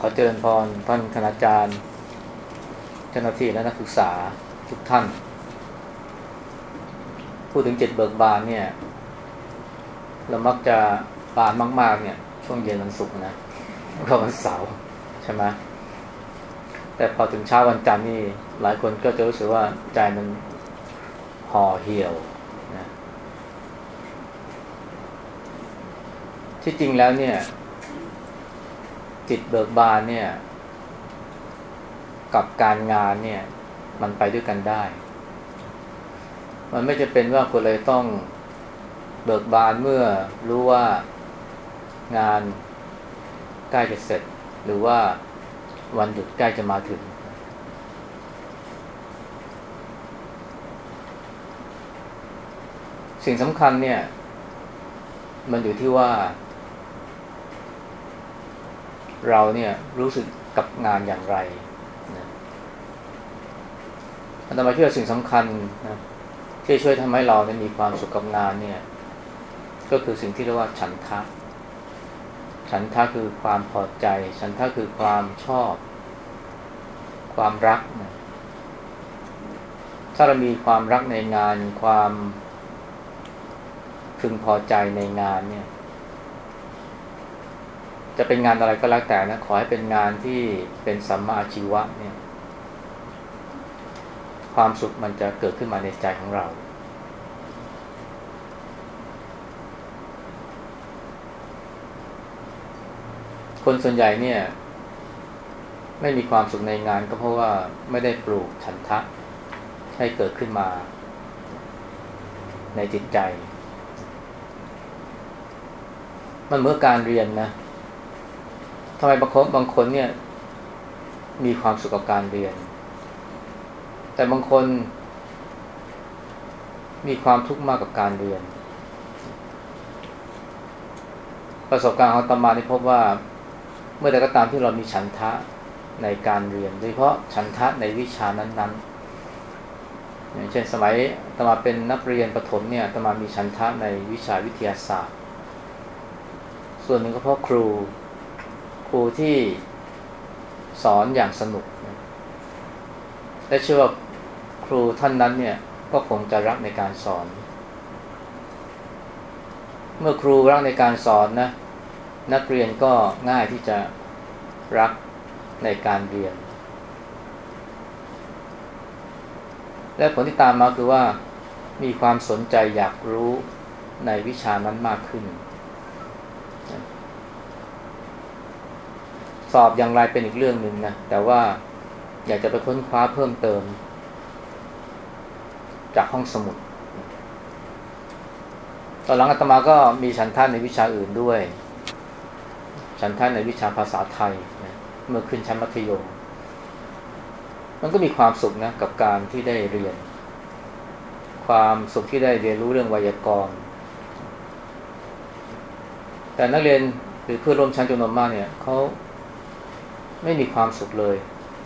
ขอเจริญพรท่านคณาจารย์ เจ้าหน้าที่และนักศึกษาทุกท่าน พูดถึงเจ็ดเบิกบานเนี่ย เรามักจะบานมาก ๆ เนี่ย ช่วงเย็นวันศุกร์นะก็วันเสาร์ใช่ไหมแต่พอถึงเช้าวันจันทร์นี่ หลายคนก็จะรู้สึกว่าใจมันห่อเหี่ยวนะที่จริงแล้วเนี่ย จิตเบิกบานเนี่ย กับการงานเนี่ย มันไปด้วยกันได้ มันไม่จะเป็นว่าคนเลยต้องเบิกบานเมื่อรู้ว่างานใกล้จะเสร็จ หรือว่าวันหยุดใกล้จะมาถึง สิ่งสำคัญเนี่ย มันอยู่ที่ว่า เราเนี่ยรู้สึกกับงานอย่างไรนะอาตมาคิดว่าสิ่งสำคัญนะที่ช่วยทำให้เราเนี่ยมีความสุขกับงานเนี่ย ก็คือสิ่งที่เรียกว่าฉันทะ ฉันทะคือความพอใจ ฉันทะคือความชอบ ความรักนะถ้าเรามีความรักในงานความพึงพอใจในงานเนี่ย จะเป็นงานอะไรก็แล้วแต่นะ ขอให้เป็นงานที่เป็นสัมมาอาชีวะเนี่ย ความสุขมันจะเกิดขึ้นมาในใจของเรา คนส่วนใหญ่เนี่ย ไม่มีความสุขในงานก็เพราะว่าไม่ได้ปลูกฉันทะให้เกิดขึ้นมาในจิตใจ มันเมื่อการเรียนนะ ทำไมบางคนบางคนเนี่ย มีความสุขกับการเรียน แต่บางคน มีความทุกข์มากกับการเรียน ประสบการณ์ของตมาที่พบว่า เมื่อใดก็ตามที่เรามีฉันทะในการเรียน โดยเฉพาะฉันทะในวิชานั้น ๆ อย่างเช่นสมัยตมาเป็นนักเรียนประถมเนี่ยตมามีฉันทะในวิชาวิทยาศาสตร์ ส่วนหนึ่งก็เพราะครู ครูที่สอนอย่างสนุกและเชื่อว่าครูท่านนั้นเนี่ยก็คงจะรักในการสอน เมื่อครูรักในการสอนนะนักเรียนก็ง่ายที่จะรักในการเรียน และผลที่ตามมาคือว่ามีความสนใจอยากรู้ในวิชานั้นมากขึ้น สอบอย่างไรเป็นอีกเรื่องหนึ่งนะ แต่ว่าอยากจะไปค้นคว้าเพิ่มเติม จากห้องสมุด ตอนหลังอาตมาก็มีฉันท่านในวิชาอื่นด้วย ฉันท่านในวิชาภาษาไทยนะเมื่อขึ้นชั้นมัธยม มันก็มีความสุขนะกับการที่ได้เรียน ความสุขที่ได้เรียนรู้เรื่องไวยากรณ์ แต่นักเรียนหรือเพื่อนร่วมชั้นจำนวนมากเนี่ยเขา ไม่มีความสุขเลย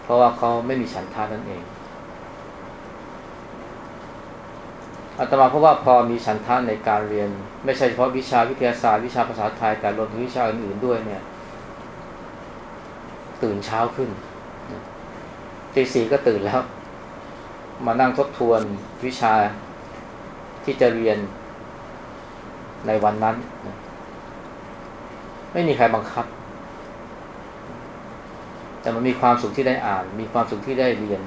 เพราะว่าเขาไม่มีฉันทานั่นเองอาตมาเพราะว่าพอมีฉันทานในการเรียน ไม่ใช่เฉพาะวิชาวิทยาศาสตร์วิชาภาษาไทย แต่รวมถึงวิชาอื่นๆด้วยเนี่ย ตื่นเช้าขึ้นตีสี่ก็ตื่นแล้ว มานั่งทบทวนวิชาที่จะเรียนในวันนั้น ไม่มีใครบังคับ แต่มันมีความสุขที่ได้อ่าน มีความสุขที่ได้เรียน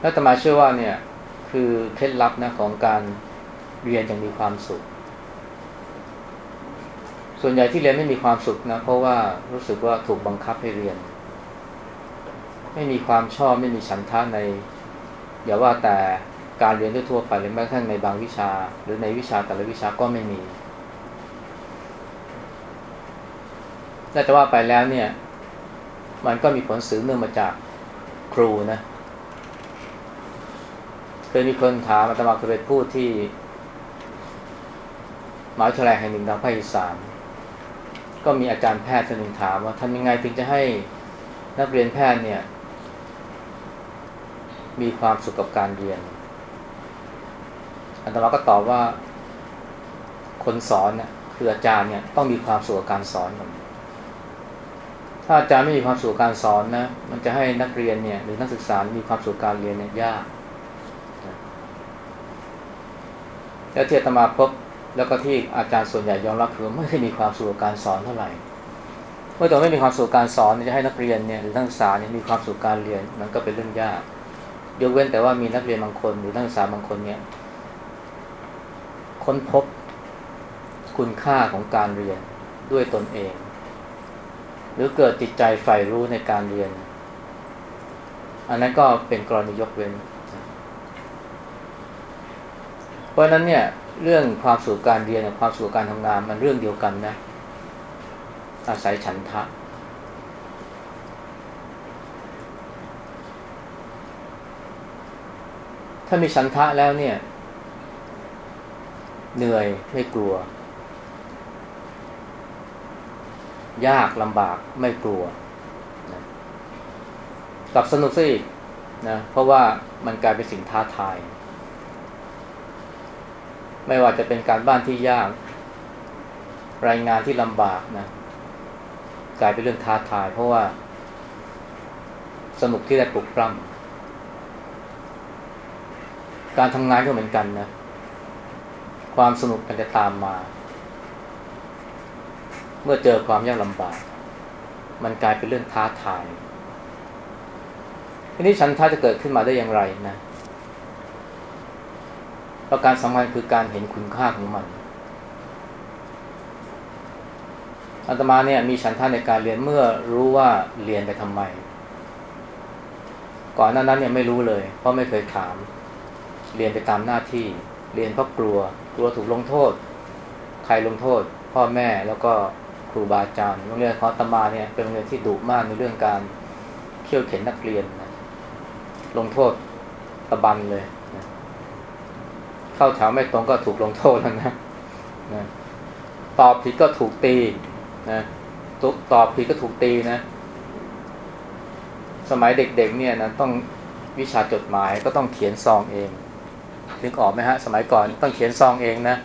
แล้วตมาเชื่อว่าเนี่ย คือเคล็ดลับนะของการเรียนอย่างมีความสุข ส่วนใหญ่ที่เรียนไม่มีความสุขนะเพราะว่ารู้สึกว่าถูกบังคับให้เรียน ไม่มีความชอบไม่มีฉันทะใน อย่าว่าแต่การเรียนทั่วไปเลยแม้กระทั่งในบางวิชา หรือในวิชาแต่ละวิชาก็ไม่มี แต่ว่าไปแล้วเนี่ย มันก็มีผลสืบเนื่องมาจากครูนะ เคยมีคนถามอาตมาเคยไปพูดที่มหาวิทยาลัยแห่งหนึ่งทางภาคอีสานก็มีอาจารย์แพทย์คนหนึ่งถามว่าทำยังไงถึงจะให้นักเรียนแพทย์เนี่ย มีความสุขกับการเรียนอาตมาก็ตอบว่าคนสอนเนี่ยคืออาจารย์เนี่ยต้องมีความสุขกับการสอนก่อน ถ้าอาจารย์ไม่มีความสุขการสอนนะ มันจะให้นักเรียนเนี่ย หรือนักศึกษามีความสุขการเรียนเนี่ยยากแล้วที่ตมาพบแล้วก็ที่อาจารย์ส่วนใหญ่ยอมรับคือไม่ได้มีความสุขการสอนเท่าไหร่ เมื่อตัวไม่มีความสุขการสอนจะให้นักเรียนเนี่ยหรือนักศึกษาเนี่ยมีความสุขการเรียนมันก็เป็นเรื่องยาก ยกเว้นแต่ว่ามีนักเรียนบางคน หรือนักศึกษาบางคนเนี่ยค้นพบคุณค่าของการเรียนด้วยตนเอง หรือเกิดจิตใจใฝ่รู้ในการเรียน อันนั้นก็เป็นกรณียกเว้น เพราะนั้นเนี่ยเรื่องความสู่การเรียนกับความสู่การทำงานมันเรื่องเดียวกันนะ อาศัยฉันทะ ถ้ามีฉันทะแล้วเนี่ย เหนื่อยไม่กลัว ยากลำบากไม่กลัวนะกลับสนุกซะอีกนะเพราะว่ามันกลายเป็นสิ่งท้าทาย ไม่ว่าจะเป็นการบ้านที่ยาก รายงานที่ลำบากนะกลายเป็นเรื่องท้าทาย เพราะว่า สนุกที่ได้ปลุกปล้ำการทำงานก็เหมือนกันนะ ความสนุกมันจะตามมา เมื่อเจอความยากลำบาก มันกลายเป็นเรื่องท้าทายทีนี้ฉันท้าจะเกิดขึ้นมาได้อย่างไรนะประการสำคัญคือการเห็นคุณค่าของมันอาตมาเนี่ยมีฉันท่าในการเรียนเมื่อรู้ว่าเรียนไปทำไม ก่อนหน้านั้นเนี่ยไม่รู้เลย เพราะไม่เคยถาม เรียนไปตามหน้าที่ เรียนเพราะกลัว กลัวถูกลงโทษ ใครลงโทษ พ่อแม่แล้วก็ ครูบาอาจารย์โรงเรียนของตมาเนี่ยเป็นโรงเรียนที่ดุมากในเรื่องการเขี่ยวเข็นนักเรียนนะลงโทษตะบันเลยนะเข้าแถวไม่ตรงก็ถูกลงโทษแล้วนะนะตอบผิดก็ถูกตีนะตอบผิดก็ถูกตีนะ สมัยเด็กๆเนี่ยนะต้องวิชาจดหมายก็ต้องเขียนซองเองนึกออกไหมฮะ สมัยก่อนต้องเขียนซองเองนะ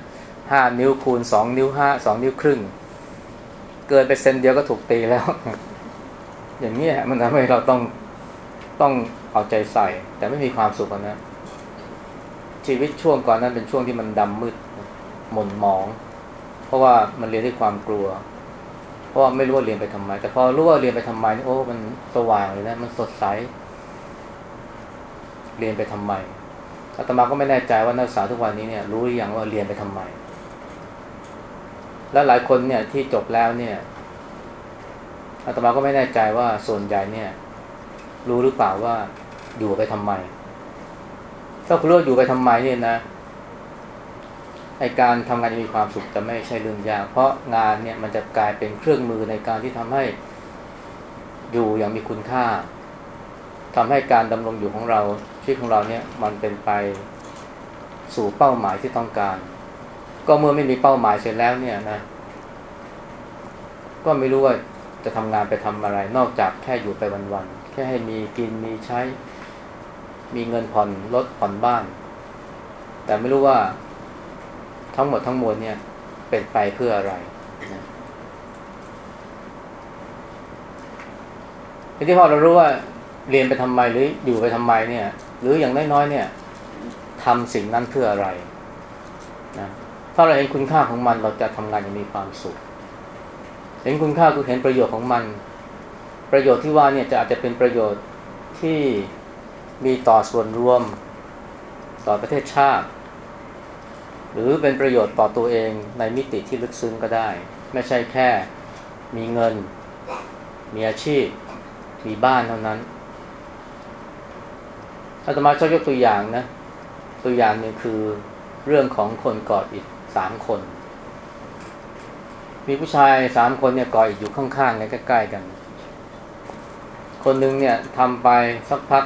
ห้านิ้วคูณสองนิ้วห้าสองนิ้วครึ่ง เกินไปเซนเดียวก็ถูกตีแล้ว อย่างนี้มันทำให้เราต้องต้องเอาใจใส่ แต่ไม่มีความสุขนะ ชีวิตช่วงก่อนนั้นเป็นช่วงที่มันดำมืดหม่นหมอง เพราะว่ามันเรียนด้วยความกลัว เพราะว่าไม่รู้ว่าเรียนไปทำไม แต่พอรู้ว่าเรียนไปทำไมนี่โอ้ มันสว่างเลยนะ มันสดใส เรียนไปทำไมอาตมาก็ไม่แน่ใจว่านักศึกษาทุกวันนี้เนี่ย รู้หรือยังว่าเรียนไปทำไม และหลายคนเนี่ยที่จบแล้วเนี่ยอาตมาก็ไม่แน่ใจว่าส่วนใหญ่เนี่ย รู้หรือเปล่าว่าอยู่ไปทำไม ถ้าคุณรู้อยู่ไปทำไมเนี่ยนะไอการทำงานจะมีความสุขจะไม่ใช่เรื่องยากเพราะงานเนี่ยมันจะกลายเป็นเครื่องมือในการที่ทำให้อยู่อย่างมีคุณค่าทำให้การดำรงอยู่ของเราชีวิตของเราเนี่ย มันเป็นไปสู่เป้าหมายที่ต้องการ ก็เมื่อไม่มีเป้าหมายเสร็จแล้วเนี่ยนะ ก็ไม่รู้ว่าจะทำงานไปทำอะไร นอกจากแค่อยู่ไปวันๆแค่ให้มีกินมีใช้ มีเงินผ่อนรถผ่อนบ้าน แต่ไม่รู้ว่าทั้งหมดทั้งมวลเนี่ย เป็นไปเพื่ออะไรนะทีนี้พอเรารู้ว่าเรียนไปทำไมหรืออยู่ไปทำไมเนี่ย หรืออย่างน้อยๆเนี่ยทำสิ่งนั้นเพื่ออะไร ถ้าเราเห็นคุณค่าของมันเราจะทำงานอย่างมีความสุข เห็นคุณค่าคือเห็นประโยชน์ของมัน ประโยชน์ที่ว่าเนี่ยจะอาจจะเป็นประโยชน์ที่มีต่อส่วนรวม ต่อประเทศชาติ หรือเป็นประโยชน์ต่อตัวเองในมิติที่ลึกซึ้งก็ได้ ไม่ใช่แค่มีเงิน มีอาชีพ มีบ้านเท่านั้นอาตมาชอบยกตัวอย่างนะ ตัวอย่างหนึ่งคือเรื่องของคนกอดอิฐ สามคน มีผู้ชายสามคนเนี่ยกอดอิฐอยู่ข้างๆใกล้ๆกัน คนหนึ่งเนี่ยทำไปสักพัก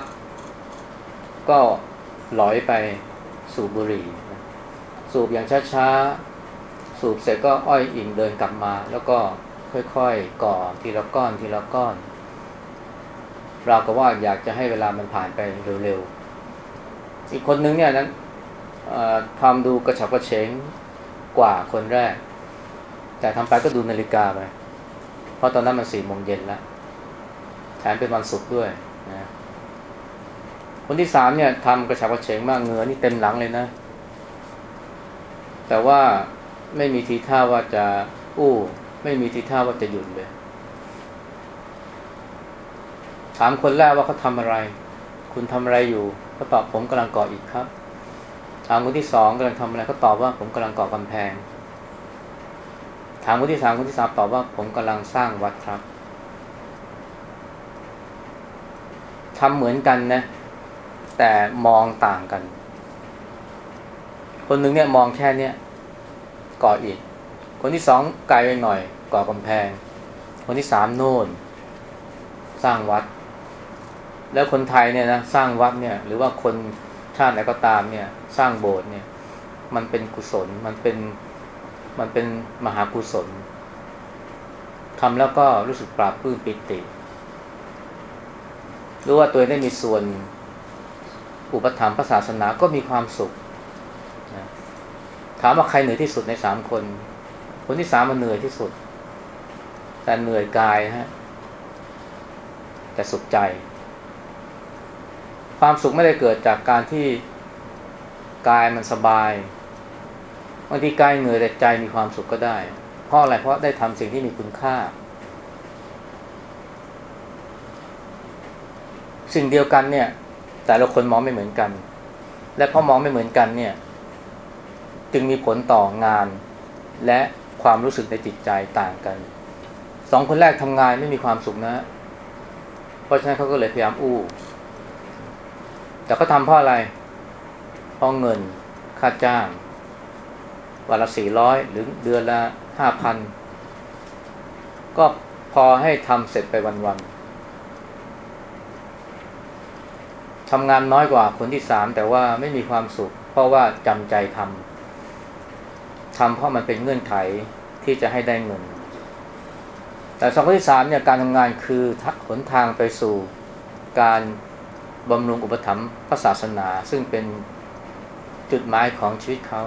ก็หลอยไปสูบบุหรี่ สูบอย่างช้าๆ สูบเสร็จก็อ้อยอิงเดินกลับมา แล้วก็ค่อยๆ ก่อทีละก้อนทีละก้อนเราก็ว่าอยากจะให้เวลามันผ่านไปเร็วๆ อีกคนนึงเนี่ยนั้นทำดูกระฉับกระเฉง กว่าคนแรก แต่ทำไปก็ดูนาฬิกาไปเพราะตอนนั้นมันสี่โมงเย็นแล้วแถมเป็นวันศุกร์ด้วยนะคนที่สามเนี่ยทำกระฉับกระเฉงมากเงือนี่เต็มหลังเลยนะ แต่ว่าไม่มีทีท่าว่าจะอู้ไม่มีทีท่าว่าจะหยุดเลย ถามคนแรกว่าเขาทำอะไร คุณทำอะไรอยู่เขาตอบผมกำลังก่ออิฐครับ ถามคนที่สองกำลังทำอะไรเขาตอบว่าผมกำลังก่อกำแพง ถามคนที่สามคนที่สามตอบว่า ผมกำลังสร้างวัดครับทำเหมือนกันนะ แต่มองต่างกัน คนหนึ่งเนี่ยมองแค่เนี้ยก่ออิฐคนที่สองไกลไปหน่อย ก่อกำแพง คนที่สามโน่น สร้างวัด แล้วคนไทยเนี่ยนะสร้างวัดเนี่ย หรือว่าคน ชาติไหนก็ตามเนี่ย สร้างโบสถ์เนี่ย มันเป็นกุศลมันเป็นมันเป็นมหากุศลทำแล้วก็รู้สึกปราบปลื้มปิติ รู้ว่าตัวเองได้มีส่วนอุปถัมภ์ศาสนาก็มีความสุขนะถามว่าใครเหนื่อยที่สุดในสามคน คนที่สามมันเหนื่อยที่สุด แต่เหนื่อยกายฮะแต่สุขใจ ความสุขไม่ได้เกิดจากการที่กายมันสบายบางทีกายเหนื่อยแต่ใจมีความสุขก็ได้ เพราะอะไรเพราะได้ทำสิ่งที่มีคุณค่า สิ่งเดียวกันเนี่ย แต่ละคนมองไม่เหมือนกัน และพอมองไม่เหมือนกันเนี่ย จึงมีผลต่องาน และความรู้สึกในจิตใจต่างกันสองคนแรกทำงานไม่มีความสุขนะ เพราะฉะนั้นเขาก็เลยพยายามอู้ แต่เขาทำเพราะอะไรเพราะเงินค่าจ้างวันละสี่ร้อยหรือเดือนละห้าพันก็พอให้ทำเสร็จไปวันๆทำงานน้อยกว่าคนที่สามแต่ว่าไม่มีความสุข เพราะว่าจำใจทำทำเพราะมันเป็นเงื่อนไขที่จะให้ได้เงิน แต่สองคนที่สามเนี่ยการทำงานคือหนทางไปสู่การ บำรุงอุปถัมภ์พระศาสนา ซึ่งเป็นจุดหมายของชีวิตเขา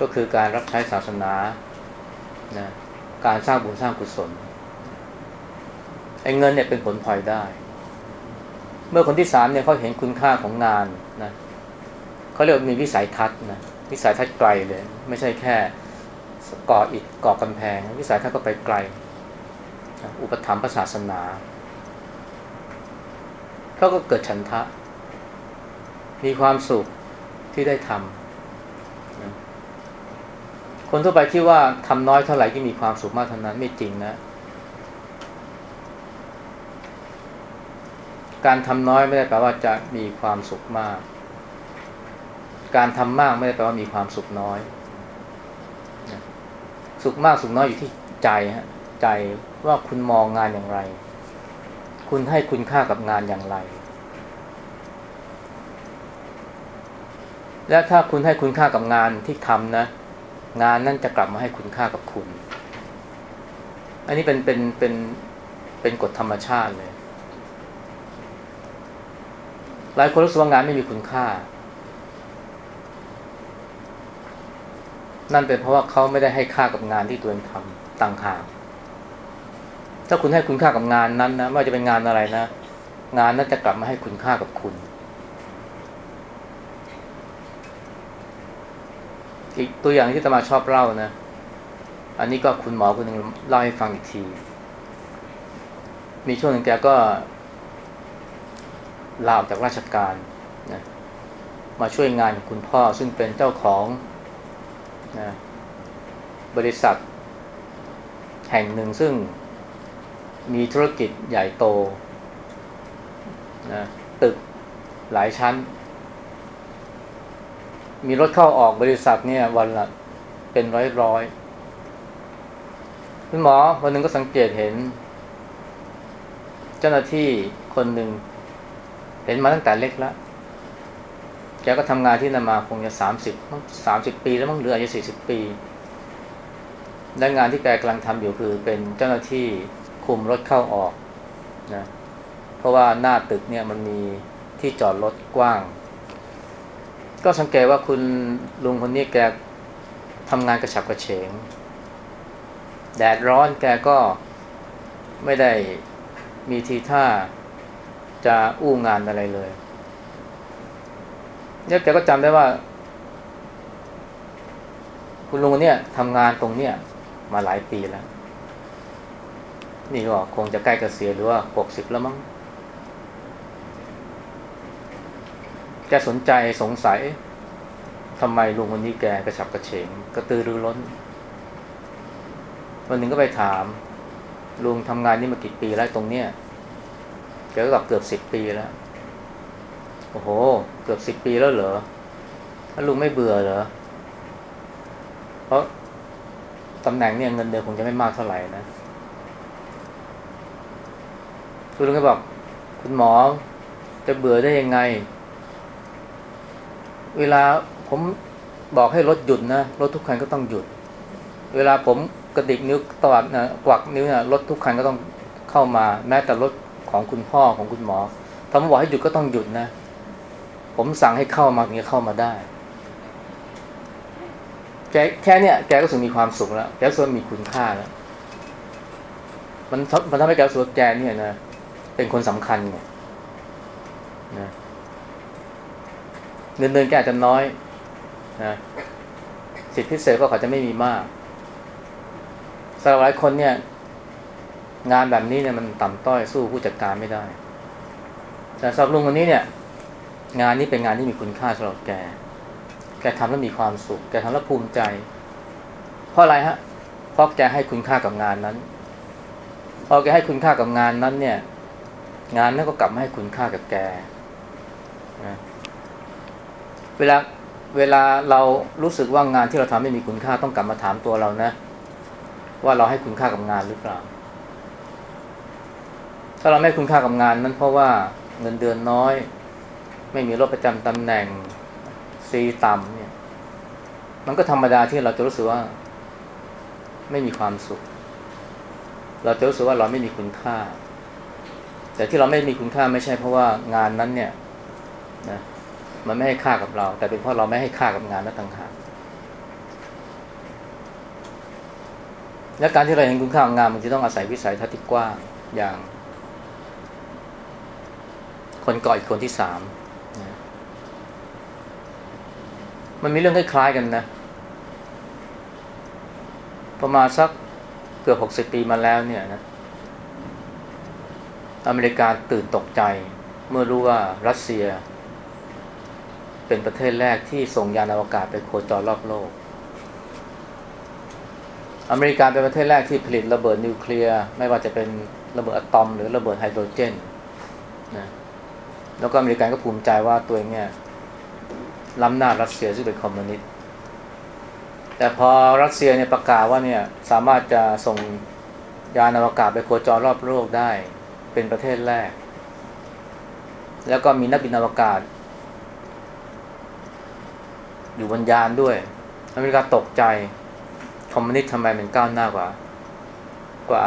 ก็คือการรับใช้ศาสนานะการสร้างบุญสร้างกุศลไอ้เงินเนี่ยเป็นผลพลอยได้ เมื่อคนที่สามเนี่ยเขาเห็นคุณค่าของงานนะเขาเรียกมีวิสัยทัศน์นะวิสัยทัศน์ไกลเลย ไม่ใช่แค่ก่ออิฐก่อกำแพง วิสัยทัศน์ก็ไปไกล อุปถัมภ์ศาสนา เขาก็เกิดฉันทะ มีความสุขที่ได้ทำคนทั่วไปคิดว่าทำน้อยเท่าไหร่ที่มีความสุขมากเท่านั้นไม่จริงนะ การทำน้อยไม่ได้แปลว่าจะมีความสุขมาก การทำมากไม่ได้แปลว่ามีความสุขน้อย สุขมากสุขน้อยอยู่ที่ใจฮะใจว่าคุณมองงานอย่างไร คุณให้คุณค่ากับงานอย่างไร และถ้าคุณให้คุณค่ากับงานที่ทำนะ งานนั่นจะกลับมาให้คุณค่ากับคุณ อันนี้เป็นเป็นเป็นเป็นกฎธรรมชาติเลย หลายคนรู้สึกว่างานไม่มีคุณค่า นั่นเป็นเพราะว่าเขาไม่ได้ให้ค่ากับงานที่ตัวเองทำต่างหาก ถ้าคุณให้คุณค่ากับงานนั้นนะไม่ว่าจะเป็นงานอะไรนะ งานนั้นจะกลับมาให้คุณค่ากับคุณ อีกตัวอย่างที่ตมาชอบเล่านะ อันนี้ก็คุณหมอคนหนึ่งเล่าให้ฟังอีกที มีช่วงหนึ่งแกก็ลาออกจากราชการนะมาช่วยงานคุณพ่อซึ่งเป็นเจ้าของนะบริษัทแห่งหนึ่งซึ่ง มีธุรกิจใหญ่โตนะตึกหลายชั้น มีรถเข้าออกบริษัทเนี่ยวันละเป็นร้อยร้อยคุณหมอวันหนึ่งก็สังเกตเห็น เจ้าหน้าที่คนหนึ่งเห็นมาตั้งแต่เล็กแล้วแกก็ทำงานที่นั่นมาคงจะสามสิบสามสิบปีแล้วมั้งเหลืออายุสี่สิบปี และงานที่แกกำลังทำอยู่คือเป็นเจ้าหน้าที่ คุมรถเข้าออกนะเพราะว่าหน้าตึกเนี่ยมันมีที่จอดรถกว้าง ก็สังเกตว่าคุณลุงคนนี้แกทำงานกระฉับกระเฉง แดดร้อนแกก็ไม่ได้มีทีท่าจะอู้งานอะไรเลยเนี่ยแกก็จำได้ว่า คุณลุงเนี่ยทำงานตรงเนี้ยมาหลายปีแล้ว นี่ก็คงจะใกล้เกษียณหรือว่าหกสิบแล้วมั้งแกสนใจสงสัยทำไมลุงคนนี้แกกระฉับกระเฉงกระตือรือร้น วันหนึ่งก็ไปถาม ลุงทำงานนี่มากี่ปีแล้วตรงเนี้ยแกก็กับเกือบสิบปีแล้ว โอ้โห เกือบสิบปีแล้วเหรอแล้วลุงไม่เบื่อเหรอ เพราะตำแหน่งเนี่ยเงินเดือนคงจะไม่มากเท่าไหร่นะ คุณลุงก็บอก คุณหมอจะเบื่อได้ยังไง เวลาผมบอกให้รถหยุดนะรถทุกคันก็ต้องหยุด เวลาผมกระดิกนิ้วตวัดนะกวักนิ้วนะรถทุกคันก็ต้องเข้ามา แม้แต่รถของคุณพ่อของคุณหมอถ้าผมบอกให้หยุดก็ต้องหยุดนะ ผมสั่งให้เข้ามาถึงจะเข้ามาได้แกแค่เนี้ยแกก็รู้สึกมีความสุขแล้วแกรู้สึกมีคุณค่าแล้วมันมันทำให้แกรู้สึกแกเนี่ยนะ เป็นคนสำคัญไงนะเงินเดือนแกอาจจะน้อยนะสิทธิพิเศษก็เขาจะไม่มีมากสำหรับหลายคนเนี่ย งานแบบนี้เนี่ยมันต่ำต้อยสู้ผู้จัดการไม่ได้แต่สำหรับลุงคนนี้เนี่ย งานนี้เป็นงานที่มีคุณค่าสำหรับแก แกทำแล้วมีความสุข แกทำแล้วภูมิใจ เพราะอะไรฮะ เพราะแกให้คุณค่ากับงานนั้น พอแกให้คุณค่ากับงานนั้นเนี่ย งานนั้นก็กลับมาให้คุณค่ากับแกนะเวลาเวลาเรารู้สึกว่างานที่เราทำไม่มีคุณค่าต้องกลับมาถามตัวเรานะ ว่าเราให้คุณค่ากับงานหรือเปล่า ถ้าเราไม่คุณค่ากับงานนั้นเพราะว่าเงินเดือนน้อย ไม่มีรถประจำตำแหน่งซีต่ำเนี่ย มันก็ธรรมดาที่เราจะรู้สึกว่า ไม่มีความสุข เราจะรู้สึกว่าเราไม่มีคุณค่า แต่ที่เราไม่มีคุณค่าไม่ใช่เพราะว่างานนั้นเนี่ยนะมันไม่ให้ค่ากับเรา แต่เป็นเพราะเราไม่ให้ค่ากับงานนั้นต่างหากและการที่เราเห็นคุณค่าของงานมันจะต้องอาศัยวิสัยทัศน์ที่กว้างอย่าง คนก่ออีกคนที่สามนะมันมีเรื่องคล้ายๆกันนะ ประมาณสักเกือบหกสิบปีมาแล้วเนี่ยนะ อเมริกาตื่นตกใจ เมื่อรู้ว่ารัสเซีย เป็นประเทศแรกที่ส่งยานอวกาศไปโคจรรอบโลก อเมริกาเป็นประเทศแรกที่ผลิตระเบิดนิวเคลียร์ไม่ว่าจะเป็นระเบิดอะตอม หรือระเบิดไฮโดรเจนนะแล้วก็อเมริกันก็ภูมิใจว่าตัวเองเนี่ยล้ำหน้ารัสเซียซึ่งเป็นคอมมิวนิสต์แต่พอรัสเซียเนี่ยประกาศว่าเนี่ยสามารถจะส่งยานอวกาศไปโคจรรอบโลกได้ เป็นประเทศแรก แล้วก็มีนักบินอวกาศ อยู่บนยานด้วย อเมริกาตกใจคอมมิวนิสต์ทำไมมันก้าวหน้ากว่า กว่า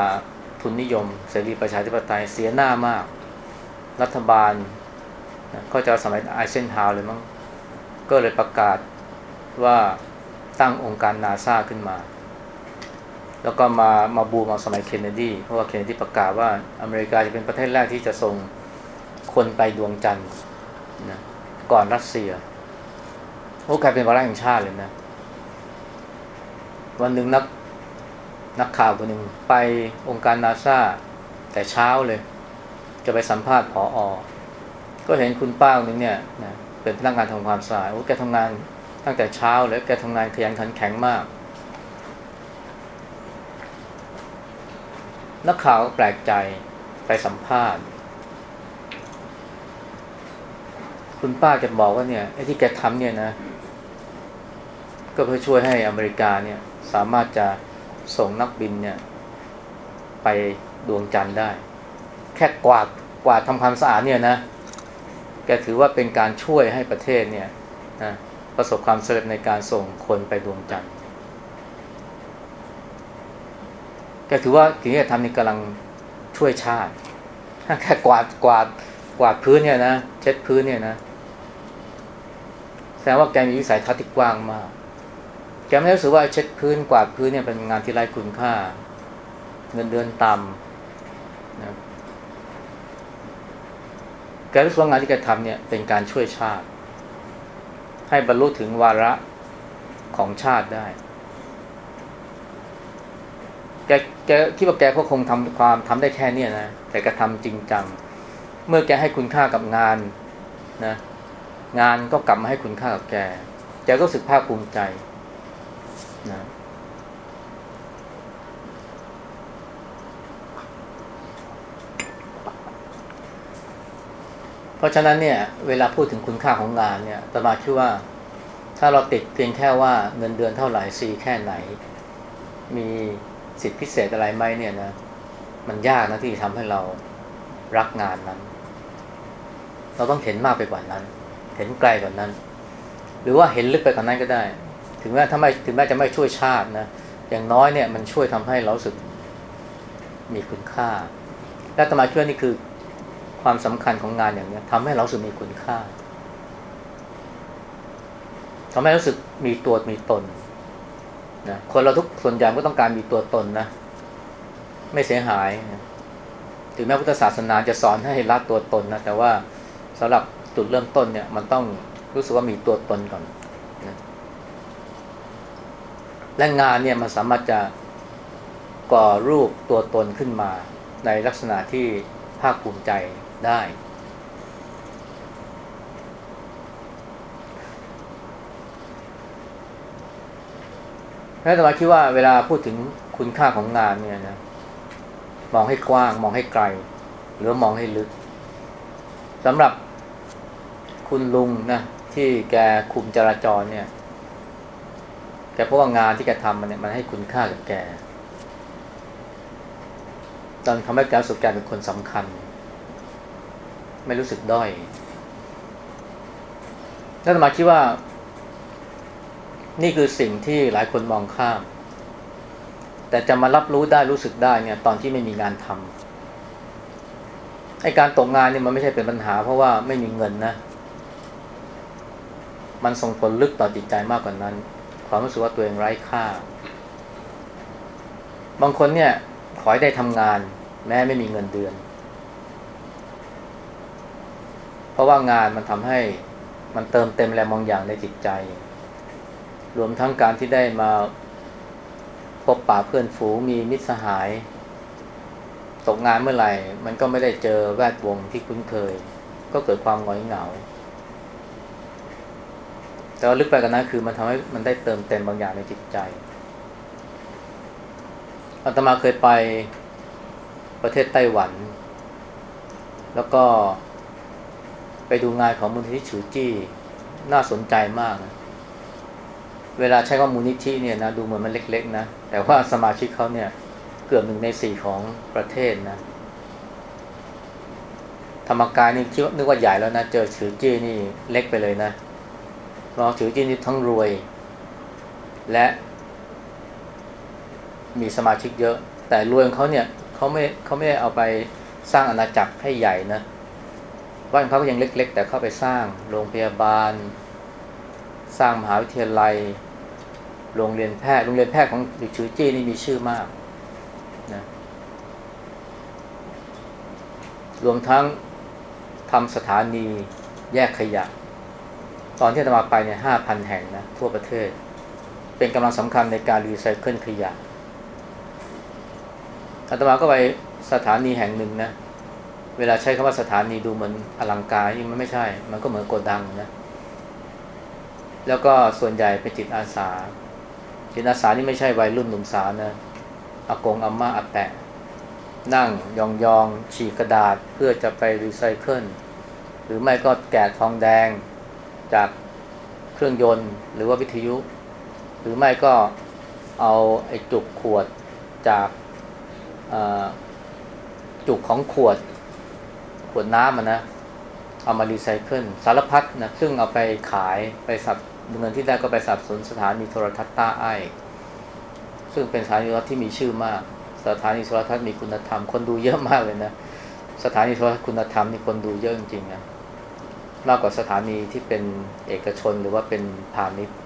ทุนนิยม เสรีประชาธิปไตยเสียหน้ามาก รัฐบาลก็จะสมัยไอเซนฮาวเลยมั้งก็เลยประกาศว่าตั้งองค์การนาซาขึ้นมา แล้วก็มามาบูมเอาสมัยเคนเนดีเพราะว่าเคนเนดีประกาศว่าอเมริกาจะเป็นประเทศแรกที่จะส่งคนไปดวงจันทร์นะก่อนรัสเซียโอ้กลายเป็นวาระแห่งชาติเลยนะ วันหนึ่งนักนักข่าวคนหนึ่งไปองค์การนาซาแต่เช้าเลย จะไปสัมภาษณ์ผออก็เห็นคุณป้าคนนึงเนี่ยนะเป็นพนักงานทำความสะอาดโอ้แกทำงานตั้งแต่เช้าเลยแกทำงานขยันขันแข็งมาก นักข่าวก็แปลกใจไปสัมภาษณ์ คุณป้าแกบอกว่าเนี่ยไอ้ที่แกทำเนี่ยนะ ก็เพื่อช่วยให้อเมริกาเนี่ย สามารถจะส่งนักบินเนี่ย ไปดวงจันทร์ได้ แค่กวาดกวาดทำความสะอาดเนี่ยนะ แกถือว่าเป็นการช่วยให้ประเทศเนี่ยนะประสบความสำเร็จในการส่งคนไปดวงจันทร์ แกถือว่าสิ่งที่แกทำนี่กำลังช่วยชาติแค่กวาดกวาดกวาดพื้นเนี่ยนะเช็ดพื้นเนี่ยนะแสดงว่าแกมีวิสัยทัศน์ที่กว้างมาก แกไม่รู้สึกว่าเช็ดพื้นกวาดพื้นเนี่ยเป็นงานที่ไร้คุณค่า เงินเดือนต่ำนะแกรู้สึกว่างานที่แกทำเนี่ยเป็นการช่วยชาติ ให้บรรลุถึงวาระของชาติได้ แกแกคิดว่าแกก็คงทำความทำได้แค่นี้นะ แต่แกทำจริงจัง เมื่อแกให้คุณค่ากับงานนะ งานก็กลับมาให้คุณค่ากับแก แกก็รู้สึกภาคภูมิใจนะเพราะฉะนั้นเนี่ย เวลาพูดถึงคุณค่าของงานเนี่ยตมาคิดว่า ถ้าเราติดเพียงแค่ว่าเงินเดือนเท่าไหร่ซีแค่ไหน มี สิทธิพิเศษอะไรไหมเนี่ยนะ มันยากนะที่จะทำให้เรารักงานนั้น เราต้องเห็นมากไปกว่านั้น เห็นไกลกว่านั้น หรือว่าเห็นลึกไปกว่านั้นก็ได้ ถึงแม้ถ้าไม่ถึงแม้จะไม่ช่วยชาตินะอย่างน้อยเนี่ยมันช่วยทำให้เราสึกมีคุณค่า และตมาคิดว่านี่คือความสำคัญของงานอย่างนี้ทำให้เราสึกมีคุณค่าทำให้รู้สึกมีตัวมีตน นะคนเราทุกส่วนใหญ่ก็ต้องการมีตัวตนนะไม่เสียหายนะถึงแม้พุทธศาสนาจะสอนให้รักตัวตนนะแต่ว่าสำหรับจุดเริ่มต้นเนี่ยมันต้องรู้สึกว่ามีตัวตนก่อนนะและงานเนี่ยมันสามารถจะก่อรูปตัวตนขึ้นมา ในลักษณะที่ภาคภูมิใจได้ แล้วแต่มาคิดว่าเวลาพูดถึงคุณค่าของงานเนี่ยนะมองให้กว้าง มองให้ไกล หรือมองให้ลึกสำหรับคุณลุงนะที่แกคุมจราจรเนี่ยแกเพราะว่างานที่แกทำมันเนี่ยมันให้คุณค่ากับแกตอนทำให้แกสึกแกเป็นคนสำคัญ ไม่รู้สึกด้อยแล้วมาคิดว่า นี่คือสิ่งที่หลายคนมองข้าม แต่จะมารับรู้ได้รู้สึกได้เนี่ย ตอนที่ไม่มีงานทำไอการตกงานเนี่ยมันไม่ใช่เป็นปัญหา เพราะว่าไม่มีเงินนะ มันส่งผลลึกต่อจิตใจมากกว่านั้น ความรู้สึกว่าตัวเองไร้ค่า บางคนเนี่ย ขอให้ได้ทำงาน แม้ไม่มีเงินเดือน เพราะว่างานมันทำให้มันเติมเต็มแรงบางอย่างในจิตใจ รวมทั้งการที่ได้มาพบป่าเพื่อนฝูงมีมิตรสหาย ตกงานเมื่อไหร่ มันก็ไม่ได้เจอแวดวงที่คุ้นเคย ก็เกิดความหงอยเหงา แต่ลึกไปกันนั้นคือมันทำให้มันได้เติมเต็มบางอย่างในจิตใจอาตมาเคยไปประเทศไต้หวัน แล้วก็ไปดูงานของมูลนิธิฉูจี้น่าสนใจมากนะ เวลาใช้ว่ามูลนิธิเนี่ยนะดูเหมือนมันเล็กๆนะแต่ว่าสมาชิกเขาเนี่ยเกือบหนึ่งในสี่ของประเทศนะธรรมกายนี่คิดว่านึกว่าใหญ่แล้วนะ เจอถือจี้นี่เล็กไปเลยนะเราะถือจี้นี่ทั้งรวย และ มีสมาชิกเยอะ แต่รวยของเขาเนี่ยเขาไม่เขาไม่ได้เอาไปสร้างอาณาจักรให้ใหญ่นะบ้านเขาก็ยังเล็ก ๆ แต่เข้าไปสร้างโรงพยาบาล สร้างมหาวิทยาลัย โรงเรียนแพทย์โรงเรียนแพทย์ของดิชูจี้นี่มีชื่อมากนะรวมทั้งทำสถานีแยกขยะ ตอนที่ตมาไปเนี่ยห้าพันแห่งนะ ทั่วประเทศ เป็นกำลังสำคัญในการรีไซเคิลขยะอาตมาก็ไปสถานีแห่งหนึ่งนะ เวลาใช้คำว่าสถานีดูเหมือนอลังการนี่มันไม่ใช่ มันก็เหมือนโกดังนะ แล้วก็ส่วนใหญ่เป็นจิตอาสา จิตอาสานี่ไม่ใช่วัยรุ่นหนุ่มสาวนะอากงอาม่าอาแปะนั่งยองยองฉีกกระดาษเพื่อจะไปรีไซเคิลหรือไม่ก็แกะทองแดงจากเครื่องยนต์หรือว่าวิทยุ หรือไม่ก็เอาไอ้จุกขวดจากจุกของขวดขวดน้ำนนะเอามารีไซเคิลสารพัดนะซึ่งเอาไปขายไปสับ เงินที่ได้ก็ไปสับสนสถานีโทรทัศน์ต้าไอซึ่งเป็นสถานีโทรทัศน์ที่มีชื่อมาก สถานีโทรทัศน์มีคุณธรรม คนดูเยอะมากเลยนะ สถานีโทรทัศน์คุณธรรมนี่คนดูเยอะจริงๆนะ มากกว่าสถานีที่เป็นเอกชนหรือว่าเป็นพาณิชย์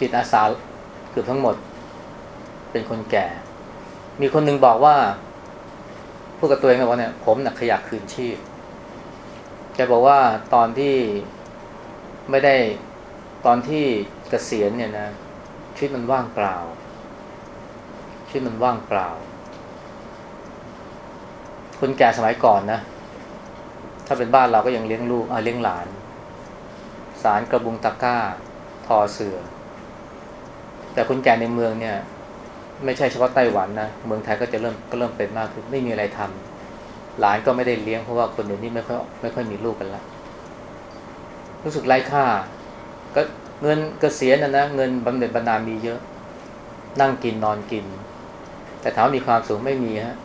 จิตอาสาเกือบทั้งหมดเป็นคนแก่ มีคนหนึ่งบอกว่าพูดกับตัวเองว่าเนี่ย ผมนะขยะคืนชีพ แกบอกว่าตอนที่ไม่ได้ตอนที่เกษียณเนี่ยนะชีวิตมันว่างเปล่า ชีวิตมันว่างเปล่า คนแก่สมัยก่อนนะ ถ้าเป็นบ้านเราก็ยังเลี้ยงลูกเลี้ยงหลาน สารกระบุงตะก้า ทอเสือ แต่คนแก่ในเมืองเนี่ย ไม่ใช่เฉพาะไต้หวันนะ เมืองไทยก็จะเริ่มก็เริ่มเป็นมากขึ้นไม่มีอะไรทำ หลานก็ไม่ได้เลี้ยงเพราะว่าคนเดี๋ยวนี้ไม่ค่อยไม่ค่อยมีลูกกันแล้วรู้สึกไร้ค่า ก็เงินเกษียณนะนะเงินบำเหน็จบรรดามีเยอะ นั่งกินนอนกิน แต่ถามมีความสุขไม่มีฮะ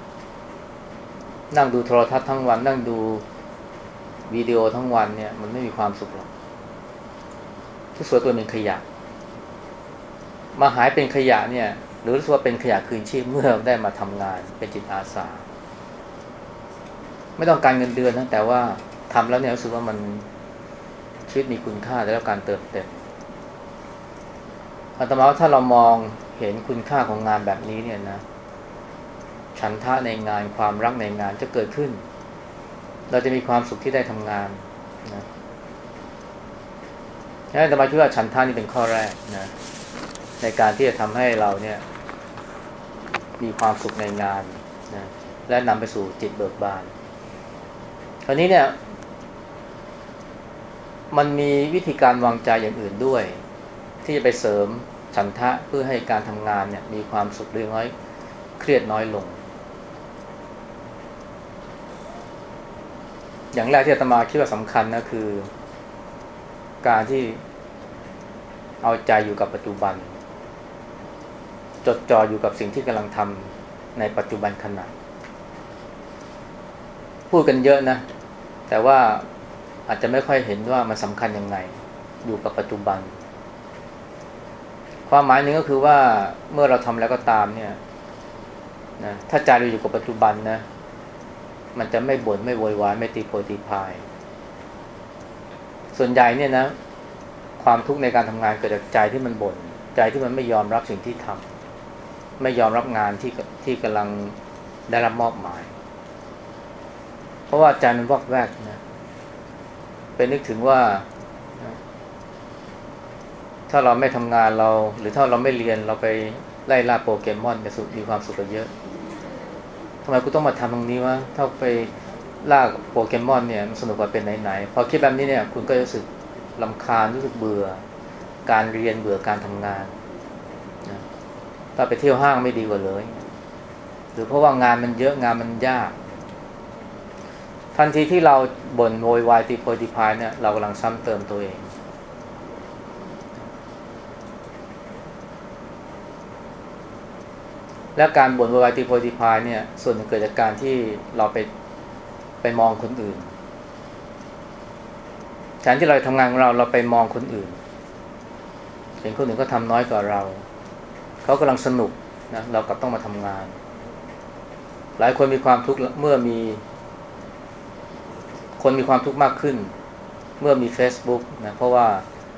นั่งดูโทรทัศน์ทั้งวัน นั่งดูวิดีโอทั้งวันเนี่ย มันไม่มีความสุขหรอกทุกส่วนตัวเป็นขยะ มาหายเป็นขยะเนี่ย หรือว่าเป็นขยะคืนชีพเมื่อได้มาทำงานเป็นจิตอาสา ไม่ต้องการเงินเดือนนะแต่ว่าทำแล้วเนี่ยรู้สึกว่ามันชีวิตมีคุณค่าแล้วการเติมเต็มอาตมาว่าถ้าเรามองเห็นคุณค่าของงานแบบนี้เนี่ยนะฉันทะในงานความรักในงานจะเกิดขึ้น เราจะมีความสุขที่ได้ทำงานนะฉะนั้นอาตมาคิดว่าฉันทะนี่เป็นข้อแรกนะในการที่จะทำให้เราเนี่ย มีความสุขในงานนะและนำไปสู่จิตเบิกบาน คราวนี้เนี่ย มันมีวิธีการวางใจอย่างอื่นด้วย ที่จะไปเสริมฉันทะเพื่อให้การทำงานเนี่ย มีความสุขเรื่องน้อย เครียดน้อยลง อย่างแรกที่อาตมาคิดว่าสำคัญนะคือ การที่เอาใจอยู่กับปัจจุบัน จดจ่ออยู่กับสิ่งที่กำลังทำในปัจจุบันขณะพูดกันเยอะนะ แต่ว่าอาจจะไม่ค่อยเห็นว่ามันสำคัญยังไง อยู่กับปัจจุบัน ความหมายหนึ่งก็คือว่าเมื่อเราทำแล้วก็ตามเนี่ยนะถ้าใจเราอยู่กับปัจจุบันนะมันจะไม่บน่นไม่โวยวายไม่ตีโพตีพาย ส่วนใหญ่เนี่ยนะ ความทุกข์ในการทำงานเกิดจากใจที่มันบน่นใจที่มันไม่ยอมรับสิ่งที่ทำไม่ยอมรับงานที่ที่กำลังได้รับมอบหมาย เพราะว่าใจมันวอกแวกนะเป็นนึกถึงว่า ถ้าเราไม่ทำงานเรา หรือถ้าเราไม่เรียนเราไปไล่ล่าโปเกมอนจะสุดมีความสุขกันเยอะทำไมกูต้องมาทำตรงนี้วะถ้าไปล่าโปเกมอนเนี่ยมันสนุกกว่าเป็นไหนๆพอคิดแบบนี้เนี่ย คุณก็รู้สึกลำคาญรู้สึกเบื่อ การเรียนเบื่อการทำงานถ้าไปเที่ยวห้างไม่ดีกว่าเลย หรือเพราะว่างานมันเยอะงานมันยาก ทันทีที่เราบ่นโวยวายตีโพยตีพายเนี่ยเรากำลังซ้ำเติมตัวเอง และการบ่นโวยวายตีโพยตีพายเนี่ยส่วนหญ่เกิดจากการที่เราไปไปมองคนอื่นแทนที่เราทำงานของเราเราไปมองคนอื่น เห็นคนอื่นก็ทำน้อยกว่าเรา เขากำลังสนุกนะเรากลับต้องมาทำงาน หลายคนมีความทุกข์เมื่อมี คนมีความทุกข์มากขึ้น เมื่อมี Facebook นะเพราะว่า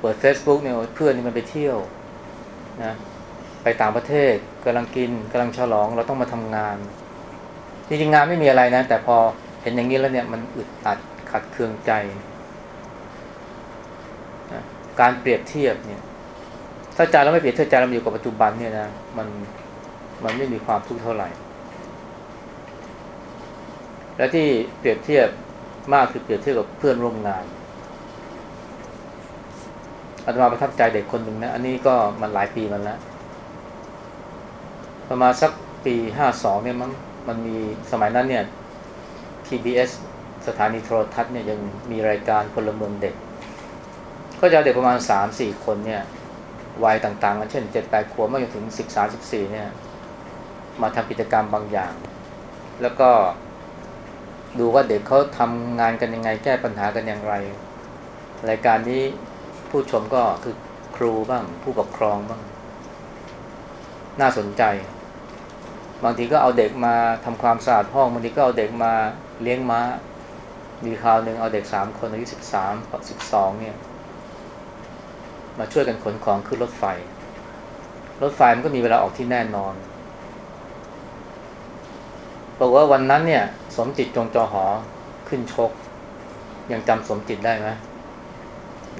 เปิด Facebook เนี่ยเพื่อนนี่มันไปเที่ยวนะไปต่างประเทศกำลังกินกำลังฉลองเราต้องมาทำงานจริงๆงานไม่มีอะไรนะ แต่พอเห็นอย่างนี้แล้วเนี่ยมันอึดอัดขัดเคืองใจการเปรียบเทียบเนี่ยถ้าใจเราไม่เปรียบเทียบใจเราอยู่กับปัจจุบันเนี่ยนะมันมันไม่มีความทุกข์เท่าไหร่ และที่เปรียบเทียบ มากคือเปรียบเทียบกับเพื่อนร่วมงานอาตมาประทับใจเด็กคนหนึ่งนะ อันนี้ก็มันหลายปีมันแล้ว ประมาณสักปีห้าสองเนี่ยมันมันมีสมัยนั้นเนี่ย TBS สถานีโทรทัศน์เนี่ยยังมีรายการพลเมืองเด็ก ก็จะเด็กประมาณสามสี่คนเนี่ยวัยต่างๆกันเช่นเจ็ดแปดขวบมาจนถึงสิบสามสิบสี่เนี่ย มาทำกิจกรรมบางอย่าง แล้วก็ ดูว่าเด็กเขาทำงานกันยังไง แก้ปัญหากันอย่างไร รายการนี้ผู้ชมก็คือครูบ้าง ผู้ปกครองบ้าง น่าสนใจ บางทีก็เอาเด็กมาทำความสะอาดห้องบางทีก็เอาเด็กมาเลี้ยงม้า มีคราวหนึ่งเอาเด็กสามคนอายุสิบสามสิบสองเนี่ย มาช่วยกันขนของขึ้นรถไฟ รถไฟมันก็มีเวลาออกที่แน่นอนบอกว่าวันนั้นเนี่ย สมจิตจงจอหอขึ้นชก ยังจำสมจิตได้ไหม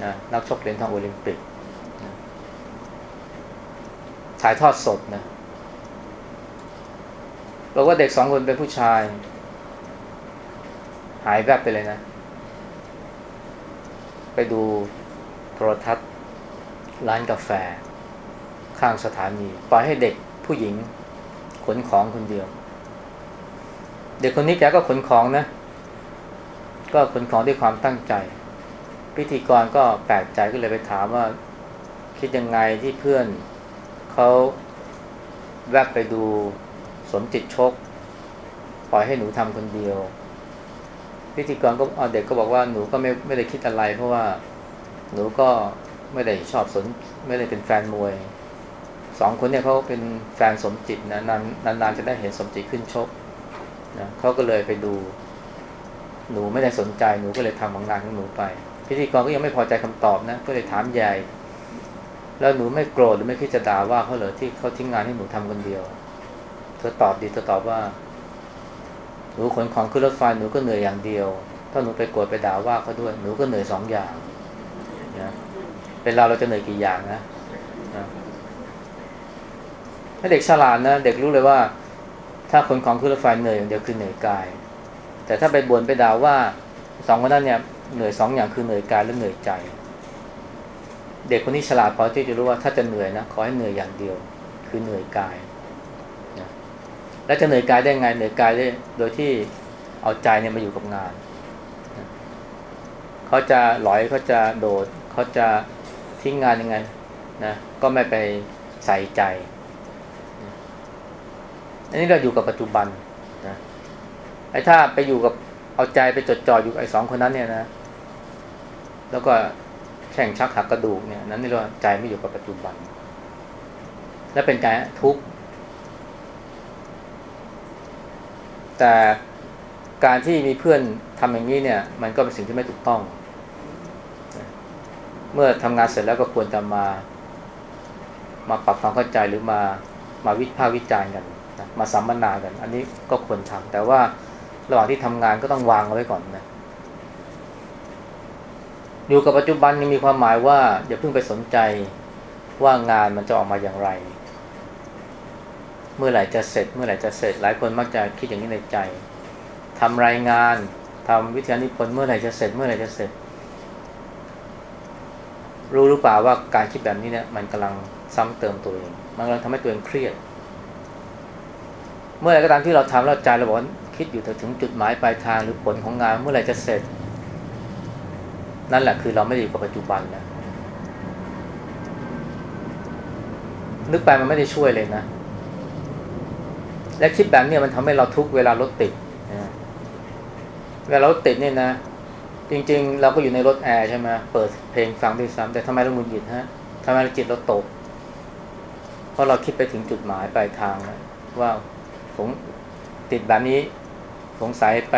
นะนักชกเหรียญทองโอลิมปิกนะถ่ายทอดสดนะบอกว่าเด็กสองคนเป็นผู้ชาย หายแวบไปเลยนะ ไปดูโทรทัศน์ร้านกาแฟ ข้างสถานีปล่อยให้เด็กผู้หญิงขนของคนเดียว เด็กคนนี้แกก็ขนของนะ ก็ขนของด้วยความตั้งใจ พิธีกรก็แปลกใจก็เลยไปถามว่า คิดยังไงที่เพื่อนเขาแวบไปดูสมจิตชก ปล่อยให้หนูทำคนเดียว พิธีกรก็เด็กก็บอกว่าหนูก็ไม่ไม่ได้คิดอะไร เพราะว่าหนูก็ไม่ได้ชอบสนไม่ได้เป็นแฟนมวยสองคนเนี่ยเขาเป็นแฟนสมจิตนะนานนานๆจะได้เห็นสมจิตขึ้นชก นะเขาก็เลยไปดู หนูไม่ได้สนใจหนูก็เลยทำของงานของหนูไป พิธีกรก็ยังไม่พอใจคำตอบนะ ก็เลยถามยายแล้วหนูไม่โกรธหรือไม่คิดจะด่าว่าเขาเหรอที่เขาทิ้งงานให้หนูทำคนเดียวเธอตอบดีเธอตอบว่า หนูขนของขึ้นรถไฟหนูก็เหนื่อยอย่างเดียว ถ้าหนูไปโกรธไปด่าว่าเขาด้วย หนูก็เหนื่อยสองอย่างนะเป็นเราเราจะเหนื่อยกี่อย่างนะนะถ้าเด็กฉลาดนะเด็กรู้เลยว่า ถ้าขนของขึ้นรถไฟเหนื่อยอย่างเดียวคือเหนื่อยกาย แต่ถ้าไปบ่นไปด่าว่าสองคนนั้นเนี่ยเหนื่อยสองอย่างคือเหนื่อยกายและเหนื่อยใจ เด็กคนนี้ฉลาดพอที่จะรู้ว่าถ้าจะเหนื่อยนะขอให้เหนื่อยอย่างเดียว คือเหนื่อยกายนะแล้วจะเหนื่อยกายได้ไงเหนื่อยกายได้โดยที่เอาใจเนี่ยมาอยู่กับงานนะเขาจะหลอยเขาจะโดดเขาจะทิ้งงานยังไงนะก็ไม่ไปใส่ใจ อันนี้เราอยู่กับปัจจุบันนะไอ้ถ้าไปอยู่กับเอาใจไปจดจ่ออยู่ไอ้สองคนนั้นเนี่ยนะ แล้วก็แข่งชักหักกระดูกเนี่ยนั้นนี่เรียกว่าใจไม่อยู่กับปัจจุบัน และเป็นใจทุกข์แต่การที่มีเพื่อนทำอย่างนี้เนี่ย มันก็เป็นสิ่งที่ไม่ถูกต้อง เมื่อทำงานเสร็จแล้วก็ควรจะมา มาปรับความเข้าใจหรือมามาวิพากษ์วิจารณ์กัน นะมาสัมมนากัน อันนี้ก็ควรทำแต่ว่าระหว่างที่ทำงานก็ต้องวางเอาไว้ก่อนนะอยู่กับปัจจุบันยังมีความหมายว่า อย่าเพิ่งไปสนใจว่างานมันจะออกมาอย่างไร เมื่อไหร่จะเสร็จ เมื่อไหร่จะเสร็จ หลายคนมักจะคิดอย่างนี้ในใจทำรายงานทำวิทยานิพนธ์เมื่อไหร่จะเสร็จ เมื่อไหร่จะเสร็จ รู้หรือเปล่าว่าการคิดแบบนี้เนี่ยมันกำลังซ้ำเติมตัวเอง มันกำลังทำให้ตัวเองเครียด เมื่อไรก็ตามที่เราทำแล้วใจเราบอกว่าคิดอยู่ถึงจุดหมายปลายทางหรือผลของงานเมื่อไรจะเสร็จ นั่นแหละคือเราไม่ได้อยู่กับปัจจุบันนะนึกไปมันไม่ได้ช่วยเลยนะ และคิดแบบนี้มันทำให้เราทุกเวลารถติดนะเวลารถติดเนี่ยนะ จริง ๆ เราก็อยู่ในรถแอร์ใช่ไหมเปิดเพลงฟังด้วยซ้ำแต่ทำไมเราหงุดหงิดฮะทำไมเราจิตเราตก เพราะเราคิดไปถึงจุดหมายปลายทางนะว่า ผมติดแบบนี้สงสัยไป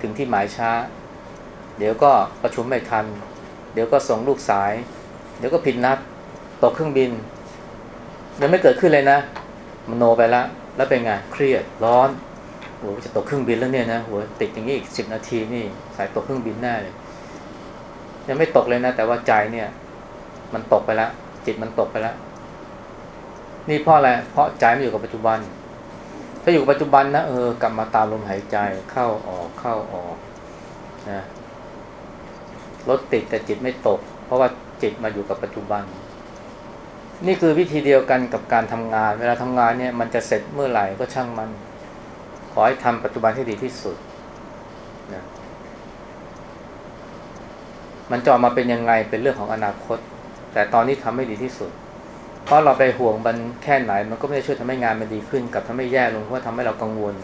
ถึงที่หมายช้า เดี๋ยวก็ประชุมไม่ทัน เดี๋ยวก็ส่งลูกสาย เดี๋ยวก็ผิดนัดตกเครื่องบินยังไม่เกิดขึ้นเลยนะมโนไปแล้วแล้วเป็นไงเครียดร้อนโหจะตกเครื่องบินแล้วเนี่ยนะหัวติดอย่างนี้อีกสิบนาทีนี่สายตกเครื่องบินแน่เลยยังไม่ตกเลยนะ แต่ว่าใจเนี่ย มันตกไปแล้วจิตมันตกไปแล้วนี่เพราะอะไรเพราะใจไม่อยู่กับปัจจุบัน ถ้าอยู่ปัจจุบันนะเออกลับมาตามลมหายใจเข้าออกเข้าออกนะรถติดแต่จิตไม่ตก เพราะว่าจิตมาอยู่กับปัจจุบัน นี่คือวิธีเดียวกันกับการทำงาน เวลาทำงานเนี่ยมันจะเสร็จเมื่อไหร่ก็ช่างมัน ขอให้ทำปัจจุบันให้ดีที่สุดนะมันจะออกมาเป็นยังไงเป็นเรื่องของอนาคต แต่ตอนนี้ทำให้ดีที่สุด เพราะเราไปห่วงมันแค่ไหน มันก็ไม่ได้ช่วยทำให้งานมันดีขึ้น กับทำให้แย่ลงเพราะทำให้เรากังวล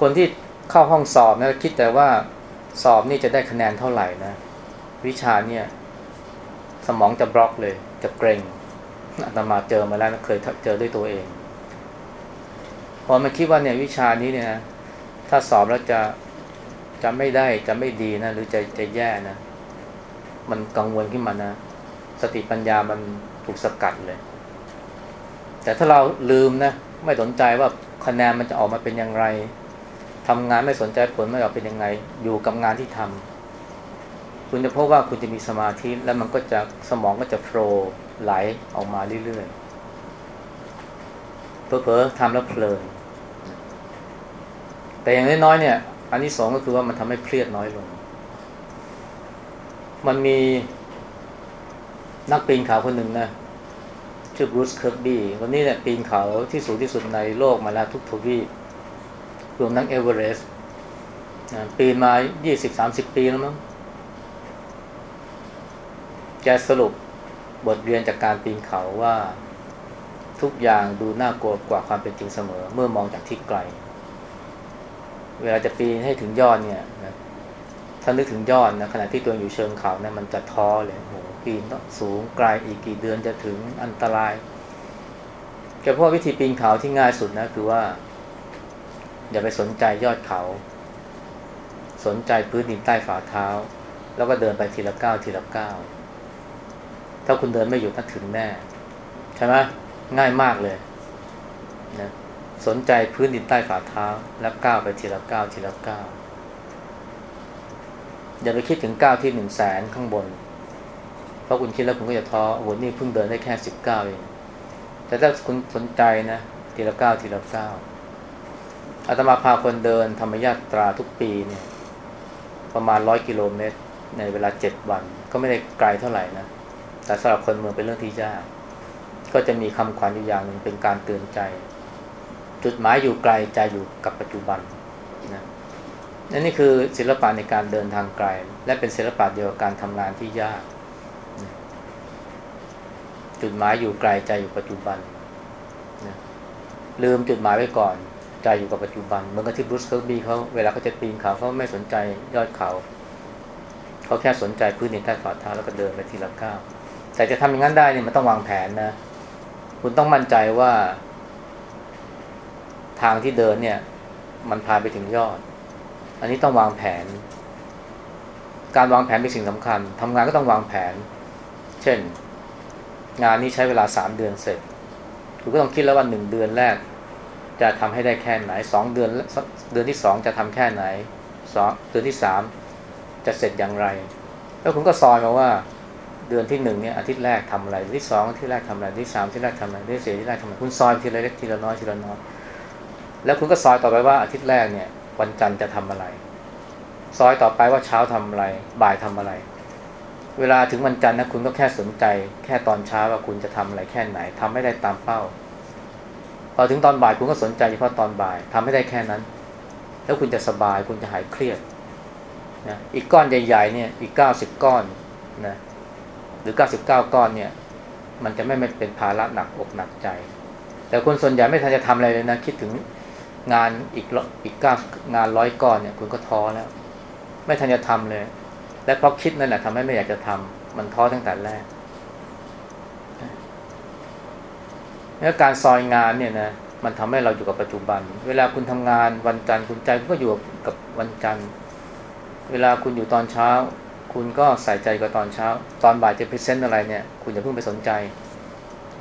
คนที่เข้าห้องสอบนะคิดแต่ว่าสอบนี่จะได้คะแนนเท่าไหร่นะ วิชาเนี่ย สมองจะบล็อกเลย จะเกรงอาตมาเจอมาแล้วเคยเจอด้วยตัวเองพอมันคิดว่าเนี่ยวิชานี้เนี่ยนะถ้าสอบแล้วจะจะไม่ได้จะไม่ดีนะ หรือจะจะแย่นะ มันกังวลขึ้นมานะ สติปัญญามันถูกสกัดเลย แต่ถ้าเราลืมนะ ไม่สนใจว่าคะแนนมันจะออกมาเป็นอย่างไรทำงานไม่สนใจผลไม่ออกเป็นยังไง อยู่กับงานที่ทำคุณจะพบว่าคุณจะมีสมาธิแล้วมันก็จะสมองก็จะโฟล์ไหลออกมาเรื่อยๆเพอๆทำแล้วเพลินแต่อย่างน้อยๆเนี่ย อันที่สองก็คือว่ามันทำให้เครียดน้อยลง มันมี นักปีนเขาคนหนึ่งนะชื่อบรูซเคิร์บี้คนนี้เนี่ยปีนเขาที่สูงที่สุดในโลกมาแล้วทุกทวีปรวมทั้งเอเวอเรสต์ปีนมา 20-30 ปีแล้วมั้งแกสรุปบทเรียนจากการปีนเขาว่าทุกอย่างดูน่ากลัวกว่าความเป็นจริงเสมอ เมื่อมองจากที่ไกล เวลาจะปีนให้ถึงยอดเนี่ยนะถ้านึกถึงยอดนะขณะที่ตัวอยู่เชิงเขาเนี่ยมันจะท้อเลย ปีนต้องสูงไกลอีกกี่เดือนจะถึงอันตรายแกพวกวิธีปีนเขาที่ง่ายสุดนะคือว่า อย่าไปสนใจยอดเขา สนใจพื้นดินใต้ฝ่าเท้า แล้วก็เดินไปทีละก้าวทีละก้าวถ้าคุณเดินไม่หยุดนั่นถึงแน่ใช่ไหมง่ายมากเลยนะสนใจพื้นดินใต้ฝ่าเท้า แล้วก้าวไปทีละก้าวทีละก้าวอย่าไปคิดถึงก้าวที่หนึ่งแสนข้างบน เพราะคุณคิดแล้วคุณก็จะท้อโอ้โหนี่เพิ่งเดินได้แค่สิบเก้าเองแต่ถ้าคุณสนใจนะทีละเก้าทีละเก้าอาตมาพาคนเดินธรรมยาตราทุกปีเนี่ย ประมาณร้อยกิโลเมตร ในเวลาเจ็ดวัน ก็ไม่ได้ไกลเท่าไหร่นะแต่สำหรับคนเมืองเป็นเรื่องที่ยากก็จะมีคำขวัญอยู่อย่างหนึ่งเป็นการเตือนใจ จุดหมายอยู่ไกลใจอยู่กับปัจจุบันนะนั่นนี่คือศิลปะในการเดินทางไกล และเป็นศิลปะเดียวกับการทำงานที่ยาก จุดหมายอยู่ไกลใจอยู่ปัจจุบันนะลืมจุดหมายไว้ก่อน ใจอยู่กับปัจจุบันเหมือนกับที่บรูซเคิร์บีเขาเวลาเขาจะปีนเขาเขาไม่สนใจยอดเขาเขาแค่สนใจพื้นดินใต้ฝ่าเท้าแล้วก็เดินไปทีละก้าวแต่จะทำอย่างนั้นได้เนี่ยมันต้องวางแผนนะ คุณต้องมั่นใจว่า ทางที่เดินเนี่ย มันพาไปถึงยอด อันนี้ต้องวางแผน การวางแผนเป็นสิ่งสำคัญทำงานก็ต้องวางแผน เช่น งานนี้ใช้เวลาสามเดือนเสร็จคุณก็ต้องคิดแล้วว่าหนึ่งเดือนแรก จะทำให้ได้แค่ไหนสองเดือนเดือนที่สองจะทำแค่ไหนสองเดือนที่สามจะเสร็จอย่างไร แล้วคุณก็ซอยมาว่าเดือนที่หนึ่งเนี่ยอาทิตย์แรกทำอะไรที่สองที่แรกทำอะไรที่สามที่แรกทำอะไรที่สี่ที่แรกทำอะไรคุณซอยทีละเล็กทีละน้อยทีละน้อยแล้วคุณก็ซอยต่อไปว่าอาทิตย์แรกเนี่ยวันจันทร์จะทำอะไร ซอยต่อไปว่าเช้าทำอะไร บ่ายทำอะไร เวลาถึงวันจันทร์นะคุณก็แค่สนใจ แค่ตอนเช้าว่าคุณจะทำอะไรแค่ไหนทำไม่ได้ตามเป้า พอถึงตอนบ่ายคุณก็สนใจเฉพาะตอนบ่ายทำไม่ได้แค่นั้น แล้วคุณจะสบายคุณจะหายเครียดนะอีกก้อนใหญ่ๆเนี่ยอีกเก้าสิบก้อนนะหรือ99ก้อนเนี่ย มันจะไม่เป็นภาระหนักอกหนักใจ แต่คนส่วนใหญ่ไม่ทันจะทำอะไรเลยนะคิดถึงงานอีกอีกเก้างานร้อยก้อนเนี่ย คุณก็ท้อแล้ว ไม่ทันจะทำเลย และเพราะคิดนั่นแหละทำให้ไม่อยากจะทำมันท้อตั้งแต่แรกแล้วการซอยงานเนี่ยนะมันทำให้เราอยู่กับปัจจุบัน เวลาคุณทำงานวันจันทร์คุณใจคุณก็อยู่กับวันจันทร์ เวลาคุณอยู่ตอนเช้า คุณก็ใส่ใจกับตอนเช้า ตอนบ่ายจะ present อะไรเนี่ย คุณอย่าเพิ่งไปสนใจ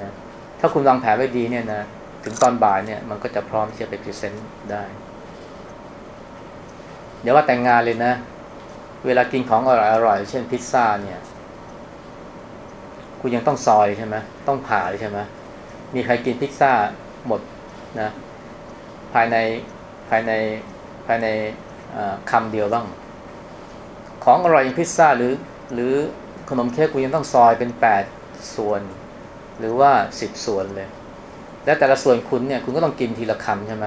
นะถ้าคุณวางแผนไว้ดีเนี่ยนะถึงตอนบ่ายเนี่ยมันก็จะพร้อมที่จะไป present ได้ เดี๋ยวว่าแต่งงานเลยนะ เวลากินของอร่อยๆเช่นพิซซ่าเนี่ยคุณยังต้องซอยใช่ไหมต้องผ่าใช่ไหมมีใครกินพิซซ่าหมดนะภายในภายในภายในคำเดียวบ้าง ของอร่อยอย่างพิซซ่าหรือ หรือขนมเค้กคุณยังต้องซอยเป็นแปดส่วน หรือว่าสิบส่วนเลย แล้วแต่ละส่วนคุณเนี่ยคุณก็ต้องกินทีละคำใช่ไหม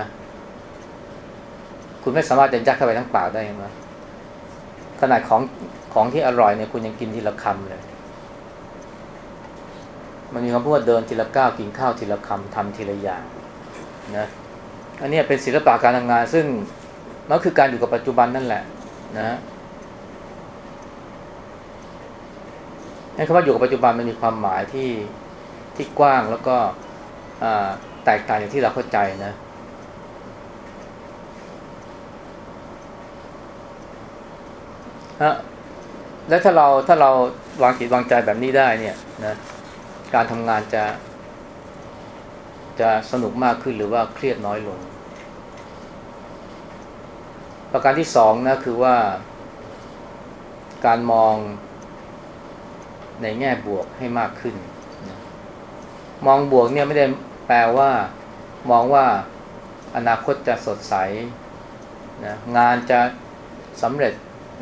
คุณไม่สามารถจะยัดเข้าไปทั้งปากได้ใช่ไหม ขนาดของของที่อร่อยเนี่ยคุณยังกินทีละคำเลย มันมีคำพูดว่าเดินทีละก้าวกินข้าวทีละคำทำทีละอย่างนะอันนี้เป็นศิลปะการทำงาน ซึ่งมันคือการอยู่กับปัจจุบันนั่นแหละ นะให้คำว่าอยู่กับปัจจุบันมันมีความหมายที่ที่กว้างแล้วก็แตกต่างอย่างที่เราเข้าใจนะ ฮะแล้วถ้าเราถ้าเราวางจิตวางใจแบบนี้ได้เนี่ยนะการทำงานจะ จะสนุกมากขึ้นหรือว่าเครียดน้อยลง ประการที่สองนะคือว่า การมองในแง่บวกให้มากขึ้นนะมองบวกเนี่ยไม่ได้แปลว่า มองว่าอนาคตจะสดใสนะงานจะสำเร็จ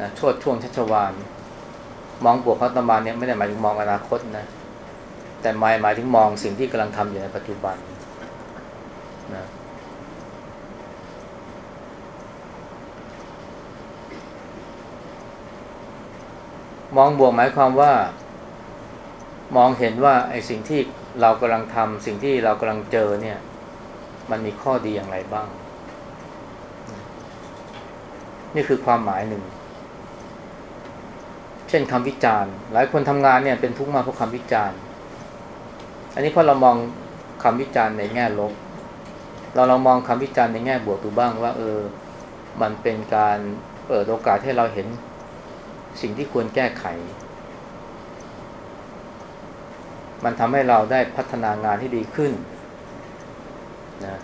นะชดช่วงชัชวานมองบวกเขาตมาเนี่ยไม่ได้หมายถึงมองอนาคตนะ แต่หมายหมายถึงมองสิ่งที่กำลังทำอยู่ในปัจจุบันนะมองบวกหมายความว่า มองเห็นว่าไอ้สิ่งที่เรากำลังทำสิ่งที่เรากำลังเจอเนี่ย มันมีข้อดีอย่างไรบ้าง นี่คือความหมายหนึ่ง เช่นคำวิจารณ์ หลายคนทำงานเนี่ยเป็นทุกข์มากเพราะคำวิจารณ์ อันนี้เพราะเรามองคำวิจารณ์ในแง่ลบ เราเรามองคำวิจารณ์ในแง่บวกดูบ้างว่า เออ มันเป็นการเปิดโอกาสให้เราเห็นสิ่งที่ควรแก้ไข มันทำให้เราได้พัฒนางานที่ดีขึ้นนะ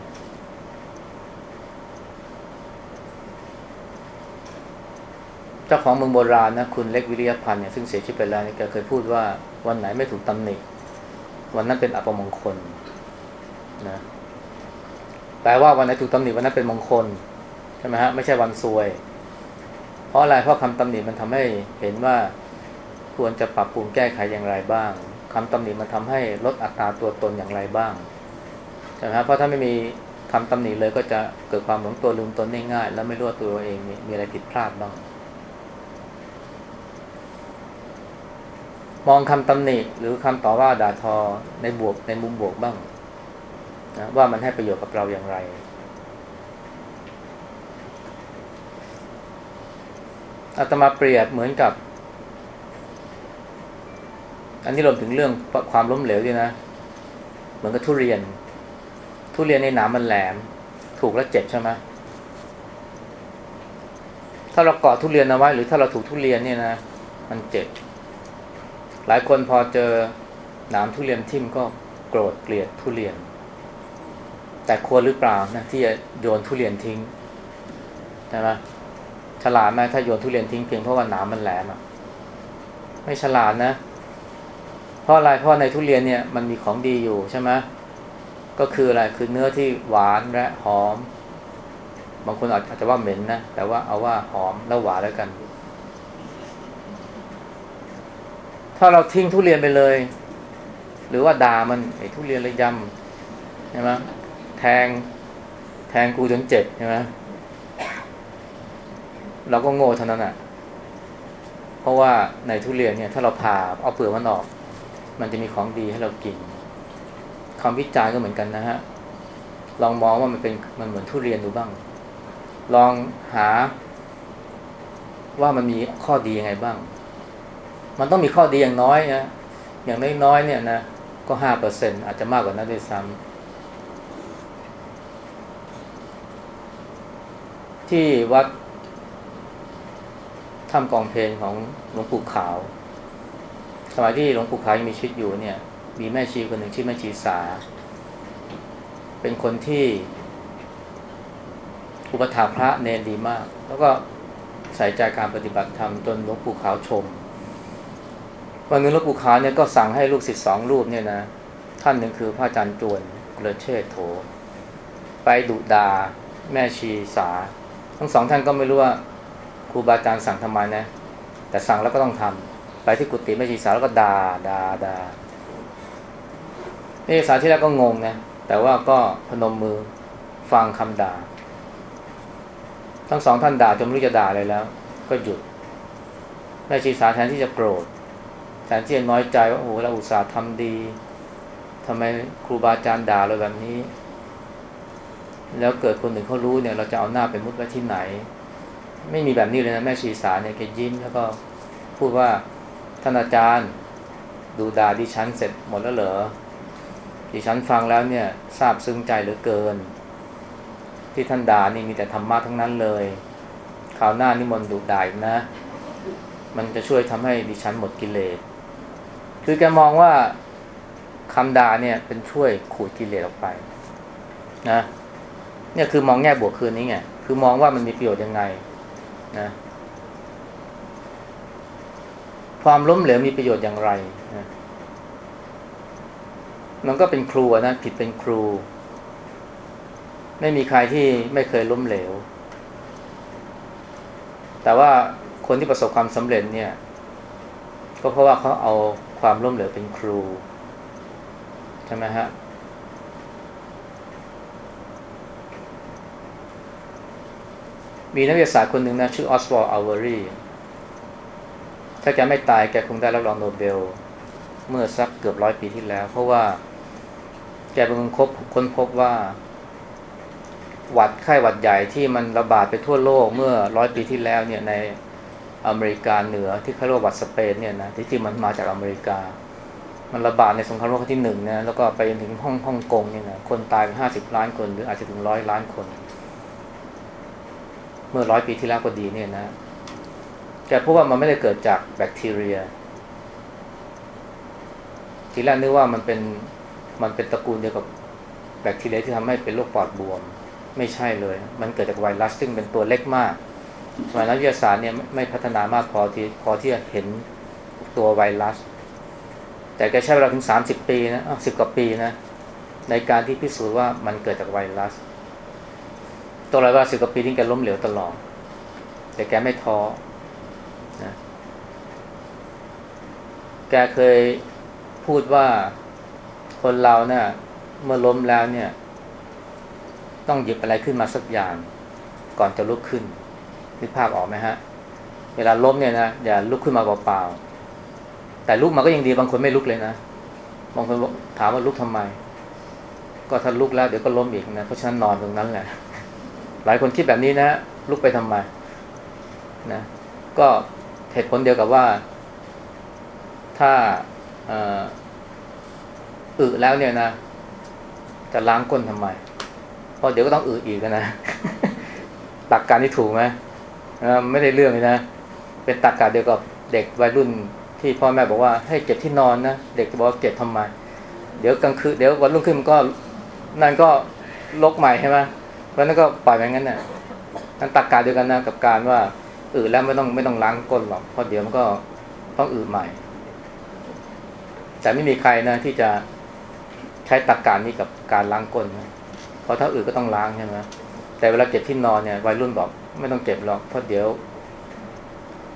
จ้าของเมืองโบราณนะคุณเล็กวิริยพันธ์เนี่ยซึ่งเสียชีวิตไปแล้วเนี่ยแกเคยพูดว่าวันไหนไม่ถูกตำหนิวันนั้นเป็นอัปมงคลนะแปลว่าวันไหนถูกตำหนิวันนั้นเป็นมงคลใช่ไหมฮะไม่ใช่วันซวย เพราะอะไรเพราะคำตำหนิมันทำให้เห็นว่าควรจะปรับปรุงแก้ไขอย่างไรบ้างคำตำหนิมันทำให้ลดอัตราตัวตนอย่างไรบ้างใช่ไหมครับเพราะถ้าไม่มีคำตำหนิเลยก็จะเกิดความหลงตัวลืมตนได้ง่าย แล้วไม่รู้ตัวเองมีอะไรผิดพลาดบ้าง มองคำตำหนิหรือคำต่อว่าด่าทอในบวกในมุมบวกบ้างนะว่ามันให้ประโยชน์กับเราอย่างไร อาตมาเปรียบเหมือนกับ อันนี้รวมถึงเรื่องความล้มเหลวด้วยนะ เหมือนกับทุเรียน ทุเรียนในหนามมันแหลม ถูกแล้วเจ็บใช่ไหมถ้าเราเกาะทุเรียนเอาไว้ หรือถ้าเราถูกทุเรียนเนี่ยนะ มันเจ็บ หลายคนพอเจอหนามทุเรียนทิ่มก็โกรธเกลียดทุเรียน แต่ควรหรือเปล่านะที่จะโยนทุเรียนทิ้งใช่ไหมฉลาดไหมถ้าโยนทุเรียนทิ้งเพียงเพราะว่าหนามมันแหลมอะไม่ฉลาดนะ เพราะอะไรเพราะในทุเรียนเนี่ยมันมีของดีอยู่ใช่ไหมก็คืออะไรคือเนื้อที่หวานและหอม บางคนอาจจะว่าเหม็นนะแต่ว่าเอาว่าหอมแล้วหวานแล้วกัน ถ้าเราทิ้งทุเรียนไปเลย หรือว่าด่ามันไอ้ทุเรียนเลยยำใช่ไหมแทงแทงกูจนเจ็บใช่ไหมเราก็โง่เท่านั้นอะ เพราะว่าในทุเรียนเนี่ย ถ้าเราผ่าเอาเปลือกมันออก มันจะมีของดีให้เรากินคำวิจารณ์ก็เหมือนกันนะฮะ ลองมองว่ามันเป็นมันเหมือนทุเรียนดูบ้าง ลองหา ว่ามันมีข้อดียังไงบ้าง มันต้องมีข้อดีอย่างน้อยนะอย่างน้อยๆเนี่ยนะก็ห้าเปอร์เซ็นอาจจะมากกว่านั้นด้วยซ้ำที่วัดถ้ำกองเพลงของหลวงปู่ขาว สมัยที่หลวงปู่ขาวยังมีชีวิตอยู่เนี่ย มีแม่ชีคนหนึ่งชื่อแม่ชีสา เป็นคนที่อุปถาพระเนรดีมาก แล้วก็ใส่ใจการปฏิบัติธรรมจนหลวงปู่ขาวชม วันนึงหลวงปู่ขาวเนี่ยก็สั่งให้ลูกศิษย์สองรูปเนี่ยนะ ท่านหนึ่งคือพระอาจารย์จวนเลเชษโถ ไปดุดา แม่ชีสา ทั้งสองท่านก็ไม่รู้ว่าครูบาอาจารย์สั่งทำไมนะ แต่สั่งแล้วก็ต้องทำไปที่กุฏิแม่ชีสาแล้วก็ดา่าด่าด่านี่สาวที่แรกก็งงนะแต่ว่าก็พนมมือฟังคำด่า ทั้งสองท่านด่าจนไม่รู้จะด่าอะไรแล้ว ก็หยุดแม่ชีสาแทนที่จะโกรธ แทนที่จะน้อยใจว่าโอ้โหเราอุตส่าห์ทำดีทำไมครูบาอาจารย์ด่าเราแบบนี้ แล้วเกิดคนหนึ่งเขารู้เนี่ย เราจะเอาหน้าไปมุดไว้ที่ไหน ไม่มีแบบนี้เลยนะแม่ชีสาเนี่ยแกยิ้มแล้วก็พูดว่าท่านอาจารย์ดูด่าดิฉันเสร็จหมดแล้วเหรอดิฉันฟังแล้วเนี่ยทราบซึ้งใจเหลือเกิน ที่ท่านด่านี่มีแต่ธรรมะทั้งนั้นเลยคราวหน้านิมนดูด่าอีกนะ มันจะช่วยทำให้ดิฉันหมดกิเลส คือแกมองว่าคำด่าเนี่ย เป็นช่วยขูดกิเลสออกไป นะ เนี่ยคือมองแง่บวกคืนนี้ไงคือมองว่ามันมีประโยชน์ยังไง นะความล้มเหลวมีประโยชน์อย่างไรนะมันก็เป็นครูนะผิดเป็นครู ไม่มีใครที่ไม่เคยล้มเหลว แต่ว่าคนที่ประสบความสำเร็จเนี่ย ก็เพราะว่าเขาเอา ความล้มเหลวเป็นครู ใช่ไหมฮะมีนักวิทยาศาสตร์คนหนึ่งนะ ชื่อออสวอลอัลเวอรีถ้าแกไม่ตายแกคงได้รับรองโนเบล เมื่อสักเกือบร้อยปีที่แล้ว เพราะว่าแกเป็นคนคบค้นพบว่า หวัดไข้หวัดใหญ่ที่มันระบาดไปทั่วโลกเมื่อร้อยปีที่แล้วเนี่ยใน อเมริกาเหนือที่เขาเรียกว่าหวัดสเปนเนี่ยนะที่จริงมันมาจากอเมริกา มันระบาดในสงครามโลกครั้งที่หนึ่งนะแล้วก็ไปจนถึงฮ่องฮ่องกงเนี่ยนะคนตายไปห้าสิบล้านคนหรืออาจจะถึงร้อยล้านคน เมื่อร้อยปีที่แล้วก็ดีเนี่ยนะแกพบว่ามันไม่ได้เกิดจากแบคทีเรีย ทีแรกนึกว่ามันเป็นมันเป็นตระกูลเดียวกับแบคทีเรียที่ทำให้เป็นโรคปอดบวม ไม่ใช่เลย มันเกิดจากไวรัสซึ่งเป็นตัวเล็กมาก สมัยนักวิทยาศาสตร์เนี่ยไม่พัฒนามากพอที่พอที่จะเห็นตัวไวรัส แต่แกใช้เวลาถึงสามสิบปีนะสิบกว่าปีนะ ในการที่พิสูจน์ว่ามันเกิดจากไวรัส ตัวไวรัสสิบกว่าปีที่แกล้มเหลวตลอด แต่แกไม่ท้อนะแกเคยพูดว่าคนเราเนะี่ยเมื่อล้มแล้วเนี่ย ต้องหยิบอะไรขึ้นมาสักอย่าง ก่อนจะลุกขึ้น นึกภาพออกไหมฮะ เวลาล้มเนี่ยนะอย่าลุกขึ้นมาเปล่าๆแต่ลุกมาก็ยังดีบางคนไม่ลุกเลยนะบางคนถามว่าลุกทำไม ก็ถ้าลุกแล้วเดี๋ยวก็ล้มอีกนะเพราะฉะนั้นนอนตรงนั้นแหละ หลายคนคิดแบบนี้นะลุกไปทำไมนะ ก็เหตุผลเดียวกับว่า ถ้าอึแล้วเนี่ยนะ จะล้างก้นทำไม เพราะเดี๋ยวก็ต้องอึอีกนะหลักการที่ถูกไหม ไม่ได้เรื่องเลยนะ เป็นตักกาเดียวกับเด็กวัยรุ่นที่พ่อแม่บอกว่าให้เก็บที่นอนนะเด็กจะบอกเก็บทำไมเดี๋ยวกลางคืนเดี๋ยววันรุ่งขึ้นมันก็นั่นก็ลกใหม่ใช่ไหมเพราะนั้นก็ปล่อยไปงั้นนะ่ะนั่นตักกาเดียวกันนะกับการว่าอืดแล้วไม่ต้องไม่ต้องล้างก้นหรอกเพราะเดี๋ยวมันก็ต้องอืดใหม่ แต่ไม่มีใครนะที่จะใช้ตักการนี้กับการล้างก้นนะเพราะถ้าอืดก็ต้องล้างใช่ไหมแต่เวลาเก็บที่นอนเนี่ยวัยรุ่นบอก ไม่ต้องเก็บหรอกเพราะเดี๋ยว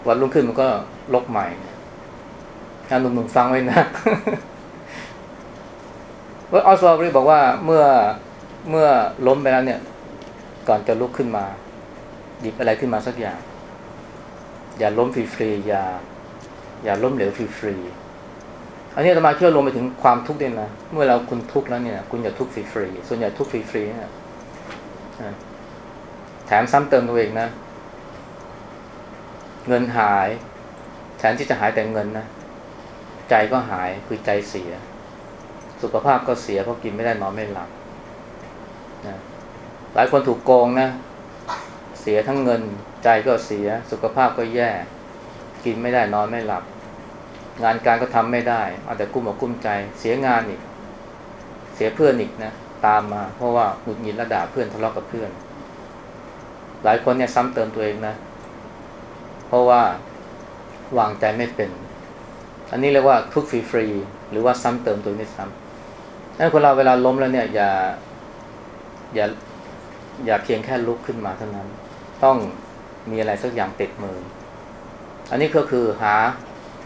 วันรุ่งขึ้นมันก็ลกใหม่งานหนุ่มๆฟังไว้นะว่าออสวอรีบอกว่าเมื่อเมื่อล้มไปแล้วเนี่ย ก่อนจะลุกขึ้นมา หยิบอะไรขึ้นมาสักอย่าง อย่าล้มฟรีๆอย่า อย่าล้มเหลวฟรีๆอันนี้จะมาเชื่อลงไปถึงความทุกข์ด้วยนะเมื่อเราคุณทุกข์แล้วเนี่ย คุณอย่าทุกข์ฟรีๆส่วนใหญ่ทุกข์ฟรีๆนะ แถมซ้ำเติมตัวเองนะ เงินหาย แทนที่จะหายแต่เงินนะ ใจก็หายคือใจเสีย สุขภาพก็เสียเพราะกินไม่ได้นอนไม่หลับนะหลายคนถูกโกงนะ เสียทั้งเงิน ใจก็เสีย สุขภาพก็แย่ กินไม่ได้นอนไม่หลับ งานการก็ทำไม่ได้เอาแต่กุ้มอกกุ้มใจ เสียงานอีก เสียเพื่อนอีกนะ ตามมา เพราะว่าหงุดหงิดระด่าเพื่อนทะเลาะกับเพื่อน หลายคนเนี่ยซ้ำเติมตัวเองนะ เพราะว่าวางใจไม่เป็น อันนี้เรียกว่าทุกฟรีๆหรือว่าซ้ำเติมตัวไม่ซ้ำนั้นคนเราเวลาล้มแล้วเนี่ยอย่าอย่าอย่าเพียงแค่ลุกขึ้นมาเท่านั้น ต้องมีอะไรสักอย่างติดมือ อันนี้ก็คือหา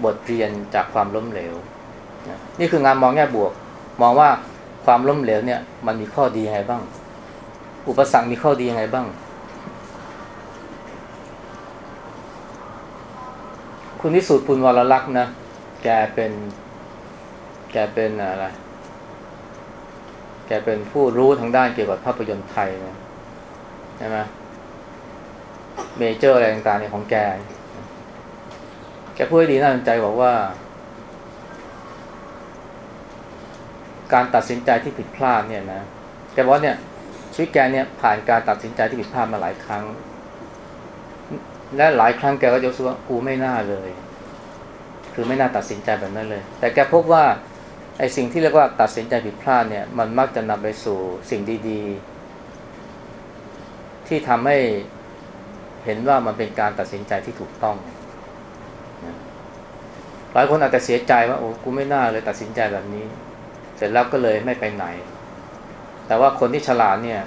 บทเรียนจากความล้มเหลว นี่คืองานมองแง่บวก มองว่าความล้มเหลวเนี่ย มันมีข้อดียังไงบ้าง อุปสรรคมีข้อดียังไงบ้าง คุณนิสุทธิ์ปุณวรลักษ์นะ แกเป็น แกเป็นอะไร แกเป็นผู้รู้ทางด้านเกี่ยวกับภาพยนตร์ไทยนะใช่ไหมเมเจอร์อะไรต่างๆเนี่ยของแก แกพูดดีน่าสนใจบอกว่า การตัดสินใจที่ผิดพลาดเนี่ยนะ แกบอกเนี่ยชีวิตแกเนี่ยผ่านการตัดสินใจที่ผิดพลาดมาหลายครั้ง และหลายครั้งแกก็ยกสู้ว่ากูไม่น่าเลย คือไม่น่าตัดสินใจแบบนั้นเลย แต่แกพบว่าไอ้สิ่งที่เรียกว่าตัดสินใจผิดพลาดเนี่ย มันมักจะนำไปสู่สิ่งดีๆ ที่ทำให้เห็นว่ามันเป็นการตัดสินใจที่ถูกต้อง หลายคนอาจจะเสียใจว่าโอ้กูไม่น่าเลยตัดสินใจแบบนี้ เสร็จแล้วก็เลยไม่ไปไหน แต่ว่าคนที่ฉลาดเนี่ย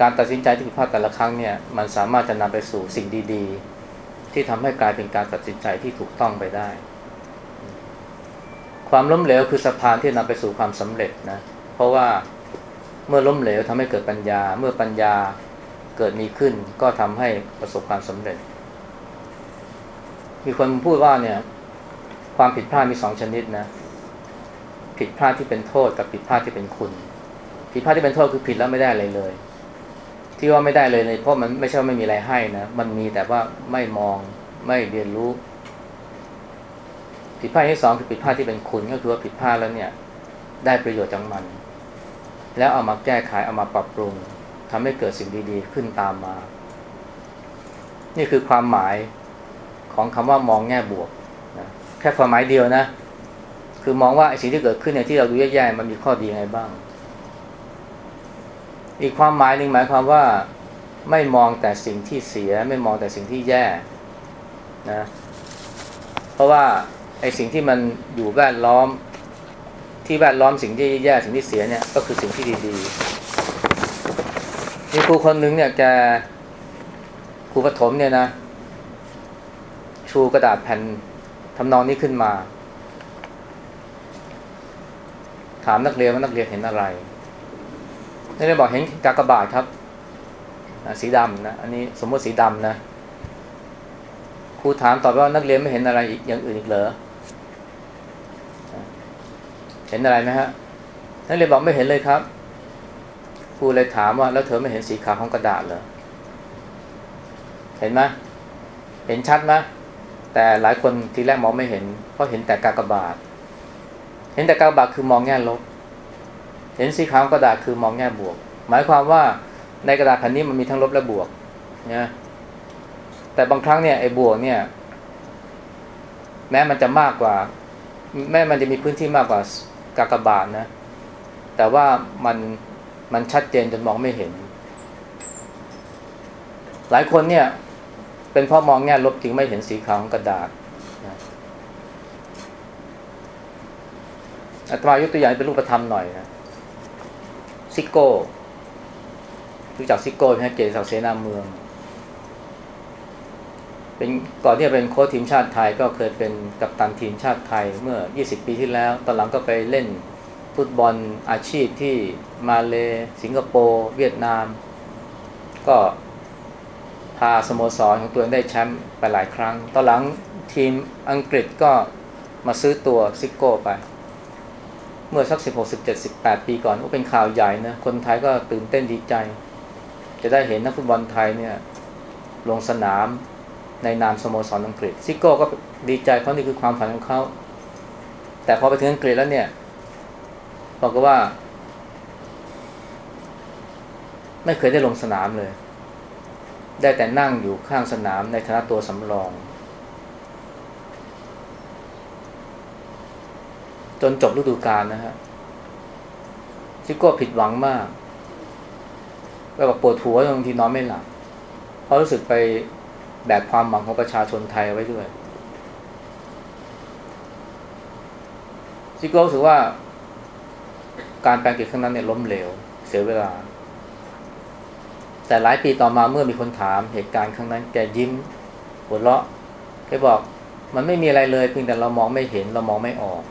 การตัดสินใจที่ผิดพลาดแต่ละครั้งเนี่ยมันสามารถจะนำไปสู่สิ่งดีๆ ที่ทำให้กลายเป็นการตัดสินใจที่ถูกต้องไปได้ ความล้มเหลวคือสะพานที่นำไปสู่ความสำเร็จนะเพราะว่าเมื่อล้มเหลวทำให้เกิดปัญญา เมื่อปัญญาเกิดมีขึ้น ก็ทำให้ประสบความสำเร็จ มีคนพูดว่าเนี่ยความผิดพลาดมีสองชนิดนะผิดพลาดที่เป็นโทษกับผิดพลาดที่เป็นคุณ ผิดพลาดที่เป็นโทษคือผิดแล้วไม่ได้อะไรเลย ที่ว่าไม่ได้เลยเลยเพราะมันไม่ใช่ไม่มีอะไรให้นะมันมีแต่ว่าไม่มองไม่เรียนรู้ ผิดพลาดที่สองคือผิดพลาดที่เป็นคุณก็คือว่าผิดพลาดแล้วเนี่ย ได้ประโยชน์จากมัน แล้วเอามาแก้ไขเอามาปรับปรุงทำให้เกิดสิ่งดีๆ ขึ้นตามมา นี่คือความหมายของคำว่ามองแง่บวกนะแค่ความหมายเดียวนะ คือมองว่าสิ่งที่เกิดขึ้นเนี่ยที่เราดูแย่ๆมันมีข้อดียังไงบ้าง อีกความหมายหนึ่งหมายความว่าไม่มองแต่สิ่งที่เสีย ไม่มองแต่สิ่งที่แย่นะเพราะว่าไอ้สิ่งที่มันอยู่แวดล้อมที่แวดล้อมสิ่งที่แย่สิ่งที่เสียเนี่ยก็คือสิ่งที่ดีๆมีครูคนหนึ่งเนี่ยแกครูปฐมเนี่ยนะ ชูกระดาษแผ่นทำนองนี้ขึ้นมา ถามนักเรียนว่านักเรียนเห็นอะไร นักเรียนบอกเห็นกากบาทครับสีดำนะอันนี้สมมติสีดำนะครูถามตอบว่านักเรียนไม่เห็นอะไรอีกอย่างอื่นอีกเหรอเห็นอะไรไหมฮะนักเรียนบอกไม่เห็นเลยครับครูเลยถามว่าแล้วเธอไม่เห็นสีขาวของกระดาษเหรอเห็นไหมเห็นชัดไหมแต่หลายคนทีแรกมองไม่เห็น เพราะเห็นแต่กากบาท เห็นแต่กากบาทคือมองแง่ลบ เห็นสีขาวกระดาษคือมองแง่บวก หมายความว่าในกระดาษแผ่นนี้มันมีทั้งลบและบวกนะแต่บางครั้งเนี่ยไอ้บวกเนี่ย แม้มันจะมากกว่า แม้มันจะมีพื้นที่มากกว่ากากบาทนะ แต่ว่ามันมันชัดเจนจนมองไม่เห็น หลายคนเนี่ย เป็นเพราะมองแง่ลบจึงไม่เห็นสีขาวของกระดาษนะอาตมายกตัวอย่างเป็นรูปธรรมหน่อยนะ ซิโก้รู้จักซิโก้ใช่ไหมเกษศักดิ์เสนาเมือง เป็นก่อนที่จะเป็นโค้ชทีมชาติไทยก็เคยเป็นกัปตันทีมชาติไทยเมื่อ 20 ปีที่แล้ว ตอนหลังก็ไปเล่นฟุตบอลอาชีพที่มาเลสิงคโปร์เวียดนาม ก็พาสโมสรของตัวเองได้แชมป์ไปหลายครั้ง ตอนหลังทีมอังกฤษก็มาซื้อตัวซิโก้ไป เมื่อสัก16 17 18ปีก่อนก็เป็นข่าวใหญ่นะคนไทยก็ตื่นเต้นดีใจ จะได้เห็นนักฟุตบอลไทยเนี่ยลงสนามในนามสโมสรอังกฤษซิโก้ก็ดีใจเพราะนี่คือความฝันของเขาแต่พอไปถึงอังกฤษแล้วเนี่ยบอกว่า ไม่เคยได้ลงสนามเลย ได้แต่นั่งอยู่ข้างสนามในฐานะตัวสำรอง จนจบฤดูกาลนะฮะซิโก้ผิดหวังมากแบบปวดหัวบางทีนอนไม่หลับเพราะรู้สึกไปแบกความหวังของประชาชนไทยไว้ด้วยซิโก้รู้สึกว่า การแปลงกิดครั้งนั้นเนี่ยล้มเหลว เสียเวลา แต่หลายปีต่อมาเมื่อมีคนถามเหตุการณ์ครั้งนั้นแกยิ้มหัวเราะแกบอก มันไม่มีอะไรเลยเพียงแต่เรามองไม่เห็นเรามองไม่ออก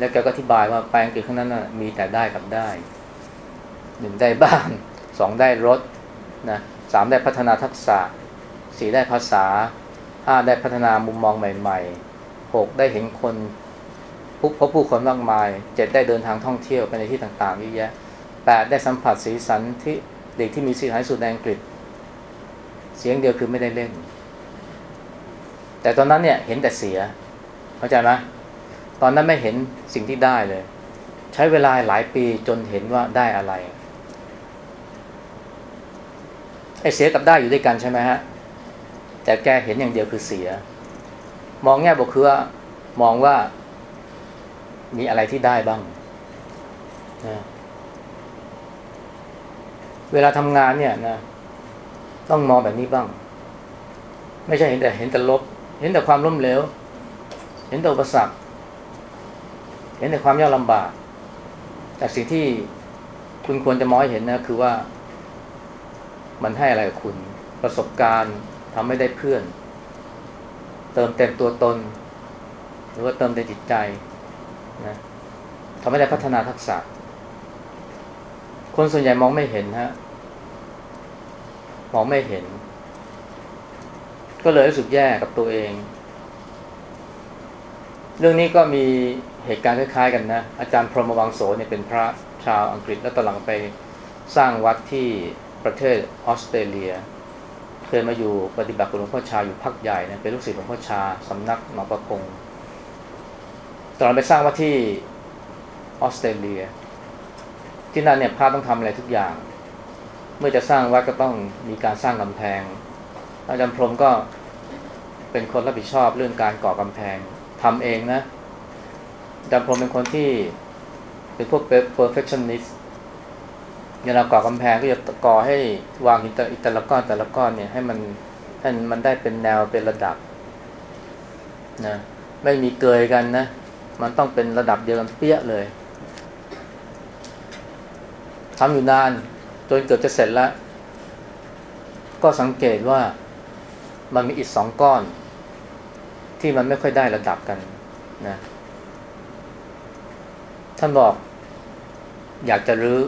แล้วแกก็อธิบายว่าแปลงกิดครั้งนั้นนะมีแต่ได้กับได้หนึ่งได้บ้านสองได้รถนะสามได้พัฒนาทักษะสี่ได้ภาษาห้าได้พัฒนามุมมองใหม่ๆหกได้เห็นคนพบพบผู้คนมากมายเจ็ดได้เดินทางท่องเที่ยวไปในที่ต่างๆเยอะแยะแปดได้สัมผัสสีสันที่เด็กที่มีสีสันสุดในอังกฤษ เสียงเดียวคือไม่ได้เล่น แต่ตอนนั้นเนี่ยเห็นแต่เสีย เข้าใจไหม ตอนนั้นไม่เห็นสิ่งที่ได้เลย ใช้เวลาหลายปีจนเห็นว่าได้อะไรไอ้เสียกับได้อยู่ด้วยกันใช่ไหมฮะ แต่แกเห็นอย่างเดียวคือเสีย มองแง่บวกคือว่ามองว่ามีอะไรที่ได้บ้างนะเวลาทำงานเนี่ยนะต้องมองแบบนี้บ้าง ไม่ใช่เห็นแต่เห็นแต่ลบ เห็นแต่ความล้มเหลว เห็นแต่อุปสรรค เห็นแต่ความยากลำบาก แต่สิ่งที่คุณควรจะมองให้เห็นนะ คือว่า มันให้อะไรกับคุณ ประสบการณ์ทำให้ได้เพื่อน เติมเต็มตัวตน หรือว่าเติมเต็มจิตใจนะทำให้ได้พัฒนาทักษะ คนส่วนใหญ่มองไม่เห็นฮะมองไม่เห็น ก็เลยรู้สึกแย่กับตัวเอง เรื่องนี้ก็มี เหตุการณ์คล้ายๆกันนะ อาจารย์พรหมวังโสเนี่ยเป็นพระชาวอังกฤษแล้วตอนหลังไปสร้างวัดที่ประเทศออสเตรเลีย เคยมาอยู่ปฏิบัติกับหลวงพ่อชาอยู่พักใหญ่นะเป็นลูกศิษย์หลวงพ่อชาสำนักหนองประคงตอนไปสร้างวัดที่ออสเตรเลีย ที่นั่นเนี่ยพระต้องทำอะไรทุกอย่าง เมื่อจะสร้างวัดก็ต้องมีการสร้างกำแพงอาจารย์พรหมก็เป็นคนรับผิดชอบเรื่องการก่อกำแพงทำเองนะ จารย์พรมเป็นคนที่เป็นพวก perfectionist เวลาก่อกำแพงก็จะก่อให้วางอินแต่ละก้อนแต่ละก้อนเนี่ยให้มันให้มันได้เป็นแนวเป็นระดับนะไม่มีเกยกันนะ มันต้องเป็นระดับเดียวกันเปี้ยเลยทำอยู่นานจนเกือบจะเสร็จแล้ว ก็สังเกตว่ามันมีอิฐสองก้อน ที่มันไม่ค่อยได้ระดับกันนะ ท่านบอกอยากจะรื้อ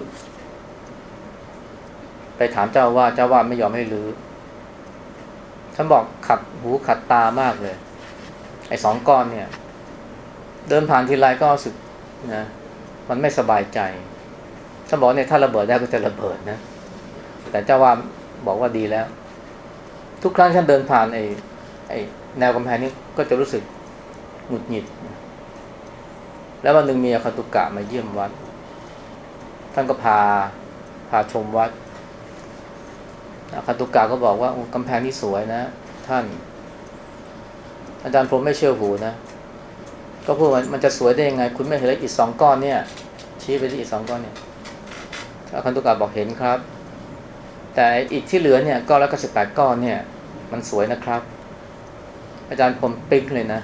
ไปถามเจ้าว่าเจ้าว่าไม่ยอมให้รื้อ ท่านบอกขัดหูขัดตามากเลย ไอ้สองก้อนเนี่ย เดินผ่านทีไรก็รู้สึกนะมันไม่สบายใจ ท่านบอกเนี่ยถ้าระเบิดได้ก็จะระเบิดนะ แต่เจ้าว่าบอกว่าดีแล้ว ทุกครั้งฉันเดินผ่านไอ้ไอ้แนวกำแพงนี้ก็จะรู้สึกหงุดหงิด แล้ววันหนึ่งมีอาคาตุกะมาเยี่ยมวัด ท่านก็พาพาชมวัดอาคาตุกะก็บอกว่ากำแพงนี่สวยนะ ท่าน อาจารย์พรมไม่เชื่อหูนะ ก็พูดว่ามันจะสวยได้ยังไง คุณไม่เห็นลยอิฐสองก้อนเนี่ย ชี้ไปที่อิฐสองก้อนเนี่ยอาคันตุกะบอกเห็นครับ แต่อิฐที่เหลือเนี่ยก้อนละก็สิบแปดก้อนเนี่ย มันสวยนะครับ อาจารย์ผมปิ๊กเลยนะ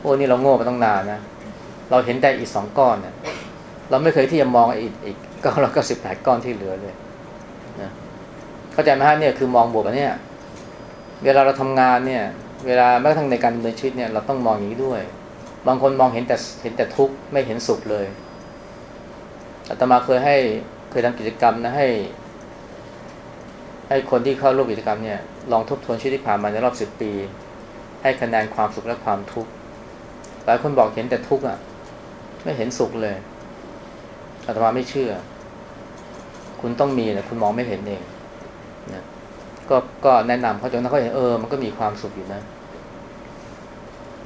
โอ้นี่เราโง่มาตั้งนานนะ เราเห็นแต่อีกสองก้อนเนี่ยเราไม่เคยที่จะมองอีกอีกก้อนละก็สิบแปดก้อนที่เหลือเลยนะเข้าใจไหมฮะเนี่ยคือมองบวกเนี่ยเวลาเราทำงานเนี่ย เวลาแม้กระทั่งในการดำเนินชีวิตเนี่ยเราต้องมองอย่างนี้ด้วย บางคนมองเห็นแต่เห็นแต่ทุกข์ไม่เห็นสุขเลยอาตมาเคยให้เคยทำกิจกรรมนะให้ ให้คนที่เข้าร่วมกิจกรรมเนี่ยลองทบทวนชีวิตที่ผ่านมาในรอบสิบปี ให้คะแนนความสุขและความทุกข์หลายคนบอกเห็นแต่ทุกข์อะ ไม่เห็นสุขเลยอาตมาไม่เชื่อ คุณต้องมีนะคุณมองไม่เห็นเองนะก็ก็แนะนำเขาจนเขาเห็นเออมันก็มีความสุขอยู่นะ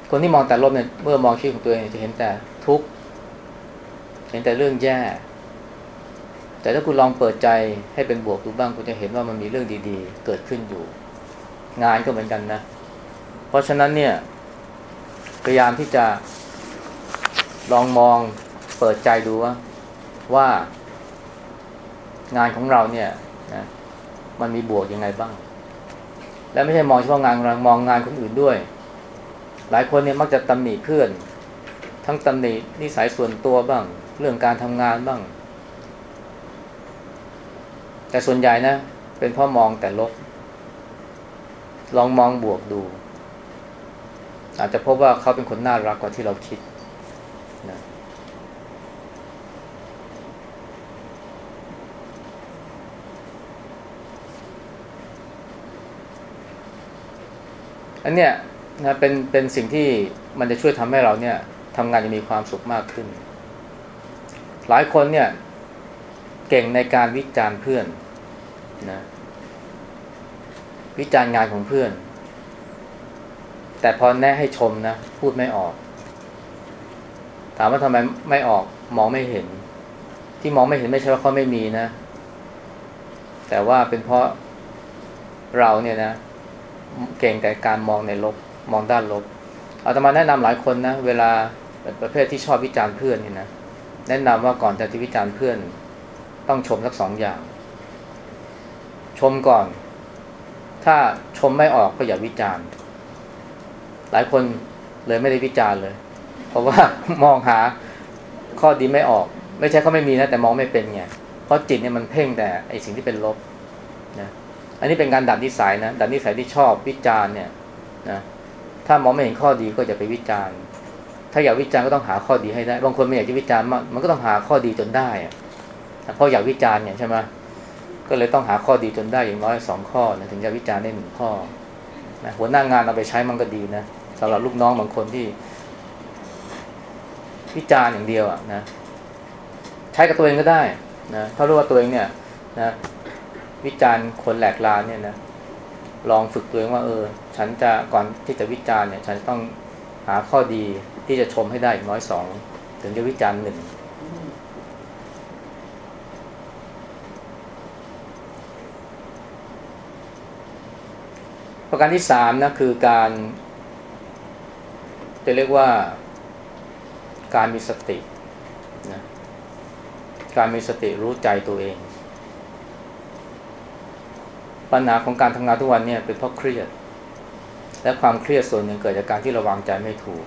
คนที่มองแต่ลบเนี่ยเมื่อมองชีวิตของตัวเองจะเห็นแต่ทุกข์เห็นแต่เรื่องแย่ แต่ถ้าคุณลองเปิดใจให้เป็นบวกดูบ้างคุณจะเห็นว่ามันมีเรื่องดีๆ เกิดขึ้นอยู่ งานก็เหมือนกันนะ เพราะฉะนั้นเนี่ยพยายามที่จะ ลองมองเปิดใจดูว่าว่างานของเราเนี่ยนะมันมีบวกยังไงบ้าง และไม่ใช่มองเฉพาะงานเรามองงานคนอื่นด้วย หลายคนเนี่ยมักจะตำหนิเพื่อน ทั้งตำหนินิสัยส่วนตัวบ้าง เรื่องการทำงานบ้าง แต่ส่วนใหญ่นะ เป็นเพราะมองแต่ลบ ลองมองบวกดู อาจจะพบว่าเขาเป็นคนน่ารักกว่าที่เราคิด อันเนี้ยนะเป็นเป็นสิ่งที่มันจะช่วยทำให้เราเนี่ยทำงานจะมีความสุขมากขึ้น หลายคนเนี่ย เก่งในการวิจารณ์เพื่อนนะวิจารณ์งานของเพื่อน แต่พอแนะให้ชมนะพูดไม่ออก ถามว่าทำไมไม่ออกมองไม่เห็น ที่มองไม่เห็นไม่ใช่ว่าเขาไม่มีนะ แต่ว่าเป็นเพราะเราเนี่ยนะ เก่งแต่การมองในลบมองด้านลบอาตมาแนะนำหลายคนนะเวลาประเภทที่ชอบวิจารณ์เพื่อนนี่นะแนะนำว่าก่อนจะที่วิจารณ์เพื่อน ต้องชมสักสองอย่าง ชมก่อน ถ้าชมไม่ออกก็อย่าวิจารณ์ หลายคนเลยไม่ได้วิจารณ์เลย เพราะว่ามองหาข้อดีไม่ออก ไม่ใช่เขาไม่มีนะแต่มองไม่เป็นไงเพราะจิตเนี่ยมันเพ่งแต่ไอสิ่งที่เป็นลบ อันนี้เป็นการดัดนิสัยนะดัดนิสัยที่ชอบวิจารณ์เนี่ยนะถ้ามองไม่เห็นข้อดีก็อย่าไปวิจารณ์ ถ้าอยากวิจารณ์ก็ต้องหาข้อดีให้ได้ บางคนไม่อยากจะวิจารณ์มันก็ต้องหาข้อดีจนได้อะเพราะอยากวิจารณ์เนี่ยใช่ไหมก็เลยต้องหาข้อดีจนได้อย่างน้อยสองข้อนะถึงจะวิจารณ์ได้หนึ่งข้อนะหัวหน้างานเอาไปใช้มันก็ดีนะสำหรับลูกน้องบางคนที่ วิจารณ์อย่างเดียวอะนะใช้กับตัวเองก็ได้นะถ้ารู้ว่าตัวเองเนี่ยนะ วิจารณ์คนแหลกลานเนี่ยนะลองฝึกตัวเองว่าเออ ฉันจะก่อนที่จะวิจารณ์เนี่ยฉันต้องหาข้อดีที่จะชมให้ได้อีกน้อยสองถึงจะวิจารณ์หนึ่งประการที่สามนะคือการ จะเรียกว่าการมีสตินะการมีสติรู้ใจตัวเอง ปัญหาของการทำงานทุกวันเนี่ยเป็นเพราะเครียด และความเครียดส่วนหนึ่งเกิดจากการที่เราวางใจไม่ถูก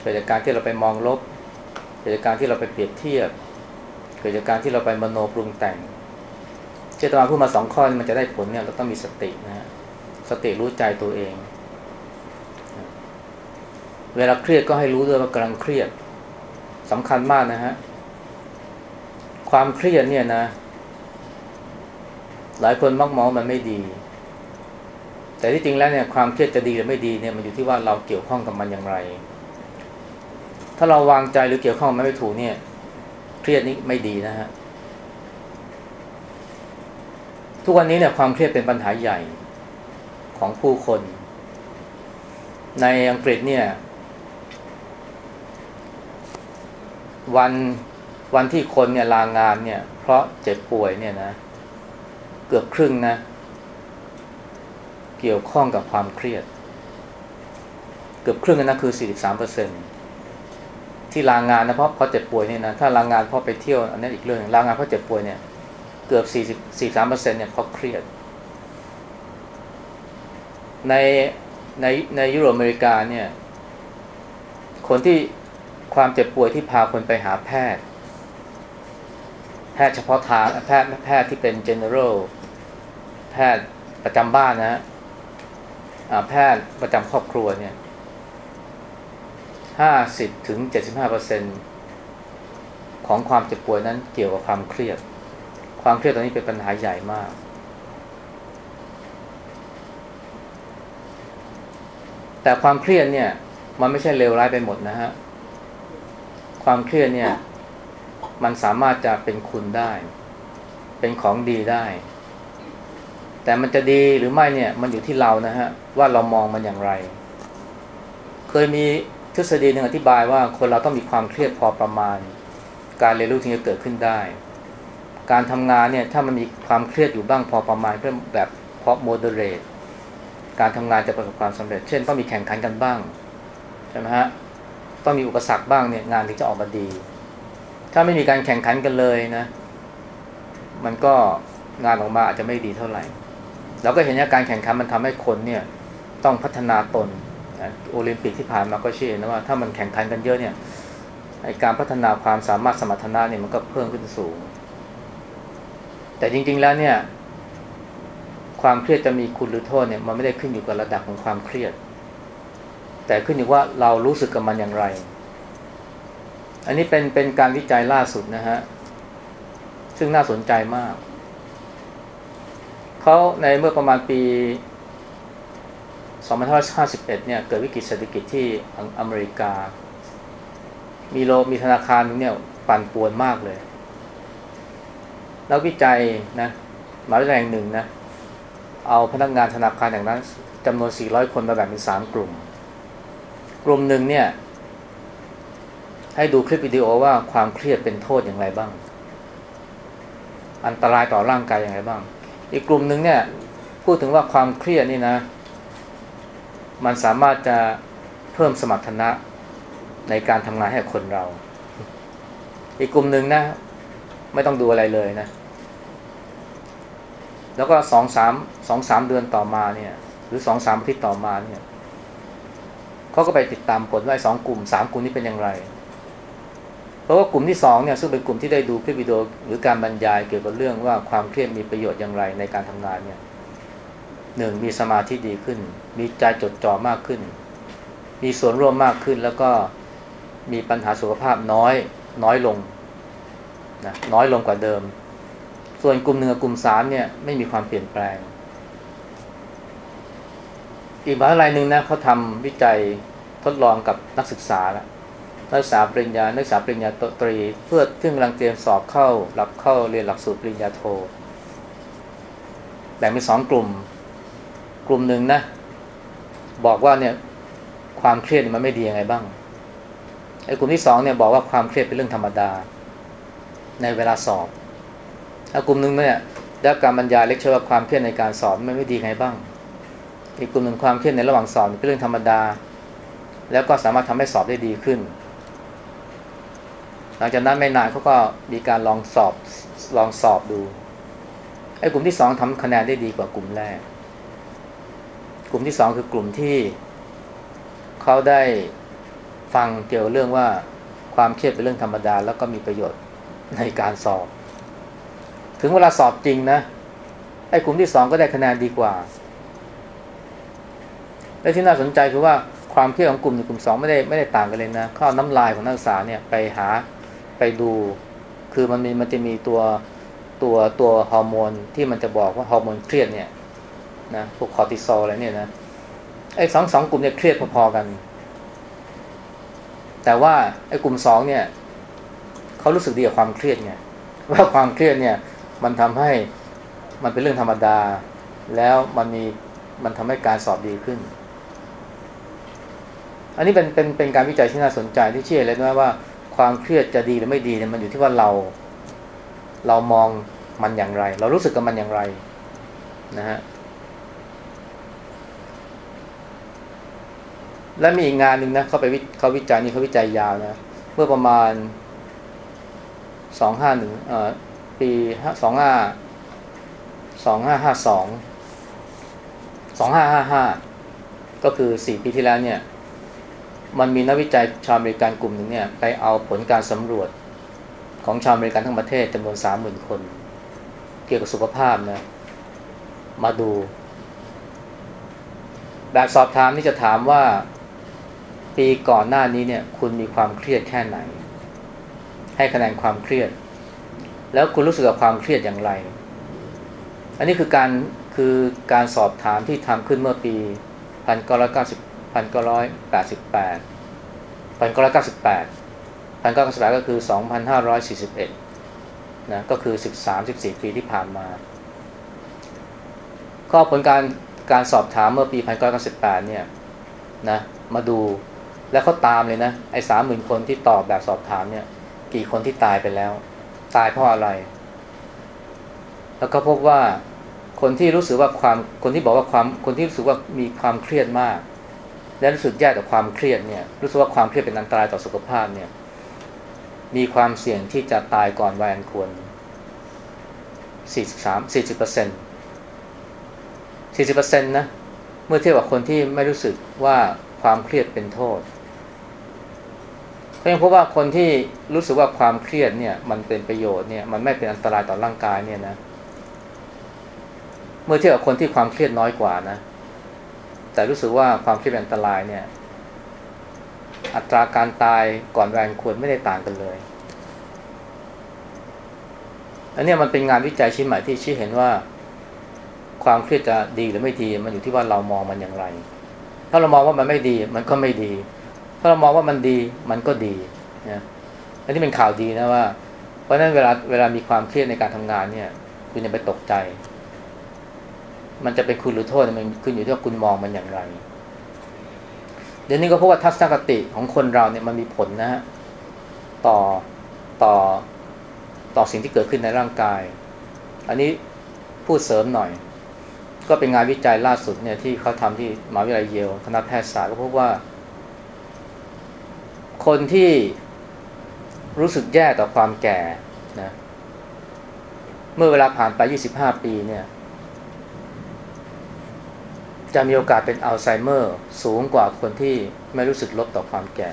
เกิดจากการที่เราไปมองลบ เกิดจากการที่เราไปเปรียบเทียบ เกิดจากการที่เราไปมโนปรุงแต่ง เจตนาพูดมาสองข้อมันจะได้ผลเนี่ยเราต้องมีสตินะฮะ สติรู้ใจตัวเอง เวลาเครียดก็ให้รู้ด้วยว่ากำลังเครียดสำคัญมากนะฮะ ความเครียดเนี่ยนะ หลายคนมักมองมันไม่ดี แต่ที่จริงแล้วเนี่ยความเครียดจะดีหรือไม่ดีเนี่ยมันอยู่ที่ว่าเราเกี่ยวข้องกับมันอย่างไร ถ้าเราวางใจหรือเกี่ยวข้องมันไม่ถูกเนี่ย เครียดนี้ไม่ดีนะฮะทุกวันนี้เนี่ยความเครียดเป็นปัญหาใหญ่ของผู้คน ในอังกฤษเนี่ย วันวันที่คนเนี่ยลางานเนี่ย เพราะเจ็บป่วยเนี่ยนะเกือบครึ่งนะ เกี่ยวข้องกับความเครียด เกือบครึ่งนะคือ43เปอร์เซ็นที่ลางานนะเพราะเพราะเจ็บป่วยเนี่ยนะถ้าลางานเพราะไปเที่ยวอันนี้อีกเรื่องลางานเพราะเจ็บป่วยเนี่ยเกือบ40 43เปอร์เซ็นเนี่ยเพราะเครียด ในในในยุโรปอเมริกาเนี่ย คนที่ความเจ็บป่วยที่พาคนไปหาแพทย์ แพทย์เฉพาะทางแพทย์แพทย์ที่เป็น general แพทย์ประจำบ้านนะฮะแพทย์ประจำครอบครัวเนี่ยห้าสิบถึงเจ็ดสิบห้าเปอร์เซ็นของความเจ็บป่วยนั้นเกี่ยวกับความเครียด ความเครียดตอนนี้เป็นปัญหาใหญ่มาก แต่ความเครียดเนี่ย มันไม่ใช่เลวร้ายไปหมดนะฮะ ความเครียดเนี่ย มันสามารถจะเป็นคุณได้ เป็นของดีได้ แต่มันจะดีหรือไม่เนี่ยมันอยู่ที่เรานะฮะว่าเรามองมันอย่างไร เคยมีทฤษฎีหนึ่งอธิบายว่าคนเราต้องมีความเครียดพอประมาณ การเรียนรู้ถึงจะเกิดขึ้นได้ การทำงานเนี่ยถ้ามันมีความเครียดอยู่บ้างพอประมาณเพื่อแบบพอโมเดเรตการทำงานจะประสบความสำเร็จ เช่นต้องมีแข่งขันกันบ้างใช่ไหมฮะต้องมีอุปสรรคบ้างเนี่ยงานถึงจะออกมาดี ถ้าไม่มีการแข่งขันกันเลยนะ มันก็งานออกมาอาจจะไม่ดีเท่าไหร่ เราก็เห็นว่าการแข่งขันมันทำให้คนเนี่ยต้องพัฒนาตนโอลิมปิกที่ผ่านมาก็เช่นะว่าถ้ามันแข่งขันกันเยอะเนี่ยการพัฒนาความสามารถสมรรถนะเนี่ยมันก็เพิ่มขึ้นสูง แต่จริง ๆแล้วเนี่ย ความเครียดจะมีคุณหรือโทษเนี่ยมันไม่ได้ขึ้นอยู่กับระดับของความเครียด แต่ขึ้นอยู่ว่าเรารู้สึกกับมันอย่างไร อันนี้เป็นเป็นการวิจัยล่าสุดนะฮะซึ่งน่าสนใจมาก เขาในเมื่อประมาณปี 2551 เนี่ย เกิดวิกฤตเศรษฐกิจที่อเมริกา มีโลมีธนาคารเนี่ยปั่นป่วนมากเลย นักวิจัยนะมหาวิทยาลัยหนึ่งนะ เอาพนักงานธนาคารอย่างนั้นจำนวน 400 คนมาแบ่งเป็น 3 กลุ่ม กลุ่มหนึ่งเนี่ย ให้ดูคลิปวิดีโอว่าความเครียดเป็นโทษอย่างไรบ้าง อันตรายต่อร่างกายอย่างไรบ้าง อีกกลุ่มหนึ่งเนี่ยพูดถึงว่าความเครียดนี่นะ มันสามารถจะเพิ่มสมรรถนะในการทำงานให้คนเรา อีกกลุ่มหนึ่งนะ ไม่ต้องดูอะไรเลยนะ แล้วก็สองสามสองสามเดือนต่อมาเนี่ย หรือสองสามอาทิตย์ต่อมาเนี่ยเขาก็ไปติดตามผลว่าสองกลุ่มสามกลุ่มนี้เป็นอย่างไร ราะว่ากลุ่มที่สองเนี่ยซึ่งเป็นกลุ่มที่ได้ดูคลิปวิดีโอหรือการบรรยายเกี่ยวกับเรื่องว่าความเครียดมีประโยชน์อย่างไรในการทำงานเนี่ยหนึ่งมีสมาธิดีขึ้น มีใจจดจ่อมากขึ้น มีส่วนร่วมมากขึ้นแล้วก็มีปัญหาสุขภาพน้อยน้อยลงนะน้อยลงกว่าเดิม ส่วนกลุ่มหนึ่งกับกลุ่มสามเนี่ยไม่มีความเปลี่ยนแปลง อีกมหาลัยหนึ่งนะเขาทำวิจัยทดลองกับนักศึกษาแล้ว นักศึกษาปริญญา นักศึกษาปริญญาตรี เพื่อซึ่งกำลังเตรียมสอบเข้าหลับเข้าเรียนหลักสูตรปริญญาโท แบ่งเป็นสองกลุ่ม กลุ่มหนึ่งนะ บอกว่าเนี่ยความเครียดมันไม่ดียังไงบ้าง ไอ้กลุ่มที่สองเนี่ยบอกว่าความเครียดเป็นเรื่องธรรมดา ในเวลาสอบแล้กลุ่มหนึ่งเนี่ยได้การบรรยายเล็กเชื่อว่าความเครียดในการสอบมันไม่ดีไงบ้าง อีกกลุ่มหนึ่งความเครียดในระหว่างสอบเป็นเรื่องธรรมดา แล้วก็สามารถทำให้สอบได้ดีขึ้น หลังจากนั้นไม่นานเขาก็มีการลองสอบลองสอบดูไอ้กลุ่มที่สองทำคะแนนได้ดีกว่ากลุ่มแรก กลุ่มที่สองคือกลุ่มที่เขาได้ฟังเกี่ยวเรื่องว่าความเครียดเป็นเรื่องธรรมดา แล้วก็มีประโยชน์ในการสอบ ถึงเวลาสอบจริงนะ ไอ้กลุ่มที่สองก็ได้คะแนนดีกว่า และที่น่าสนใจคือว่าความเครียดของกลุ่มหนึ่งกลุ่มสองไม่ได้ไม่ได้ต่างกันเลยนะขาเอาน้ำลายของนักศึกษาเนี่ยไปหา ไปดู คือมันมีมันจะมีตัวตัวตัวฮอร์โมนที่มันจะบอกว่าฮอร์โมนเครียดเนี่ยนะพวกคอร์ติซอลอะไรเนี่ยนะไอ้สองสองกลุ่มเนี่ยเครียดพอๆกัน แต่ว่าไอ้กลุ่มสองเนี่ยเขารู้สึกดีกับความเครียดไงว่าความเครียดเนี่ย มันทำให้มันเป็นเรื่องธรรมดา แล้วมันมีมันทำให้การสอบดีขึ้น อันนี้เป็นเป็นเป็นการวิจัยที่น่าสนใจที่เชื่อเลยนะว่า ความเครียดจะดีหรือไม่ดีเนี่ยมันอยู่ที่ว่าเรา เรามองมันอย่างไร เรารู้สึกกับมันอย่างไรนะฮะและมีอีกงานหนึ่งนะเขาไปเขาวิจัยนี่เขาวิจัยยาวนะเมื่อประมาณสองห้าหนึ่งเอ่อปีสองห้าสองห้าห้าสองสองห้าห้าห้าก็คือสี่ปีที่แล้วเนี่ย มันมีนักวิจัยชาวอเมริกันกลุ่มหนึ่งเนี่ยไปเอาผลการสำรวจของชาวอเมริกันทั้งประเทศจำนวนสามหมื่นคน เกี่ยวกับสุขภาพนะมาดู แบบสอบถามนี่จะถามว่าปีก่อนหน้านี้เนี่ยคุณมีความเครียดแค่ไหน ให้คะแนนความเครียด แล้วคุณรู้สึกกับความเครียดอย่างไร อันนี้คือการคือการสอบถามที่ทำขึ้นเมื่อปี 1998 พันเก้าร้อยแปดสิบแปดพันเก้าร้อยเก้าสิบแปดพันเก้าร้อยสิบแปดก็คือสองพันห้าร้อยสี่สิบเอ็ดนะก็คือสิบสามสิบสี่ปีที่ผ่านมาก็ผลการการสอบถามเมื่อปีพันเก้าร้อยเก้าสิบแปดเนี่ยนะมาดูแล้วเขาตามเลยนะไอ้สามหมื่นคนที่ตอบแบบสอบถามเนี่ย กี่คนที่ตายไปแล้ว ตายเพราะอะไร แล้วก็พบว่าคนที่รู้สึกว่าความคนที่บอกว่าความคนที่รู้สึกว่ามีความเครียดมาก และรู้สึกแย่ต่อความเครียดเนี่ยรู้สึกว่าความเครียดเป็นอันตรายต่อสุขภาพเนี่ยมีความเสี่ยงที่จะตายก่อนวัยอันควร 43 40เปอร์เซ็นต์40เปอร์เซ็นต์นะเมื่อเทียบกับคนที่ไม่รู้สึกว่าความเครียดเป็นโทษก็ยังพบว่าคนที่รู้สึกว่าความเครียดเนี่ยมันเป็นประโยชน์เนี่ยมันไม่เป็นอันตรายต่อร่างกายเนี่ยนะ เมื่อเทียบกับคนที่ความเครียดน้อยกว่านะ แต่รู้สึกว่าความเครียดเป็นอันตรายเนี่ย อัตราการตายก่อนแรงควรไม่ได้ต่างกันเลย อันนี้มันเป็นงานวิจัยชิ้นใหม่ที่ชี้เห็นว่า ความเครียดจะดีหรือไม่ดี มันอยู่ที่ว่าเรามองมันอย่างไร ถ้าเรามองว่ามันไม่ดี มันก็ไม่ดี ถ้าเรามองว่ามันดีมันก็ดีนะอันนี้เป็นข่าวดีนะว่า เพราะฉะนั้นเวลาเวลามีความเครียดในการทำงานเนี่ยคุณอย่าไปตกใจ มันจะเป็นคุณหรือโทษมันขึ้นอยู่ที่ว่าคุณมองมันอย่างไร เดี๋ยวนี้ก็เพราะว่าทัศนคติของคนเราเนี่ยมันมีผลนะฮะต่อต่อต่อสิ่งที่เกิดขึ้นในร่างกาย อันนี้พูดเสริมหน่อย ก็เป็นงานวิจัยล่าสุดเนี่ยที่เขาทำที่มหาวิทยาลัยเยลคณะแพทยศาสตร์ก็พบว่า คนที่รู้สึกแย่ต่อความแก่นะเมื่อเวลาผ่านไป 25 ปีเนี่ย จะมีโอกาสเป็นอัลไซเมอร์ สูงกว่าคนที่ไม่รู้สึกลบต่อความแก่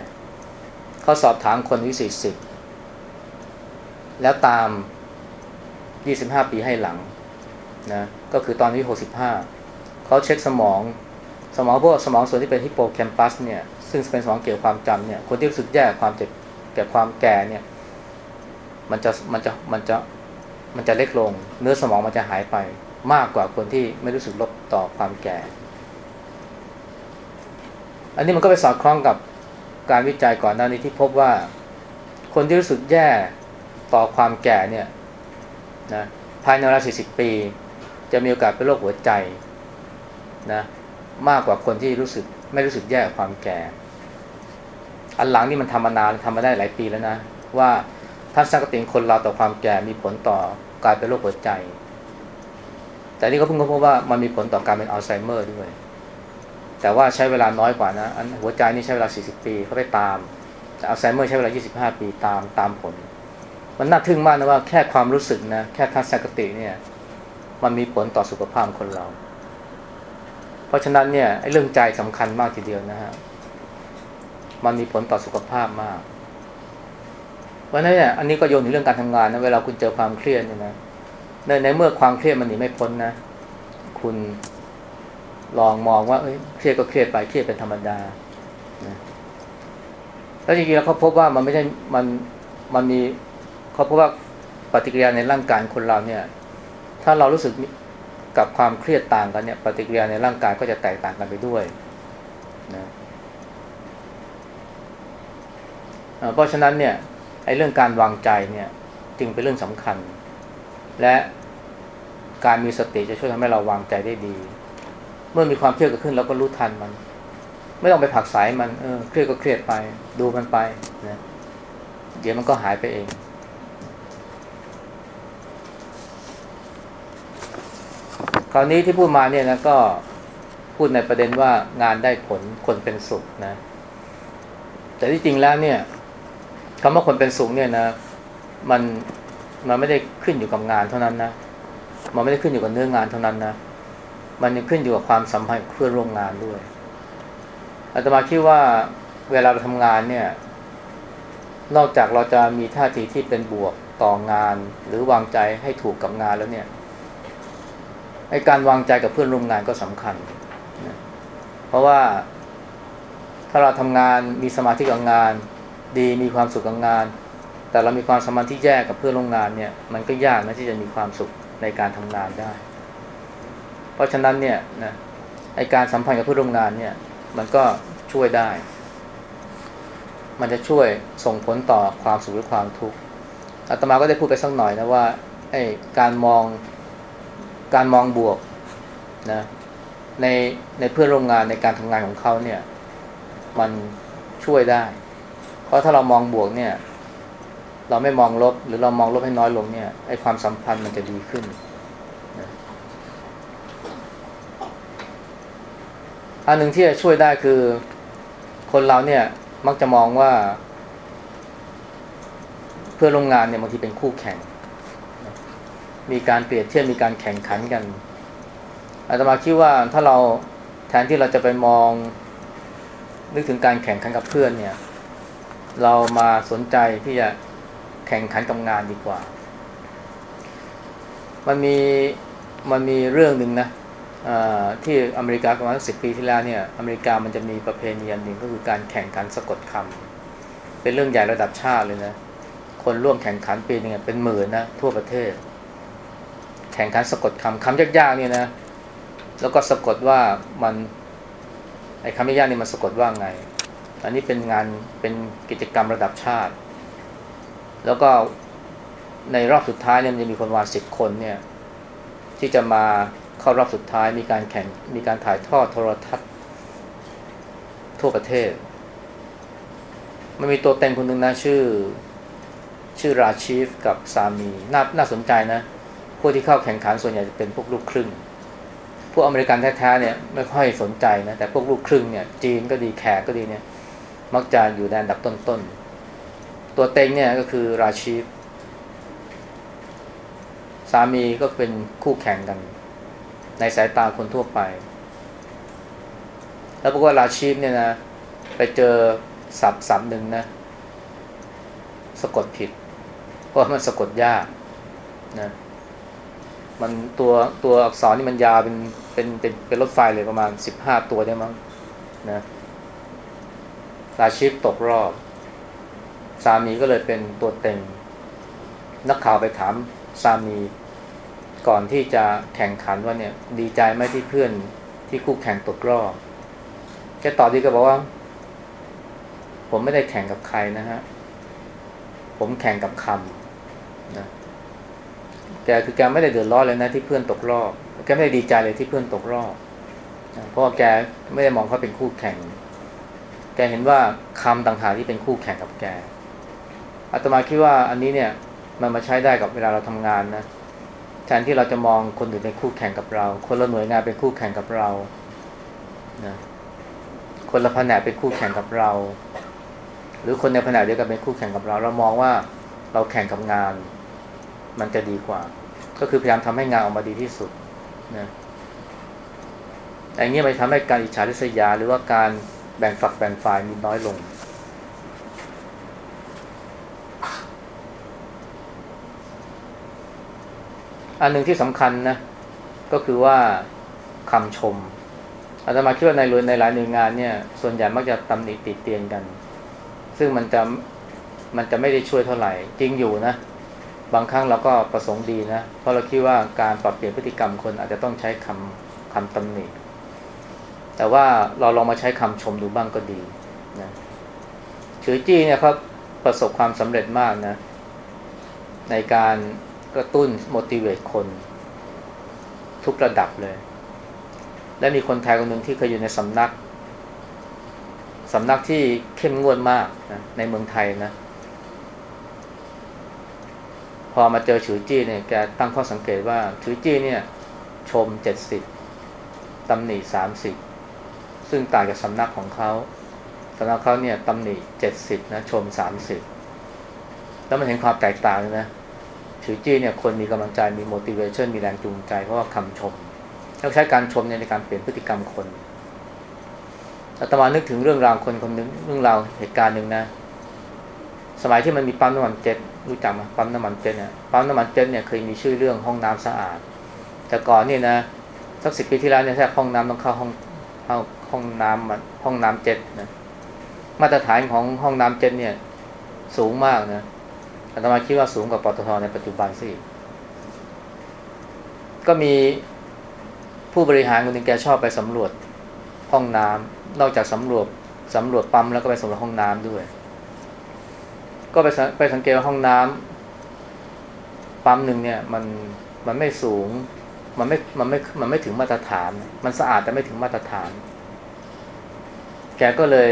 เขาสอบถามคนอายุ40 แล้วตาม 25 ปีให้หลังนะก็คือตอนที่65 เขาเช็คสมอง สมองพวกสมองส่วนที่เป็นฮิปโปแคมปัสเนี่ยซึ่งเป็นสมองเกี่ยวกับความจำเนี่ยคนที่รู้สึกแย่ความเจ็บแก่ความแก่เนี่ยมันจะมันจะมันจะมันจะเล็กลง เนื้อสมองมันจะหายไปมากกว่าคนที่ไม่รู้สึกลบต่อความแก่ อันนี้มันก็ไปสอดคล้องกับการวิจัยก่อนหน้านี้ที่พบว่า คนที่รู้สึกแย่ต่อความแก่เนี่ยนะภายในเวลา40 ปี จะมีโอกาสเป็นโรคหัวใจนะมากกว่าคนที่รู้สึกไม่รู้สึกแย่กับความแก่ อันหลังนี่มันทำมานานทำมาได้หลายปีแล้วนะ ว่าทัศนคติคนเราต่อความแก่มีผลต่อการเป็นโรคหัวใจ แต่นี่ก็เพิ่งพบว่ามันมีผลต่อการเป็นอัลไซเมอร์ด้วย แต่ว่าใช้เวลาน้อยกว่านะอันหัวใจนี่ใช้เวลา 40 ปีเขาไปตาม แต่อัลไซเมอร์ใช้เวลา 25 ปีตามตามผล มันน่าทึ่งมากนะว่าแค่ความรู้สึกนะแค่ทัศนคติเนี่ย มันมีผลต่อสุขภาพคนเรา เพราะฉะนั้นเนี่ยไอ้เรื่องใจสำคัญมากทีเดียวนะฮะมันมีผลต่อสุขภาพมากเพราะนั้นเนี่ยอันนี้ก็โยนถึงเรื่องการทำงานนะเวลาคุณเจอความเครียดเนี่ยนะในในเมื่อความเครียดมันหนีไม่พ้นนะ คุณ ลองมองว่าเอ้ยเครียดก็เครียดไปเครียดเป็นธรรมดาแล้วจริงๆแล้วเขาพบว่ามันไม่ใช่มันมันมีเขาพบว่าปฏิกิริยาในร่างกายคนเราเนี่ย ถ้าเรารู้สึกกับความเครียดต่างกันเนี่ยปฏิกิริยาในร่างกายก็จะแตกต่างกันไปด้วยนะเพราะฉะนั้นเนี่ยไอ้เรื่องการวางใจเนี่ยจึงเป็นเรื่องสำคัญ และการมีสติจะช่วยทำให้เราวางใจได้ดี เมื่อมีความเครียดเกิดขึ้นเราก็รู้ทันมัน ไม่ต้องไปผักสายมันเออเครียดก็เครียดไป ดูมันไปนะเดี๋ยวมันก็หายไปเองคราวนี้ที่พูดมาเนี่ยนะก็พูดในประเด็นว่างานได้ผลคนเป็นสุขนะ แต่ที่จริงแล้วเนี่ยคำว่าคนเป็นสุขเนี่ยนะ มันมันไม่ได้ขึ้นอยู่กับงานเท่านั้นนะมันไม่ได้ขึ้นอยู่กับเนื้องานเท่านั้นนะ มันยังขึ้นอยู่กับความสัมพันธ์เพื่อนร่วมงานด้วยอาตมาคิดว่าเวลาเราทำงานเนี่ย นอกจากเราจะมีท่าทีที่เป็นบวกต่องาน หรือวางใจให้ถูกกับงานแล้วเนี่ยไอการวางใจกับเพื่อนร่วมงานก็สำคัญ เพราะว่าถ้าเราทำงานมีสมาธิกับงาน ดีมีความสุขกับงาน แต่เรามีความสมพันธ์ที่แย่กับเพื่อนร่วมงานเนี่ย มันก็ยากนะที่จะมีความสุขในการทำงานได้ เพราะฉะนั้นเนี่ยนะไอการสัมพันธ์กับเพื่อนร่วมงานเนี่ย มันก็ช่วยได้ มันจะช่วยส่งผลต่อความสุขหรือความทุกข์อาตมาก็ได้พูดไปสักหน่อยนะว่าไอการมองการมองบวกนะในในเพื่อนร่วมงานในการทำงานของเขาเนี่ย มันช่วยได้ เพราะถ้าเรามองบวกเนี่ย เราไม่มองลบหรือเรามองลบให้น้อยลงเนี่ยไอความสัมพันธ์มันจะดีขึ้น อันหนึ่งที่จะช่วยได้คือ คนเราเนี่ย มักจะมองว่า เพื่อโรงงานเนี่ยบางทีเป็นคู่แข่ง มีการเปรียบเทียบมีการแข่งขันกันอาตมาคิดว่าถ้าเราแทนที่เราจะไปมอง นึกถึงการแข่งขันกับเพื่อนเนี่ย เรามาสนใจที่จะแข่งขันกับงานดีกว่า มันมีมันมีเรื่องหนึ่งนะ ที่อเมริกาประมาณสิบปีที่แล้วเนี่ยอเมริกามันจะมีประเพณีอันหนึ่งก็คือการแข่งขันสะกดคำเป็นเรื่องใหญ่ระดับชาติเลยนะคนร่วมแข่งขันปีนึงเป็นหมื่นนะทั่วประเทศ แข่งขันสะกดคำคำยากๆเนี่ยนะแล้วก็สะกดว่ามันไอ้คำยากๆนี่มันสะกดว่าไง อันนี้เป็นงานเป็นกิจกรรมระดับชาติ แล้วก็ในรอบสุดท้ายเนี่ยจะมีคนวาสิบคนเนี่ยที่จะมา เข้ารอบสุดท้ายมีการแข่งมีการถ่ายทอดโทรทัศน์ ทั่วประเทศ มันมีตัวเต็งคนหนึ่งนะชื่อ ชื่อราชีฟกับสามีน่าน่าสนใจนะพวกที่เข้าแข่งขันส่วนใหญ่จะเป็นพวกลูกครึ่ง พวกอเมริกันแท้ๆเนี่ยไม่ค่อยสนใจนะ แต่พวกลูกครึ่งเนี่ย จีนก็ดีแขกก็ดีเนี่ย มักจะอยู่ในอันดับต้นๆ ตัวเต็งเนี่ยก็คือราชีฟ สามีก็เป็นคู่แข่งกัน ในสายตาคนทั่วไป แล้วปรากฏว่าราชีพเนี่ยนะ ไปเจอศัพท์ศัพท์หนึ่งนะ สะกดผิด เพราะมันสะกดยากนะมันตัวตัวอักษรนี่มันยาวเป็นเป็นเป็นเป็นรถไฟเลยประมาณสิบห้าตัวได้มั้งนะราชีพตกรอบ สามีก็เลยเป็นตัวเต็ง นักข่าวไปถามสามี ก่อนที่จะแข่งขันว่าเนี่ย ดีใจไหมที่เพื่อนที่คู่แข่งตกรอบแกตอบดีก็บอกว่า ผมไม่ได้แข่งกับใครนะฮะ ผมแข่งกับคำนะแกคือแกไม่ได้เดือดร้อนเลยนะที่เพื่อนตกรอบแกไม่ได้ดีใจเลยที่เพื่อนตกรอบเพราะแกไม่ได้มองเขาเป็นคู่แข่ง แกเห็นว่าคำต่างหากที่เป็นคู่แข่งกับแกอาตมาคิดว่าอันนี้เนี่ย มันมาใช้ได้กับเวลาเราทำงานนะ แทนที่เราจะมองคนอื่นเป็นคู่แข่งกับเรา คนละหน่วยงานเป็นคู่แข่งกับเรานะคนละแผนกเป็นคู่แข่งกับเรา หรือคนในแผนกเดียวกันเป็นคู่แข่งกับเรา เรามองว่าเราแข่งกับงาน มันจะดีกว่า ก็คือพยายามทำให้งานออกมาดีที่สุดนะแต่เงี้ยมันทำให้การอิจฉาริษยา หรือว่าการแบ่งฝักแบ่งฝ่ายมีน้อยลง อันหนึ่งที่สำคัญนะ ก็คือว่าคำชมอาตมาคิดว่าในในหลายหน่วยงานเนี่ย ส่วนใหญ่มักจะตำหนิติดเตียนกัน ซึ่งมันจะมันจะไม่ได้ช่วยเท่าไหร่ จริงอยู่นะ บางครั้งเราก็ประสงค์ดีนะ เพราะเราคิดว่าการปรับเปลี่ยนพฤติกรรมคนอาจจะต้องใช้คำคำตำหนิ แต่ว่าเราลองมาใช้คำชมดูบ้างก็ดีนะชือจี้เนี่ยเขาประสบความสำเร็จมากนะ ในการ กระตุ้น motivate คน ทุกระดับเลย และมีคนไทยคนหนึ่งที่เคยอยู่ในสำนักสำนักที่เข้มงวดมากนะในเมืองไทยนะ พอมาเจอฉือจี้เนี่ยแกตั้งข้อสังเกตว่าฉือจี้เนี่ย ชมเจ็ดสิบตำหนิสามสิบซึ่งต่างจากสำนักของเขาสำนักเขาเนี่ยตำหนิเจ็ดสิบนะชมสามสิบแล้วมันเห็นความแตกต่างนะ ฉือจี้เนี่ยคนมีกำลังใจมี motivation มีแรงจูงใจ เพราะว่าคำชมแล้วใช้การชมในการเปลี่ยนพฤติกรรมคนอาตมานึกถึงเรื่องราวคนคนนึงเรื่องราวเหตุการณ์หนึ่งนะ สมัยที่มันมีปั๊มน้ำมันเจ็ตรู้จักไหมปั๊มน้ำมันเจ็ตเนี่ยปั๊มน้ำมันเจ็ตเนี่ยเคยมีชื่อเรื่องห้องน้ำสะอาด แต่ก่อนเนี่ยนะสักสิบปีที่แล้วเนี่ยแค่ห้องน้ำต้องเข้าห้องเข้าห้องน้ำห้องน้ำเจ็ตนะมาตรฐานของห้องน้ำเจ็ตเนี่ยสูงมากนะ อาตมาคิดว่าสูงกว่าปตทในปัจจุบันสิก็มีผู้บริหารคนหนึ่งแกชอบไปสำรวจห้องน้ำนอกจากสำรวจสำรวจปั๊มแล้วก็ไปสำรวจห้องน้ำด้วย ก็ไปไปสังเกตว่าห้องน้ำปั๊มหนึ่งเนี่ย มันมันไม่สูง มันไม่มันไม่มันไม่ถึงมาตรฐาน มันสะอาดแต่ไม่ถึงมาตรฐาน แกก็เลย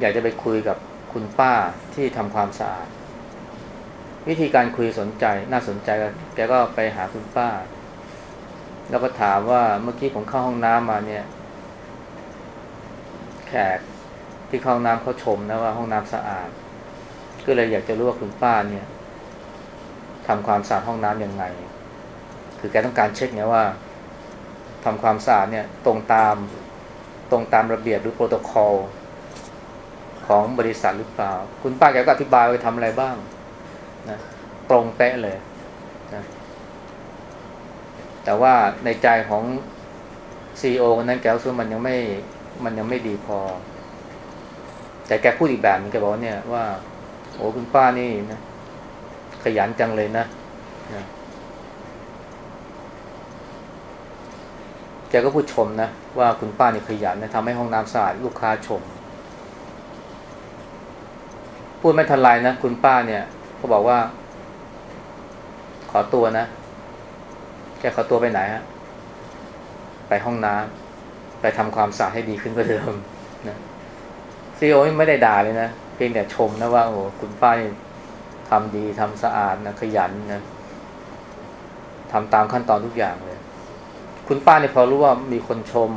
อยากจะไปคุยกับคุณป้าที่ทำความสะอาด วิธีการคุยสนใจ น่าสนใจแกก็ไปหาคุณป้า แล้วก็ถามว่าเมื่อกี้ผมเข้าห้องน้ำมาเนี่ย แขกที่เข้าห้องน้ำเขาชมนะว่าห้องน้ำสะอาด ก็เลยอยากจะรู้ว่าคุณป้าเนี่ยทำความสะอาดห้องน้ำยังไง คือแกต้องการเช็คเนี่ยว่าทำความสะอาดเนี่ยตรงตามตรงตามระเบียบหรือโปรโตคอลของบริษัทหรือเปล่า คุณป้าแกก็อธิบายว่าทำอะไรบ้าง นะตรงเป๊ะเลยนะแต่ว่าในใจของซีอคนนั้นแกรู้สึกมันยังไม่มันยังไม่ดีพอ แต่แกพูดอีกแบบนึงแกบอกว่าเนี่ยว่า โอ้คุณป้านี่นะขยันจังเลยนะนะแกก็พูดชมนะว่าคุณป้านี่ขยันนะทำให้ห้องน้ำสะอาดลูกค้าชม พูดไม่ทันไรนะคุณป้าเนี่ย เขาบอกว่า ขอตัวนะ แกขอตัวไปไหนฮะ ไปห้องน้ำไปทำความสะอาดให้ดีขึ้นกว่าเดิมนะซีโอไม่ได้ด่าเลยนะ เพียงแต่ชมนะว่าโอ้คุณป้าทำดีทำสะอาดนะขยันนะทำตามขั้นตอนทุกอย่างเลย คุณป้าเนี่ยพอรู้ว่ามีคนชม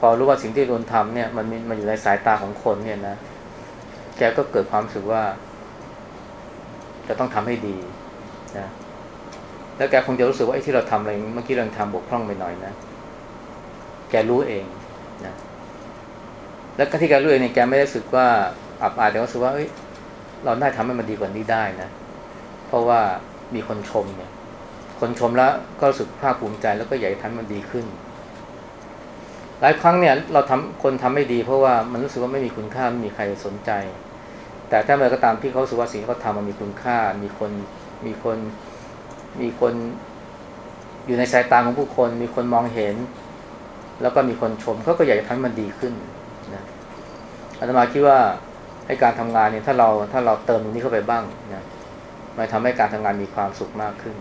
พอรู้ว่าสิ่งที่โดนทำเนี่ย มันมันอยู่ในสายตาของคนเนี่ยนะ แกก็เกิดความรู้สึกว่า จะต้องทำให้ดีนะแล้วแกคงจะรู้สึกว่าไอ้ที่เราทำอะไรเมื่อกี้เราทำบกพร่องไปหน่อยนะ แกรู้เองนะแล้วก็ที่แกรู้เองเนี่ยแกไม่ได้รู้สึกว่าอับอายแต่ก็รู้สึกว่าเอ้ยเราได้ทำให้มันดีกว่านี้ได้นะ เพราะว่ามีคนชมเนี่ย คนชมแล้วก็รู้สึกภาคภูมิใจแล้วก็อยากทำมันดีขึ้น หลายครั้งเนี่ย เราทำคนทำไม่ดี เพราะว่ามันรู้สึกว่าไม่มีคุณค่าไม่มีใครสนใจ แต่ถ้าเมื่อก็ตามที่เขาสึกว่าสิ่งที่เขาทำมันมีคุณค่า มีคนมีคนมีคนอยู่ในสายตาของผู้คน มีคนมองเห็น แล้วก็มีคนชมเขาก็อยากจะทำให้มันดีขึ้นนะอาตมาคิดว่าให้การทำงานเนี่ยถ้าเราถ้าเราเติมตรงนี้เข้าไปบ้างนะมันทำให้การทำงานมีความสุขมากขึ้น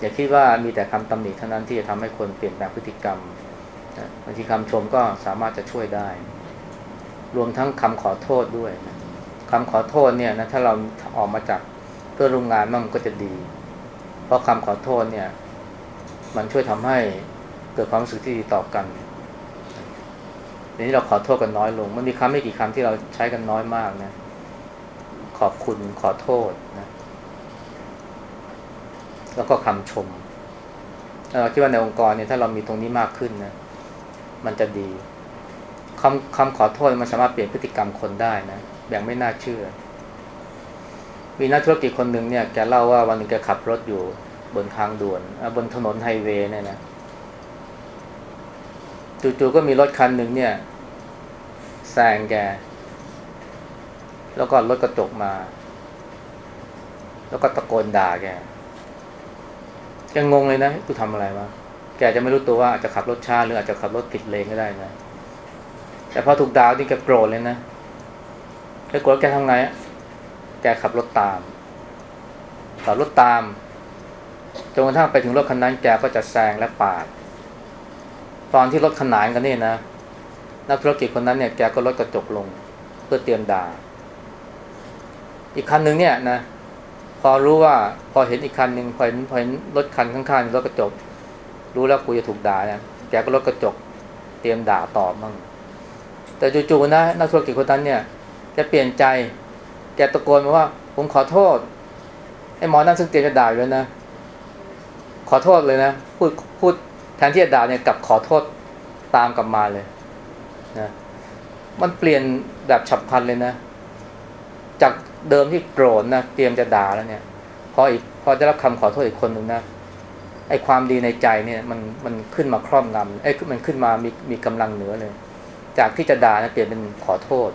อย่าคิดว่ามีแต่คำตำหนิเท่านั้นที่จะทำให้คนเปลี่ยนแปลงพฤติกรรมบางทีคำชมก็สามารถจะช่วยได้ รวมทั้งคำขอโทษด้วยนะ คำขอโทษเนี่ยนะถ้าเราออกมาจากเพื่อร่วมงานมันก็จะดี เพราะคำขอโทษเนี่ย มันช่วยทำให้เกิดความรู้สึกที่ดีต่อกันเดี๋ยวนี้เราขอโทษกันน้อยลง มันมีคำไม่กี่คำที่เราใช้กันน้อยมากนะ ขอบคุณขอโทษนะ แล้วก็คำชมเราคิดว่าในองค์กรเนี่ยถ้าเรามีตรงนี้มากขึ้นนะมันจะดีคำคำขอโทษมันสามารถเปลี่ยนพฤติกรรมคนได้นะ อย่างไม่น่าเชื่อ มีนักธุรกิจคนหนึ่งเนี่ยแกเล่าว่าวันหนึ่งแกขับรถอยู่บนทางด่วนบนถนนไฮเวย์เนี่ยนะจู่ๆก็มีรถคันหนึ่งเนี่ยแซงแก แล้วก็รถกระจกมา แล้วก็ตะโกนด่าแกแกงงเลยนะกูทำอะไรวะแกจะไม่รู้ตัวว่าอาจจะขับรถช้าหรืออาจจะขับรถผิดเลนก็ได้นะแต่พอถูกด่านี่แกโกรธเลยนะ แกโกรธแกทำไงอะแกขับรถตาม ขับรถตาม จนกระทั่งไปถึงรถคันนั้นแกก็จะแซงและปาด ตอนที่รถขนานกันนี่นะ นักธุรกิจคนนั้นเนี่ยแกก็ลดกระจกลง เพื่อเตรียมด่า อีกคันหนึ่งเนี่ยนะ พอรู้ว่าพอเห็นอีกคันหนึ่งพอเห็นพอเห็นรถคันข้างๆรถกระจก รู้แล้วกูจะถูกด่าเนี่ยแกก็ลดกระจก เตรียมด่าตอบมั่งแต่จู่ๆนะนักธุรกิจคนนั้นเนี่ย แกเปลี่ยนใจ แกตะโกนมาว่า ผมขอโทษไอ้หมอนั่นซึ่งเตรียมจะด่าอยู่แล้วนะ ขอโทษเลยนะ พูดพูดแทนที่จะด่าเนี่ยกลับขอโทษตามกลับมาเลยนะมันเปลี่ยนแบบฉับพลันเลยนะ จากเดิมที่โกรธนะเตรียมจะด่าแล้วเนี่ย พออีกพอได้รับคำขอโทษอีกคนหนึ่งนะไอ้ความดีในใจเนี่ย มันมันขึ้นมาครอบงำไอ้มันขึ้นมามีมีกำลังเหนือเลย จากที่จะด่านะเปลี่ยนเป็นขอโทษ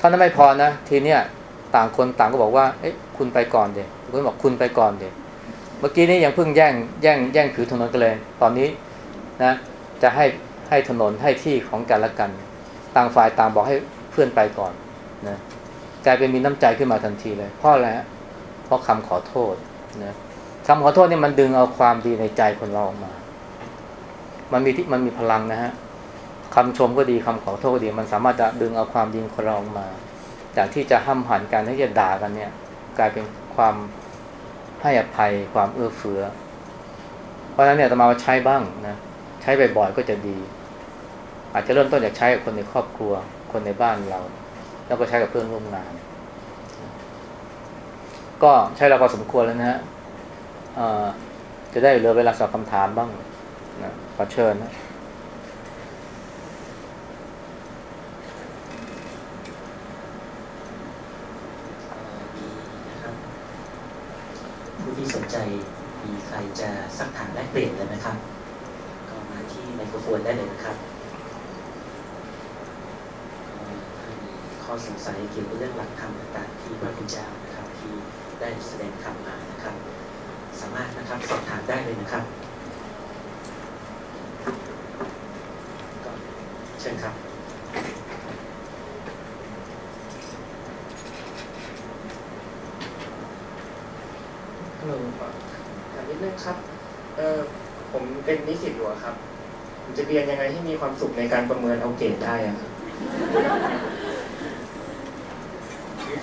ท่านั้นไม่พอนะ ทีเนี้ยต่างคนต่างก็บอกว่า เอ้คุณไปก่อนเด็กคุณบอกคุณไปก่อนเด็กเมื่อกี้นี้ยังเพิ่งแย่งแย่งแย่งถือถนนกันเลย ตอนนี้นะจะให้ให้ถนนให้ที่ของกันและกัน ต่างฝ่ายต่างบอกให้เพื่อนไปก่อนนะกลายเป็นมีน้ำใจขึ้นมาทันทีเลยเพราะอะไรเพราะคำขอโทษนะคำขอโทษนี่มันดึงเอาความดีในใจคนเราออกมา มันมีที่มันมีพลังนะฮะ คำชมก็ดีคำขอโทษก็ดี มันสามารถจะดึงเอาความดีคนเรออกมา จากที่จะห้ามหันกันที่จะด่ากันเนี่ย กลายเป็นความให้อภัยความเอื้อเฟื้อ เพราะฉะนั้นเนี่ยตมาใช้บ้างนะใช้บ่อยๆก็จะดี อาจจะเริ่มต้นจากใช้กับคนในครอบครัว คนในบ้านเรา แล้วก็ใช้กับเพื่อนร่วมงาน ก็ใช้เราพอสมควรแล้วนะฮะจะได้เหลือเวลาสอบคำถามบ้างนะขอเชิญนะ ผู้ที่สนใจมีใครจะสักถามแลกเปลี่ยนเลยนะครับ ก็มาที่ไมโครโฟนได้เลยนะครับข้อสงสัยเกี่ยวกับเรื่องหลักธรรมต่างๆที่พระพุทธเจ้านะครับที่ได้แสดงธรรมมานะครับ สามารถนะครับสอบถามได้เลยนะครับ ก็เชิญครับฮัลโหลถามนิดนึงครับ เออผม เป็นนิสิตอยู่ครับผมจะเรียนยังไงให้มีความสุขในการประเมินเอาเกรดได้อะครับ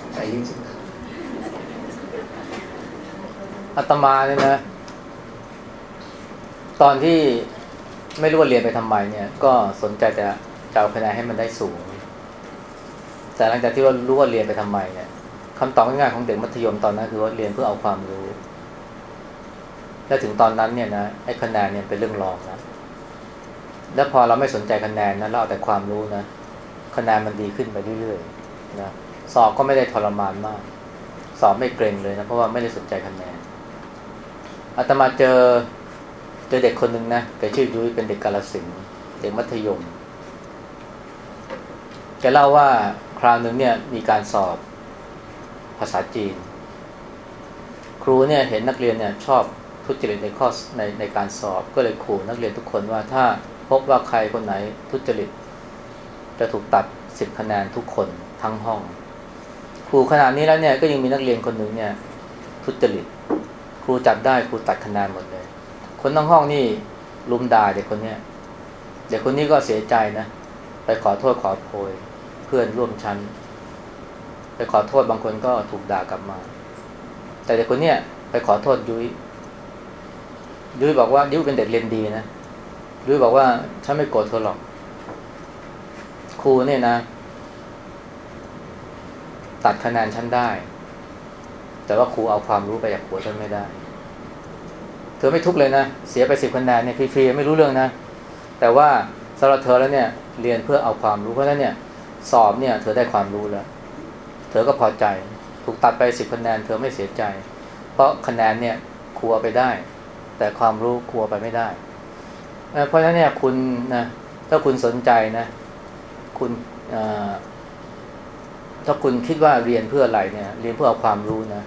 สงสัยจริงๆครับอาตมาเนี่ยนะ ตอนที่ไม่รู้ว่าเรียนไปทำไมเนี่ย ก็สนใจแต่จะเอาคะแนนให้มันได้สูง แต่หลังจากที่ว่ารู้ว่าเรียนไปทำไมเนี่ยคำตอบง่ายๆของเด็กมัธยมตอนนั้นคือว่าเรียนเพื่อเอาความรู้ และถึงตอนนั้นเนี่ยนะไอ้คะแนนเนี่ยเป็นเรื่องรองนะแล้วพอเราไม่สนใจคะแนนนะเราเอาแต่ความรู้นะคคะแนนมันดีขึ้นไปเรื่อยๆนะสอบก็ไม่ได้ทรมานมาก สอบไม่เกรงเลยนะเพราะว่าไม่ได้สนใจคะแนนอาตมาเจอเจอเด็กคนหนึ่งนะแกชื่อยุ้ยเป็นเด็กกาลสินเด็กมัธยมแกเล่าว่าคราวหนึ่งเนี่ยมีการสอบภาษาจีน ครูเนี่ยเห็นนักเรียนเนี่ยชอบ ทุจริตในข้อในในการสอบ ก็เลยขู่นักเรียนทุกคนว่าถ้าพบว่าใครคนไหนทุจริต จะถูกตัดสิบคะแนนทุกคนทั้งห้องครูขนาดนี้แล้วเนี่ยก็ยังมีนักเรียนคนหนึ่งเนี่ย ทุจริต ครูจับได้ครูตัดคะแนนหมดเลย คนทั้งห้องนี่ลุมด่าเด็กคนเนี้ยเด็กคนนี้ก็เสียใจนะไปขอโทษขอโพยเพื่อนร่วมชั้น ไปขอโทษบางคนก็ถูกด่ากลับมา แต่เด็กคนเนี้ยไปขอโทษยุ้ย ยุ้ยบอกว่ายุ้ยเป็นเด็กเรียนดีนะยุ้ยบอกว่าฉันไม่โกรธเธอหรอก ครูเนี่ยนะ ตัดคะแนนฉันได้ แต่ว่าครูเอาความรู้ไปจากหัวฉันไม่ได้ เธอไม่ทุกเลยนะ เสียไปสิบคะแนนเนี่ยฟรีๆไม่รู้เรื่องนะ แต่ว่าสำหรับเธอแล้วเนี่ย เรียนเพื่อเอาความรู้เพราะนั้นเนี่ย สอบเนี่ย เธอได้ความรู้แล้ว เธอก็พอใจ ถูกตัดไปสิบคะแนน เธอไม่เสียใจ เพราะคะแนนเนี่ยครูเอาไปได้ แต่ความรู้ครูเอาไปไม่ได้ เพราะฉะนั้นเนี่ยคุณนะถ้าคุณสนใจนะ คุณถ้าคุณคิดว่าเรียนเพื่ออะไรเนี่ย เรียนเพื่อเอาความรู้นะ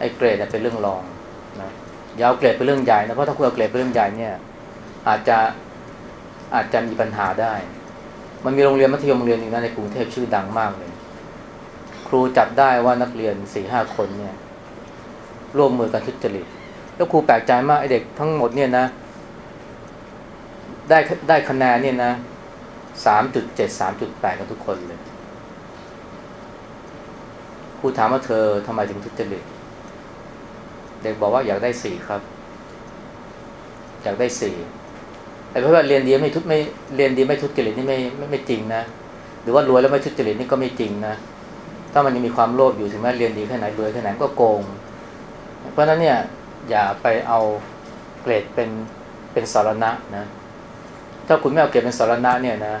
ไอ้เกรดเป็นเรื่องรองนะยาวเกรดเป็นเรื่องใหญ่นะเพราะถ้าคุณเอาเกรดเป็นเรื่องใหญ่เนี่ย อาจจะอาจจะมีปัญหาได้ มันมีโรงเรียนมัธยมโรงเรียนหนึ่งนะในกรุงเทพชื่อดังมากเลย ครูจับได้ว่านักเรียนสี่ห้าคนเนี่ย ร่วมมือกันทุจริต แล้วครูแปลกใจมากไอเด็กทั้งหมดเนี่ยนะ ได้ได้คะแนนเนี่ยนะสามจุดเจ็ดสามจุดแปดกันทุกคนเลยครูถามว่าเธอทำไมถึงทุจริตเด็กบอกว่าอยากได้สี่ครับ อยากได้สี่ไอ้เพราะว่าเรียนดีไม่ทุไม่เรียนดีไม่ทุจริตนี่ไม่ไม่ไม่จริงนะหรือว่ารวยแล้วไม่ทุจริตนี่ก็ไม่จริงนะถ้ามันยังมีความโลภอยู่ถึงแม้เรียนดีแค่ไหนรวยแค่ไหนก็โกง เพราะฉะนั้นเนี่ย อย่าไปเอาเกรดเป็นเป็นสารณะนะ ถ้าคุณไม่เอาเกรดเป็นสารณะเนี่ยนะ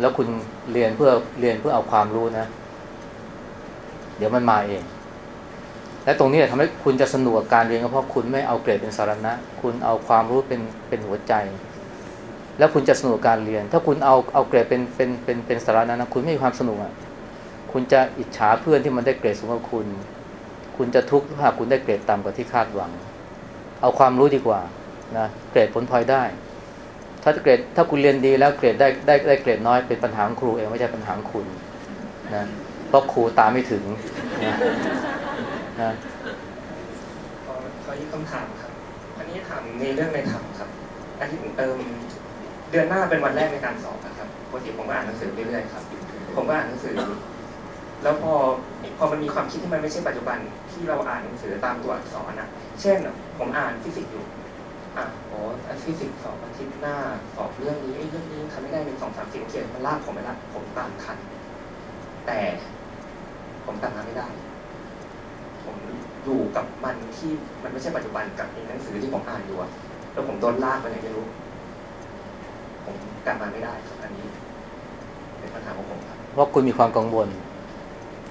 แล้วคุณเรียนเพื่อเรียนเพื่อเอาความรู้นะ เดี๋ยวมันมาเอง และตรงนี้ทำให้คุณจะสนุกกับการเรียนก็เพราะคุณไม่เอาเกรดเป็นสารณะ คุณเอาความรู้เป็นเป็นหัวใจ แล้วคุณจะสนุกการเรียน ถ้าคุณเอาเอาเกรดเป็นเป็นเป็นเป็นสาระนะคุณไม่มีความสนุกอะ คุณจะอิจฉาเพื่อนที่มันได้เกรดสูงกว่าคุณ คุณจะทุกข์ถ้าคุณได้เกรดต่ำกว่าที่คาดหวัง เอาความรู้ดีกว่านะเกรดผลพลอยได้ ถ้าเกรดถ้าคุณเรียนดีแล้วเกรดได้ได้ได้เกรดน้อยเป็นปัญหาของครูเองไม่ใช่ปัญหาของคุณนะเพราะครูตามไม่ถึงนะนะขอขออีกคำถามครับอันนี้ถามในเรื่องในธรรมครับอันที่ผมเติมเดือนหน้าเป็นวันแรกในการสอบนะครับปกติผมก็อ่านหนังสือเรื่อยๆครับ ผมก็อ่านหนังสือ แล้วพอพอมันมีความคิดที่มันไม่ใช่ปัจจุบัน ที่เราอ่านหนังสือตามตัวอักษรนะเช่น ผมอ่านฟิสิกส์อยู่อะโอ้ฟิสิกส์สอบอาทิตย์หน้าสอบเรื่องนี้เรื่องนี้ทำไม่ได้หนึ่งสองสามสี่โอเคมันลากผมไปละผมตามทัน แต่ผมตามไม่ได้ ผมอยู่กับมันที่มันไม่ใช่ปัจจุบันกับในหนังสือที่ผมอ่านอยู่แล้วผมโดนลากไปไหนไม่รู้ ผมกลับมาไม่ได้ครับอันนี้ เป็นปัญหาของผมครับเพราะคุณมีความกังวล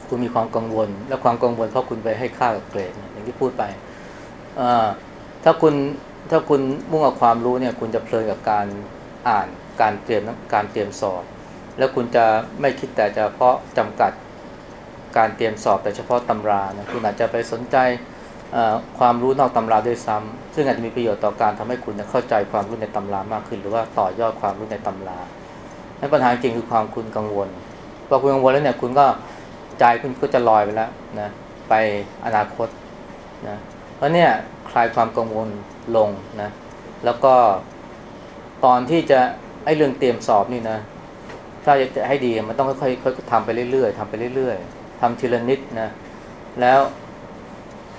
คุณมีความกังวล และความกังวลเพราะคุณไปให้ค่ากับเกรดอย่างที่พูดไปถ้าคุณถ้าคุณมุ่งเอาความรู้เนี่ย คุณจะเพลินกับการอ่านการเตรียมการเตรียมสอบ แล้วคุณจะไม่คิดแต่จะเพาะจำกัดการเตรียมสอบแต่เฉพาะตำรานะคุณอาจจะไปสนใจความรู้นอกตำราด้วยซ้ำซึ่งอาจจะมีประโยชน์ต่อการทำให้คุณเข้าใจความรู้ในตำรามากขึ้น หรือว่าต่อยอดความรู้ในตำรานั้นปัญหาจริงคือความคุณกังวลพอคุณกังวลแล้วเนี่ยคุณก็ ใจคุณก็จะลอยไปแล้วนะไปอนาคตนะเพราะเนี่ยคลายความกังวลลงนะแล้วก็ตอนที่จะไอ้เรื่องเตรียมสอบนี่นะถ้าจะให้ดีมันต้องค่อยๆทำไปเรื่อยๆทำไปเรื่อยๆทำทีละนิดนะแล้ว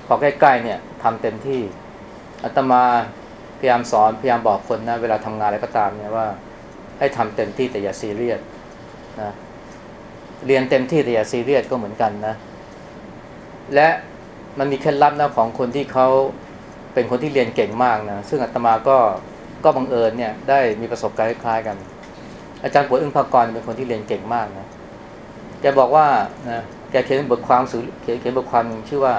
พอใกล้ๆเนี่ยทำเต็มที่อาตมาพยายามสอนพยายามบอกคนนะเวลาทำงานอะไรก็ตามเนี่ยว่าให้ทำเต็มที่แต่อย่าซีเรียสนะ เรียนเต็มที่แต่อย่าซีเรียสก็เหมือนกันนะ และมันมีเคล็ดลับนะของคนที่เขาเป็นคนที่เรียนเก่งมากนะ ซึ่งอาตมาก็ก็บังเอิญเนี่ยได้มีประสบการณ์คล้ายๆกัน อาจารย์ปวดอึ้งภากรเป็นคนที่เรียนเก่งมากนะแกบอกว่านะแกเขียนบทความสื่อเขียนเขียนบทความชื่อว่า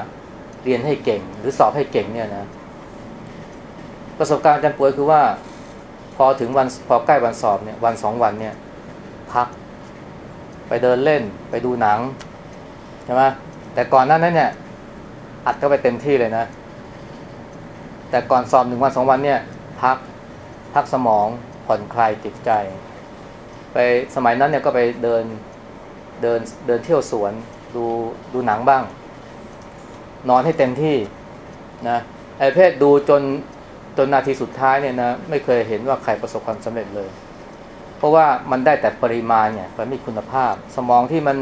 เรียนให้เก่ง หรือสอบให้เก่งเนี่ยนะประสบการณ์อาจารย์ป่วยคือว่า พอถึงวันพอใกล้วันสอบเนี่ยวันสองวันเนี่ย พัก ไปเดินเล่นไปดูหนังใช่ไหมแต่ก่อนนั้นนั้นเนี่ยอัดก็ไปเต็มที่เลยนะ แต่ก่อนสอบหนึ่งวันสองวันเนี่ย พักพักสมองผ่อนคลายจิตใจ ไปสมัยนั้นเนี่ยก็ไปเดินเดินเดินเที่ยวสวนดูดูหนังบ้าง นอนให้เต็มที่นะไอ้เพศดูจนจนนาทีสุดท้ายเนี่ยนะไม่เคยเห็นว่าใครประสบความสำเร็จเลย เพราะว่ามันได้แต่ปริมาณเนี่ยมันไม่คุณภาพ สมองที่มัน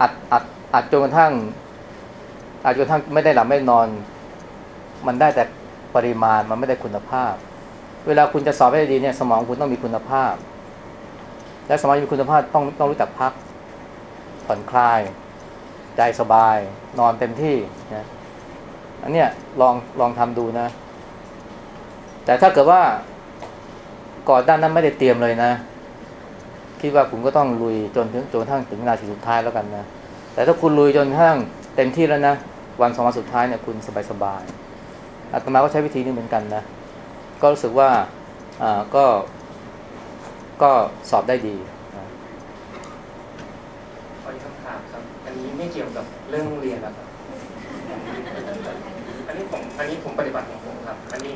อัดอัดอัดจนกระทั่งอัดจนกระทั่งไม่ได้หลับไม่นอน มันได้แต่ปริมาณมันไม่ได้คุณภาพ เวลาคุณจะสอบให้ดีเนี่ยสมองคุณต้องมีคุณภาพ และสมองมีคุณภาพต้องต้องรู้จักพักผ่อนคลาย ใจสบาย นอนเต็มที่นะอันเนี้ยลองลองทำดูนะ แต่ถ้าเกิดว่าก่อนด้านนั้นไม่ได้เตรียมเลยนะ คิดว่าคุณก็ต้องลุยจนถึงจนทั้งถึงนาทีสุดท้ายแล้วกันนะ แต่ถ้าคุณลุยจนทั้งเต็มที่แล้วนะ วันสองวันสุดท้ายเนี่ยคุณสบายสบายอาตมาก็ใช้วิธีนี้เหมือนกันนะ ก็รู้สึกว่าอ่าก็ก็สอบได้ดีขออีกคำถามครับ อันนี้ไม่เกี่ยวกับเรื่องเรียนนะครับ อันนี้ผม อันนี้ผมปฏิบัติของผมครับ อันนี้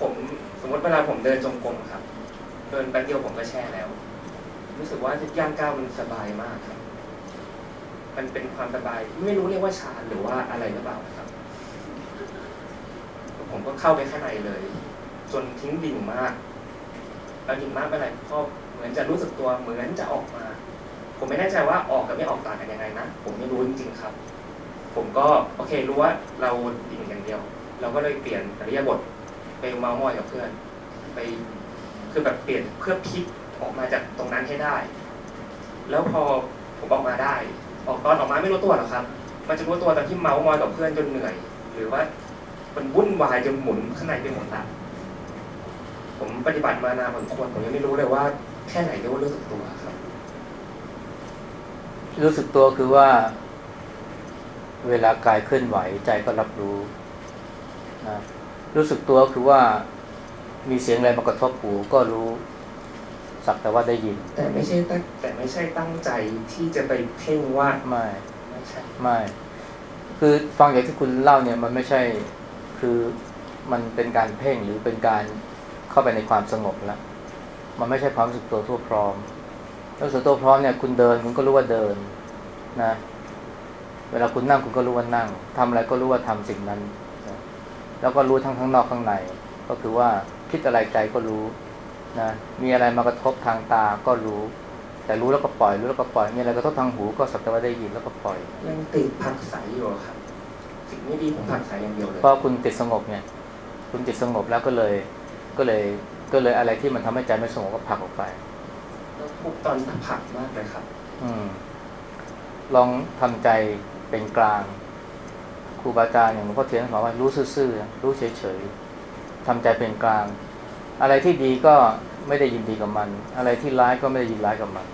ผมสมมติเวลาผมเดินจงกรมครับ เดินแป๊บเดียวผมก็แช่แล้ว รู้สึกว่าย่างก้าวมันสบายมากครับ มันเป็นความสบายไม่รู้เรียกว่าฌาหรือว่าอะไรหรือเปล่าครับ ผมก็เข้าไปข้างในเลย จนทิ้งดิ่งมากแล้วดิ่งมากเมื่อไหร่ก็เหมือนจะรู้สึกตัวเหมือนจะออกมา ผมไม่แน่ใจว่าออกกับไม่ออกต่างกันยังไงนะผมไม่รู้จริงๆครับ ผมก็โอเครู้ว่าเราดิ่งอย่างเดียว เราก็เลยเปลี่ยนอริยบทไปเมาส์มอยกับเพื่อน ไป คือแบบเปลี่ยนเพื่อพลิกออกมาจากตรงนั้นให้ได้ แล้วพอผมออกมาได้ ออกตอนออกมาไม่รู้ตัวหรอกครับ มันจะรู้ตัวตอนที่เมาส์มอยกับเพื่อนจนเหนื่อย หรือว่ามันวุ่นวายจนหมุนข้างในไปหมดละผมปฏิบัติมานานพอสมควรผมยังไม่รู้เลยว่าแค่ไหนเรียกว่ารู้สึกตัวครับ รู้สึกตัวคือว่า เวลากายเคลื่อนไหวใจก็รับรู้นะรู้สึกตัวคือว่า มีเสียงอะไรมากระทบหูก็รู้สักแต่ว่าได้ยิน แต่ไม่ใช่ตั้งแต่ไม่ใช่ตั้งใจที่จะไปเพ่งว่าไม่ไม่ใช่ไม่คือฟังอย่างที่คุณเล่าเนี่ยมันไม่ใช่คือมันเป็นการเพ่งหรือเป็นการเข้าไปในความสงบแล้วมันไม่ใช่ความรู้สึกตัวทั่วพร้อมรู้สึกตัวพร้อมเนี่ยคุณเดินคุณก็รู้ว่าเดินนะ เวลาคุณนั่งคุณก็รู้ว่านั่งทำอะไรก็รู้ว่าทำสิ่งนั้นนะแล้วก็รู้ทั้งข้างนอกข้างใน ก็คือว่า คิดอะไรใจก็รู้นะมีอะไรมากระทบทางตาก็รู้ แต่รู้แล้วก็ปล่อย รู้แล้วก็ปล่อยมีอะไรกระทบทางหูก็สักแต่ว่าได้ยินแล้วก็ปล่อยยังติดผักใสอยู่อะครับสิ่งไม่ดีผมผักใสอย่างเดียวเลยเพราะคุณติดสงบไงคุณติดสงบแล้วก็เลยก็เลยก็เลยอะไรที่มันทำให้ใจไม่สงบก็ผลักออกไปแล้วพุกตอนผักมากเลยครับ อืม ลองทำใจเป็นกลางครูบาอาจารย์อย่างหลวงพ่อเทียนบอกว่ารู้ซื่อๆรู้เฉยๆ ทำใจเป็นกลาง อะไรที่ดีก็ไม่ได้ยินดีกับมัน อะไรที่ร้ายก็ไม่ได้ยินร้ายกับมัน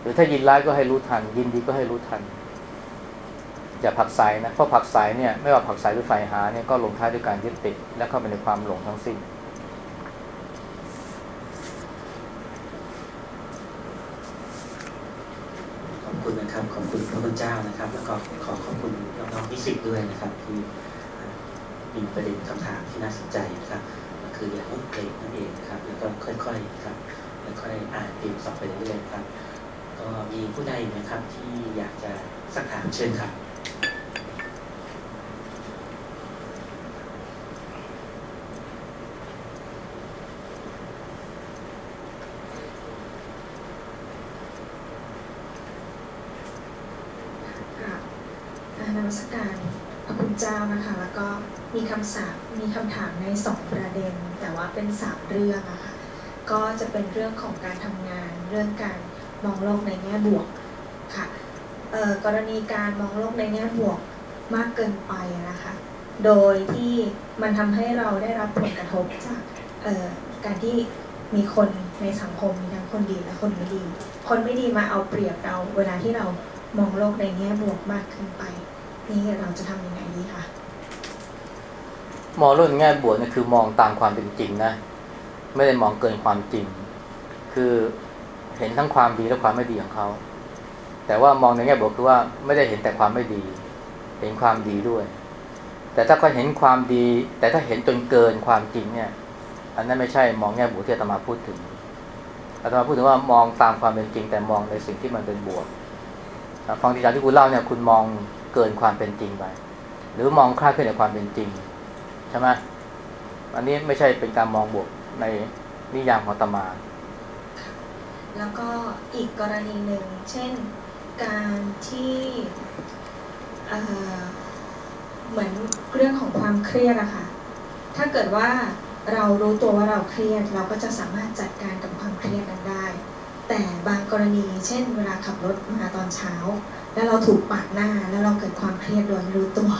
หรือถ้ายินร้ายก็ให้รู้ทัน ยินดีก็ให้รู้ทัน อย่าผักไสนะเพราะผักไสเนี่ยไม่ว่าผักไสหรือไฟหาเนี่ยก็ลงท้ายด้วยการยึดติดและเข้าไปในความหลงทั้งสิ้นขอบคุณนะครับขอบคุณพระคุณเจ้านะครับ แล้วก็ขอขอบคุณน้องๆนิสิตด้วยนะครับที่ มีประเด็นคำถามที่น่าสนใจนะครับคืออย่างเกรงนั่นเองนะครับ แล้วก็ค่อยๆครับแล้วค่อยอ่านเตรียมสอบไปเรื่อยๆครับ ก็มีผู้ใดนะครับที่อยากจะสักถามเชิญครับ ค่ะอ่านมัสการพระคุณเจ้านะคะ แล้วก็ มีคำสามีคำถามในสองประเด็น แต่ว่าเป็นสามเรื่องอะค่ะก็จะเป็นเรื่องของการทำงาน เรื่องการมองโลกในแง่บวกค่ะกรณีการมองโลกในแง่บวกมากเกินไปนะคะ โดยที่มันทำให้เราได้รับผลกระทบจากการที่มีคนในสังคมมีทั้งคนดีและคนไม่ดี คนไม่ดีมาเอาเปรียบเรา เวลาที่เรามองโลกในแง่บวกมากขึ้นไป นี่เราจะทำยังไงดีคะ มองโลกในแง่บวกนี่คือมองตามความเป็นจริงนะ ไม่ได้มองเกินความจริง คือเห็นทั้งความดีและความไม่ดีของเขา แต่ว่ามองในแง่บวกคือว่าไม่ได้เห็นแต่ความไม่ดี เห็นความดีด้วย แต่ถ้าเขาเห็นความดี แต่ถ้าเห็นจนเกินความจริงเนี่ย อันนั้นไม่ใช่มองแง่บวกที่อาตมาพูดถึงอาตมาพูดถึงว่ามองตามความเป็นจริง แต่มองในสิ่งที่มันเป็นบวกฟังที่จากที่คุณเล่าเนี่ยคุณมองเกินความเป็นจริงไปหรือมองคลาดขึ้นในความเป็นจริง ใช่ไหมอันนี้ไม่ใช่เป็นการมองบวกในนิยามของตมา แล้วก็อีกกรณีหนึ่ง เช่น การที่เหมือนเรื่องของความเครียดอะค่ะ ถ้าเกิดว่าเรารู้ตัวว่าเราเครียด เราก็จะสามารถจัดการกับความเครียดนั้นได้ แต่บางกรณีเช่น เวลาขับรถมาตอนเช้า แล้วเราถูกปาดหน้าแล้วเราเกิดความเครียดโดยไม่รู้ตัว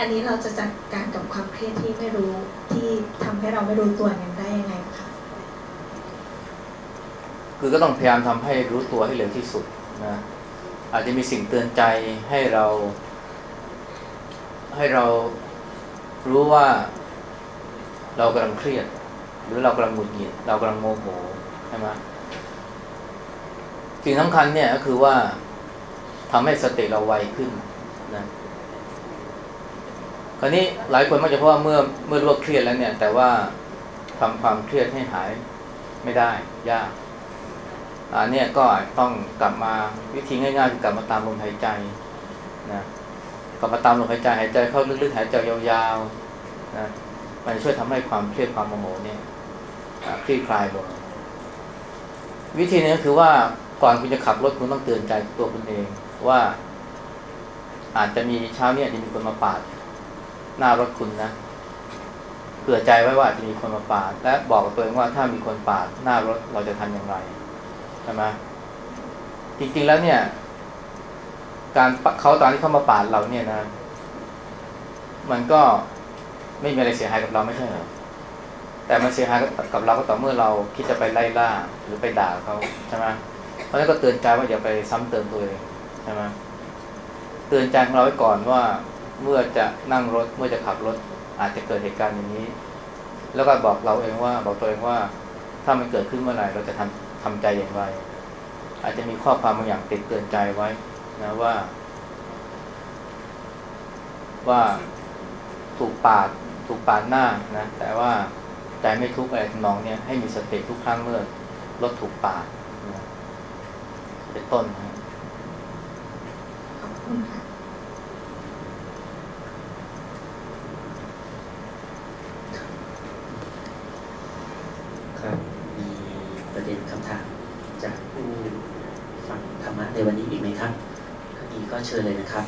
อันนี้เราจะจัดการกับความเครียดที่ไม่รู้ที่ทำให้เราไม่รู้ตัวนั้นได้ยังไงคะคือก็ต้องพยายามทำให้รู้ตัวให้เร็วที่สุดนะอาจจะมีสิ่งเตือนใจให้เรา ให้เรารู้ว่าเรากำลังเครียด หรือเรากำลังหงุดหงิด เรากำลังโมโหใช่ไหมสิ่งสำคัญเนี่ยก็คือว่าทำให้สติเราไวขึ้นนะ คราวนี้หลายคนมักจะเพราะว่าเมื่อเมื่อรู้ว่าเครียดแล้วเนี่ย แต่ว่าทำความเครียดให้หายไม่ได้ยากอันนี้ก็ต้องกลับมาวิธีง่ายๆคือกลับมาตามลมหายใจนะกลับมาตามลมหายใจหายใจเข้าลึกๆหายใจยาวๆนะมันช่วยทำให้ความเครียดความโมโหเนี่ยคลี่คลายลงวิธีนี้คือว่าก่อนคุณจะขับรถคุณต้องเตือนใจตัวคุณเองว่า อาจจะมีเช้าเนี้อาจจะมีคนมาปาด หน้ารถคุณนะเผื่อใจไว้ว่าจะมีคนมาปาด และบอกกับตัวเองว่าถ้ามีคนปาดหน้ารถเราจะทำอย่างไรใช่ไหมจริงๆแล้วเนี่ย การเขาตอนที่เขามาปาดเราเนี่ยนะ มันก็ไม่มีอะไรเสียหายกับเราไม่ใช่เหรอแต่มันเสียหายกับเราก็ต่อเมื่อเราคิดจะไปไล่ล่าหรือไปด่าเขาใช่ไหมเพราะนั้นก็เตือนใจว่าอย่าไปซ้ำเติมตัวเองใช่ไหมเตือนใจของเราไว้ก่อนว่า เมื่อจะนั่งรถเมื่อจะขับรถ อาจจะเกิดเหตุการณ์อย่างนี้ แล้วก็บอกเราเองว่า บอกตัวเองว่า ถ้ามันเกิดขึ้นเมื่อไหร่เราจะทำทำใจอย่างไร อาจจะมีข้อความบางอย่างติดเตือนใจไว้นะว่า ว่าถูกปาดถูกปาดหน้านะแต่ว่าใจไม่ทุกข์อะไรทำนองเนี้ยให้มีสติทุกครั้งเมื่อรถถูกปาดนะเป็นต้นนะขอบคุณค่ะครับมีประเด็นคำถามจากผู้ฟังธรรมะในวันนี้อีกไหมครับถ้ามีก็เชิญเลยนะครับ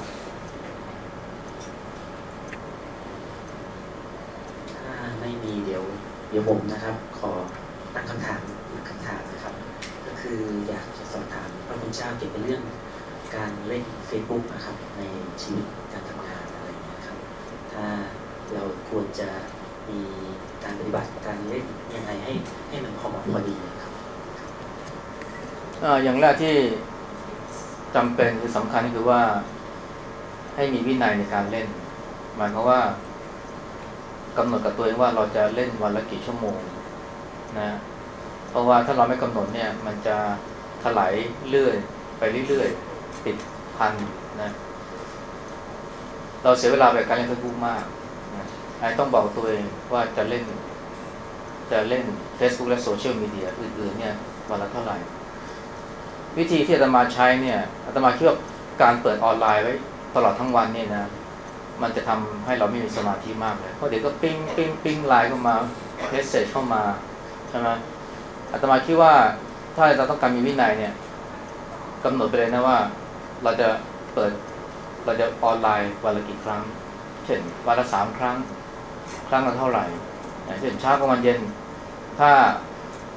ถ้าไม่มีเดี๋ยวเดี๋ยวผมนะครับ ขอตั้งคำถามอีกคำถามนะครับ ก็คืออยากจะสอบถามพระคุณเจ้าเกี่ยวกับเรื่องการเล่น Facebook นะครับ ในชีวิตการทำงานอะไรอย่างนี้ครับ ถ้าเราควรจะมีการปฏิบัติการเล่นยังไงให้ให้มันพอเหมาะพอดีครับ อย่างแรกที่จำเป็นคือสำคัญก็คือว่า ให้มีวินัยในการเล่น หมายความว่ากำหนดกับตัวเองว่าเราจะเล่นวันละกี่ชั่วโมงนะเพราะว่าถ้าเราไม่กำหนดเนี่ย มันจะไถลเรื่อยไปเรื่อยๆติดพันนะเราเสียเวลาแบบการเล่นเฟซบุ๊กมากไอ้ต้องบอกตัวเองว่าจะเล่น จะเล่น Facebook และโซเชียลมีเดียอื่นๆเนี่ยวันละเท่าไหร่ วิธีที่อาตมาใช้เนี่ยอาตมาคิดว่าการเปิดออนไลน์ไว้ตลอดทั้งวันเนี่ยนะมันจะทำให้เราไม่มีสมาธิมากเลยเพราะเดี๋ยวก็ปิ้งปิ้งปิ้งไลน์เข้ามาเมสเซจเข้ามาใช่ไหมอาตมาคิดว่าถ้าเราต้องการมีวินัยเนี่ยกำหนดไปเลยนะว่า เราจะเปิดเราจะออนไลน์วันละกี่ครั้ง เช่นวันละสามครั้ง ครั้งละเท่าไหร่เช่นเช้ากลางวันเย็น ถ้า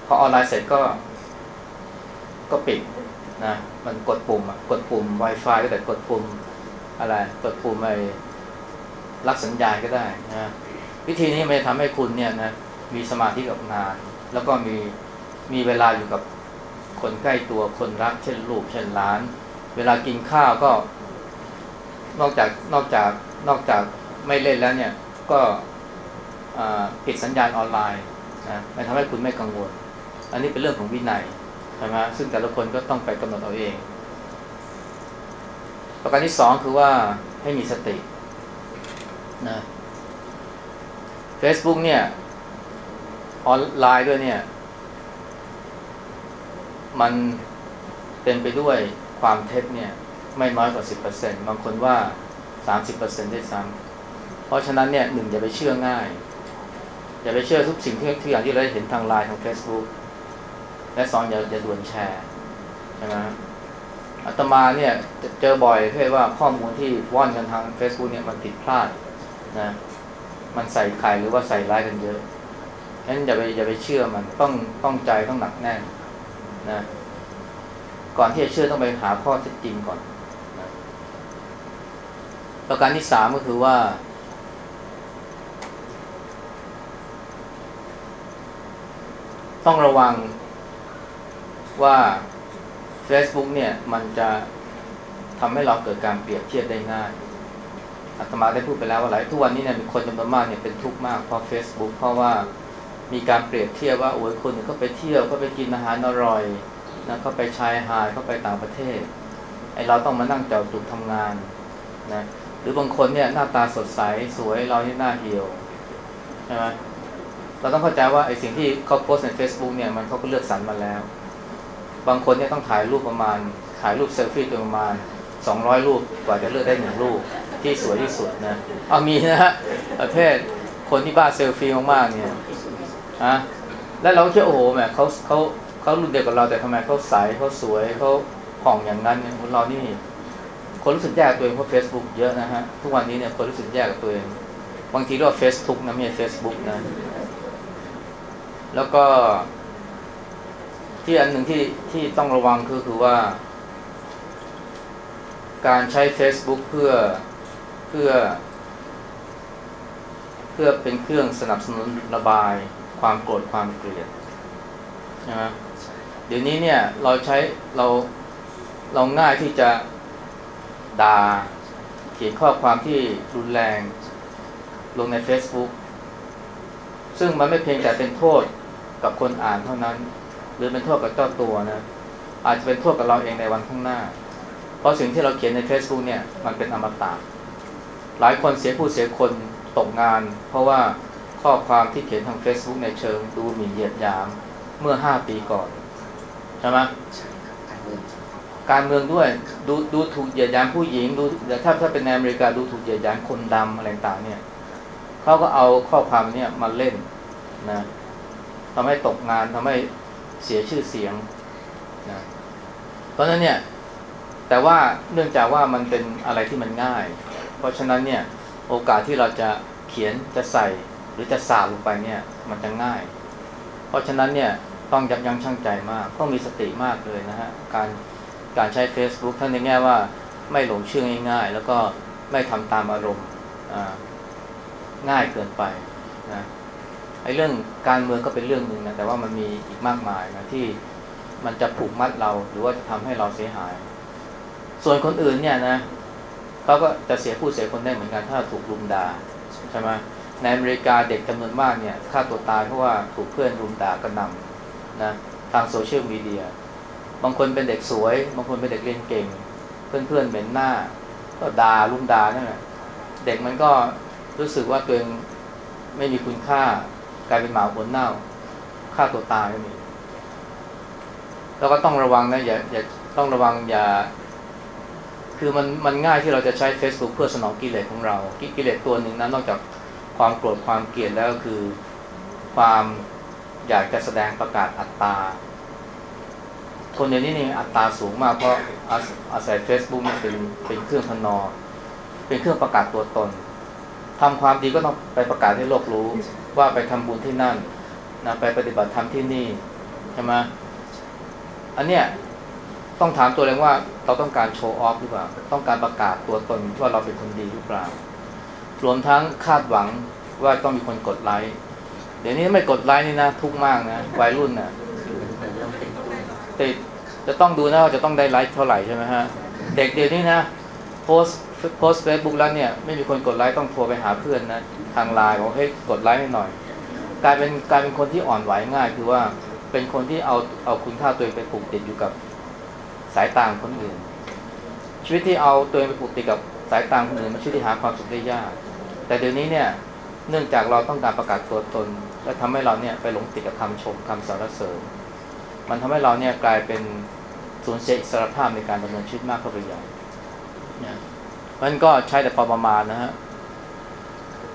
พอออนไลน์เสร็จก็ ก็ปิด นะมันกดปุ่มอะกดปุ่ม Wi-Fi ก็ได้กดปุ่มอะไรกดปุ่มไอรับสัญญาณก็ได้นะวิธีนี้มันจะทำให้คุณเนี่ยนะมีสมาธิกับงาน แล้วก็มีมีเวลาอยู่กับคนใกล้ตัวคนรัก เช่นลูกเช่นหลาน เวลากินข้าวก็ นอกจากนอกจากนอกจากไม่เล่นแล้วเนี่ย ก็ปิดสัญญาณออนไลน์นะไม่ทำให้คุณไม่กังวล อันนี้เป็นเรื่องของวินัย ช่ไหมซึ่งแต่ละคนก็ต้องไปกำหนดเอาเอง ประการที่สองคือว่าให้มีสตินะ Facebook เนี่ย ออนไลน์ด้วยเนี่ย มันเป็นไปด้วยความเท็จเนี่ย ไม่น้อยกว่าสิบเปอร์เซ็นบางคนว่าสามสิบเปอร์เซ็นต์ได้ซ้ำเพราะฉะนั้นเนี่ยหนึ่งอย่าไปเชื่อง่าย อย่าไปเชื่อทุกสิ่งที่ทุกอย่างที่เราเห็นทางไลน์ทาง Facebook และสองอย่าอย่าด่วนแชร์ใช่ไหมอาตมาเนี่ยเจอบ่อยเพื่อว่าข้อมูลที่ว่อนกันทาง Facebook เนี่ยมันผิดพลาดนะมันใส่ไข่หรือว่าใส่ร้ายกันเยอะฉะนั้นอย่าไปอย่าไปเชื่อมันต้องต้องใจต้องหนักแน่นนะก่อนที่จะเชื่อต้องไปหาข้อเท็จจริงก่อนนะประการที่สามก็คือว่า ต้องระวัง ว่า Facebook เนี่ยมันจะทำให้เราเกิดการเปรียบเทียบได้ง่ายอาตมาได้พูดไปแล้วว่าหลายทุกวันนี้เนี่ยมีคนจำนวนมากเนี่ยเป็นทุกข์มากเพราะ Facebook เพราะว่ามีการเปรียบเทียบว่าโอ้ยคนเขาไปเที่ยวเขาไปกินอาหารอร่อยนะเขาไปชายหาดเขาไปต่างประเทศไอเราต้องมานั่งเจ้าจุกทำงานนะหรือบางคนเนี่ยหน้าตาสดใสสวยเราที่หน้าเหี่ยวใช่ไหมเราต้องเข้าใจว่าไอสิ่งที่เขาโพสใน Facebook เนี่ยมันเขาก็เลือกสรรมาแล้ว บางคนเนี่ยต้องถ่ายรูปประมาณถ่ายรูปเซลฟี่ประมาณสองร้อยรูปกว่าจะเลือกได้หนึ่งรูปที่สวยที่สุดนะเอามีนะฮะประเภทคนที่บ้าเซลฟี่มากๆเนี่ยอะแล้วเราคิดโอ้โหแหมเขาเขาเขารุ่นเดียวกับเราแต่ทำไมเขาใสเขาสวยเขาผ่องอย่างนั้นเนี่ยคนเรานี่คนรู้สึกแย่กับตัวเองเพราะเฟซบุ๊กเยอะนะฮะทุกวันนี้เนี่ยคนรู้สึกแย่กับตัวเองบางทีเรียกว่าเฟซทุกนะไม่ใช่เฟซบุ๊กนะแล้วก็ ที่อันหนึ่งที่ที่ต้องระวังคือคือว่า การใช้ Facebook เพื่อเพื่อ เพื่อเป็นเครื่องสนับสนุนระบาย ความโกรธความเกลียดนะเดี๋ยวนี้เนี่ยเราใช้เราเราง่ายที่จะด่าเขียนข้อความที่รุนแรงลงใน Facebook ซึ่งมันไม่เพียงแต่เป็นโทษกับคนอ่านเท่านั้น หรือเป็นโทษกับเจ้าตัวนะอาจจะเป็นโทษกับเราเองในวันข้างหน้า เพราะสิ่งที่เราเขียนใน Facebook เนี่ยมันเป็นอมตะหลายคนเสียผู้เสียคนตกงาน เพราะว่าข้อความที่เขียนทาง Facebook ในเชิงดูหมิ่นเหยียดหยามเมื่อห้าปีก่อนใช่ไหมการเมืองการเมืองด้วยดูดูถูกเหยียดหยามผู้หญิงดูถ้าถ้าเป็นในอเมริกาดูถูกเหยียดหยามคนดำอะไรต่างเนี่ยเขาก็เอาข้อความเนี่ยมาเล่นนะทำให้ตกงานทำให้ เสียชื่อเสียงนะเพราะฉะนั้นเนี่ยแต่ว่าเนื่องจากว่ามันเป็นอะไรที่มันง่าย เพราะฉะนั้นเนี่ยโอกาสที่เราจะเขียนจะใส่หรือจะสาบลงไปเนี่ยมันจะง่าย เพราะฉะนั้นเนี่ยต้องยับยั้งชั่งใจมากต้องมีสติมากเลยนะฮะการการใช้ Facebook ท่านในแง่ว่าไม่หลงเชื่อง่ายๆ แล้วก็ไม่ทำตามอารมณ์ง่ายเกินไปนะ ไอ้เรื่องการเมืองก็เป็นเรื่องหนึ่งนะแต่ว่ามันมีอีกมากมายนะที่มันจะผูกมัดเราหรือว่าจะทำให้เราเสียหาย ส่วนคนอื่นเนี่ยนะเขาก็จะเสียผู้เสียคนได้เหมือนกันถ้าถูกลุมด่าใช่ไหมในอเมริกาเด็กจำนวนมากเนี่ยฆ่าตัวตายเพราะว่าถูกเพื่อนรุมด่ากระหน่ำนะทางโซเชียลมีเดียบางคนเป็นเด็กสวย บางคนเป็นเด็กเรียนเก่ง เพื่อนๆเหม็นหน้า ก็ด่ารุมด่านั่นแหละเด็กมันก็รู้สึกว่าตัวเองไม่มีคุณค่า กลายเป็นหมาหัวเน่าฆ่าตัวตายก็มีแล้วก็ต้องระวังนะอย่าอย่าต้องระวังอย่า คือมันมันง่ายที่เราจะใช้ Facebook เพื่อสนองกิเลสของเรากิเลสตัวหนึ่งนั้นอกจากความโกรธความเกลียดแล้วก็คือความอยากจะแสดงประกาศอัตตาคนเดี๋ยวนี้นี่อัตราสูงมากเพราะอาศัย Facebook นี่เป็นเป็นเครื่องพนอ เป็นเครื่องประกาศตัวตน ทำความดีก็ต้องไปประกาศให้โลกรู้ ว่าไปทำบุญที่นั่นนะไปปฏิบัติธรรมที่นี่ใช่ไหมอันเนี้ยต้องถามตัวเองว่าเราต้องการโชว์ออฟหรือเปล่า ต้องการประกาศตัวตนว่าเราเป็นคนดีหรือเปล่า รวมทั้งคาดหวังว่าต้องมีคนกดไลค์ดี๋ยวนี้ไม่กดไลค์นี่นะทุกข์มากนะวัยรุ่นนะ่ะเหมือนเราติดด้วยติดจะต้องดูนะว่าจะต้องได้ไลค์เท่าไหร่ใช่ไหมฮะ เด็กเดี๋ยวนี้นะ โพส โพสเฟซบุ๊กแล้วเนี่ยไม่มีคนกดไลค์ต้องโทรไปหาเพื่อนนะทางไลน์บอกเฮ้ยกดไลค์ให้หน่อย กลายเป็นกลายเป็นคนที่อ่อนไหวง่าย คือว่าเป็นคนที่เอาเอาคุณค่าตัวเองไปผูกติดอยู่กับสายตาของคนอื่น ชีวิตที่เอาตัวเองไปผูกติดกับสายตางคนอื่นมันชีวิตที่หาความสุขได้ยาก แต่เดี๋ยวนี้เนี่ยเนื่องจากเราต้องการประกาศตัวตน และทำให้เราเนี่ยไปหลงติดกับคำชมคำสรรเสริญ มันทำให้เราเนี่ยกลายเป็นสูญเสียอิสรภาพในการดำเนินชีวิตมากเข้าไปใหญ่เนี่ย มันก็ใช้แต่พอประมาณนะฮะ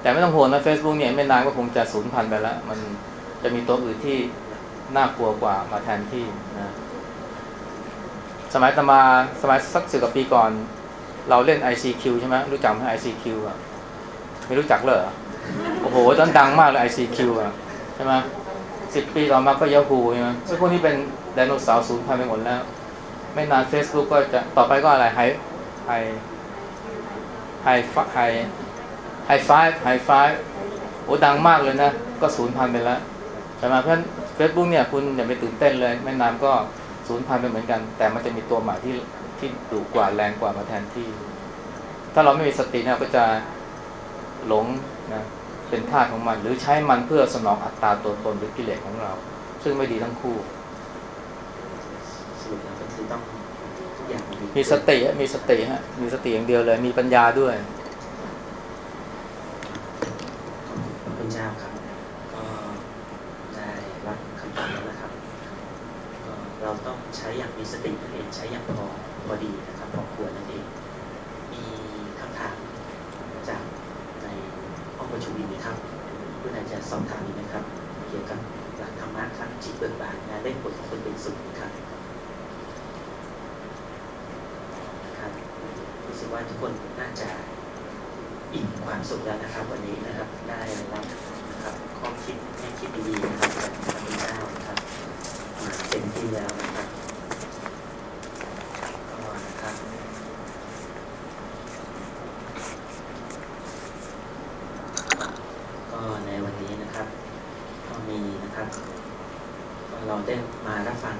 แต่ไม่ต้องห่วงนะ Facebook เนี่ยไม่นานก็คงจะสูญพันธุ์ไปแล้ว มันจะมีตัวอื่นที่น่ากลัวกว่ามาแทนที่นะ สมัยตมาสมัยสักสิบกว่าปีก่อน เราเล่น ICQ ใช่ไหมรู้จักไหม ICQ อะ ไม่รู้จักเลยเหรอโอ้โหตอนดังมากเลย ICQ อะใช่ไหมสิบปีต่อมาก็ย a ฮูใช่ไหมไอ้พวกนี้เป็นไดโนเสาร์สูญพันธุ์ไปหมดแล้ว ไม่นาน Facebook ก็จะต่อไปก็อะไรไฮไฮ ไฮไฮไฮไฟไฮไฟโอ้ดังมากเลยนะ ก็สูญพันธุ์ไปแล้วใช่ไหมเพราะฉะนั้น Facebook เนี่ยคุณอย่าไปตื่นเต้นเลย ไม่นานก็สูญพันธุ์ไปเหมือนกัน แต่มันจะมีตัวใหม่ที่ที่ดุกว่าแรงกว่ามาแทนที่ ถ้าเราไม่มีสติเนี่ยก็จะหลงนะเป็นท่าสของมัน หรือใช้มันเพื่อสนองอัตตาตัวตนหรือกิเลสของเรา ซึ่งไม่ดีทั้งคู่ สรุปแล้วก็คือต้องทุกอย่างน มีสติอะมีสติฮะมีสติอย่างเดียวเลย มีปัญญาด้วยคุณเจ้าครับก็ได้รับคำตอบแล้วนะครับก็เราต้องใช้อย่างมีสตินั่นเองใช้อย่างพอพอดีนะครับพอควรนั่นเอง มีคำถามจากในห้องประชุมอีกไหมครับเพื่อนอาจจะสอบถามอีกไหมครับ เกี่ยวกับหลักธรรมะครับจิตเบิกบานงานเล่นบทของคนเป็นสุขครับรู้สึก ว่าทุกคนน่าจะอิ่มความสุขแล้วนะครับ วันนี้นะครับได้รับนะครับข้อคิดให้คิดดีๆนะครับจากพระพุทธเจ้านะครับมาเต็มที่แล้วนะครับก็นะครับก็ในวันนี้นะครับ ก็มีนะครับก็เราได้มารับฟัง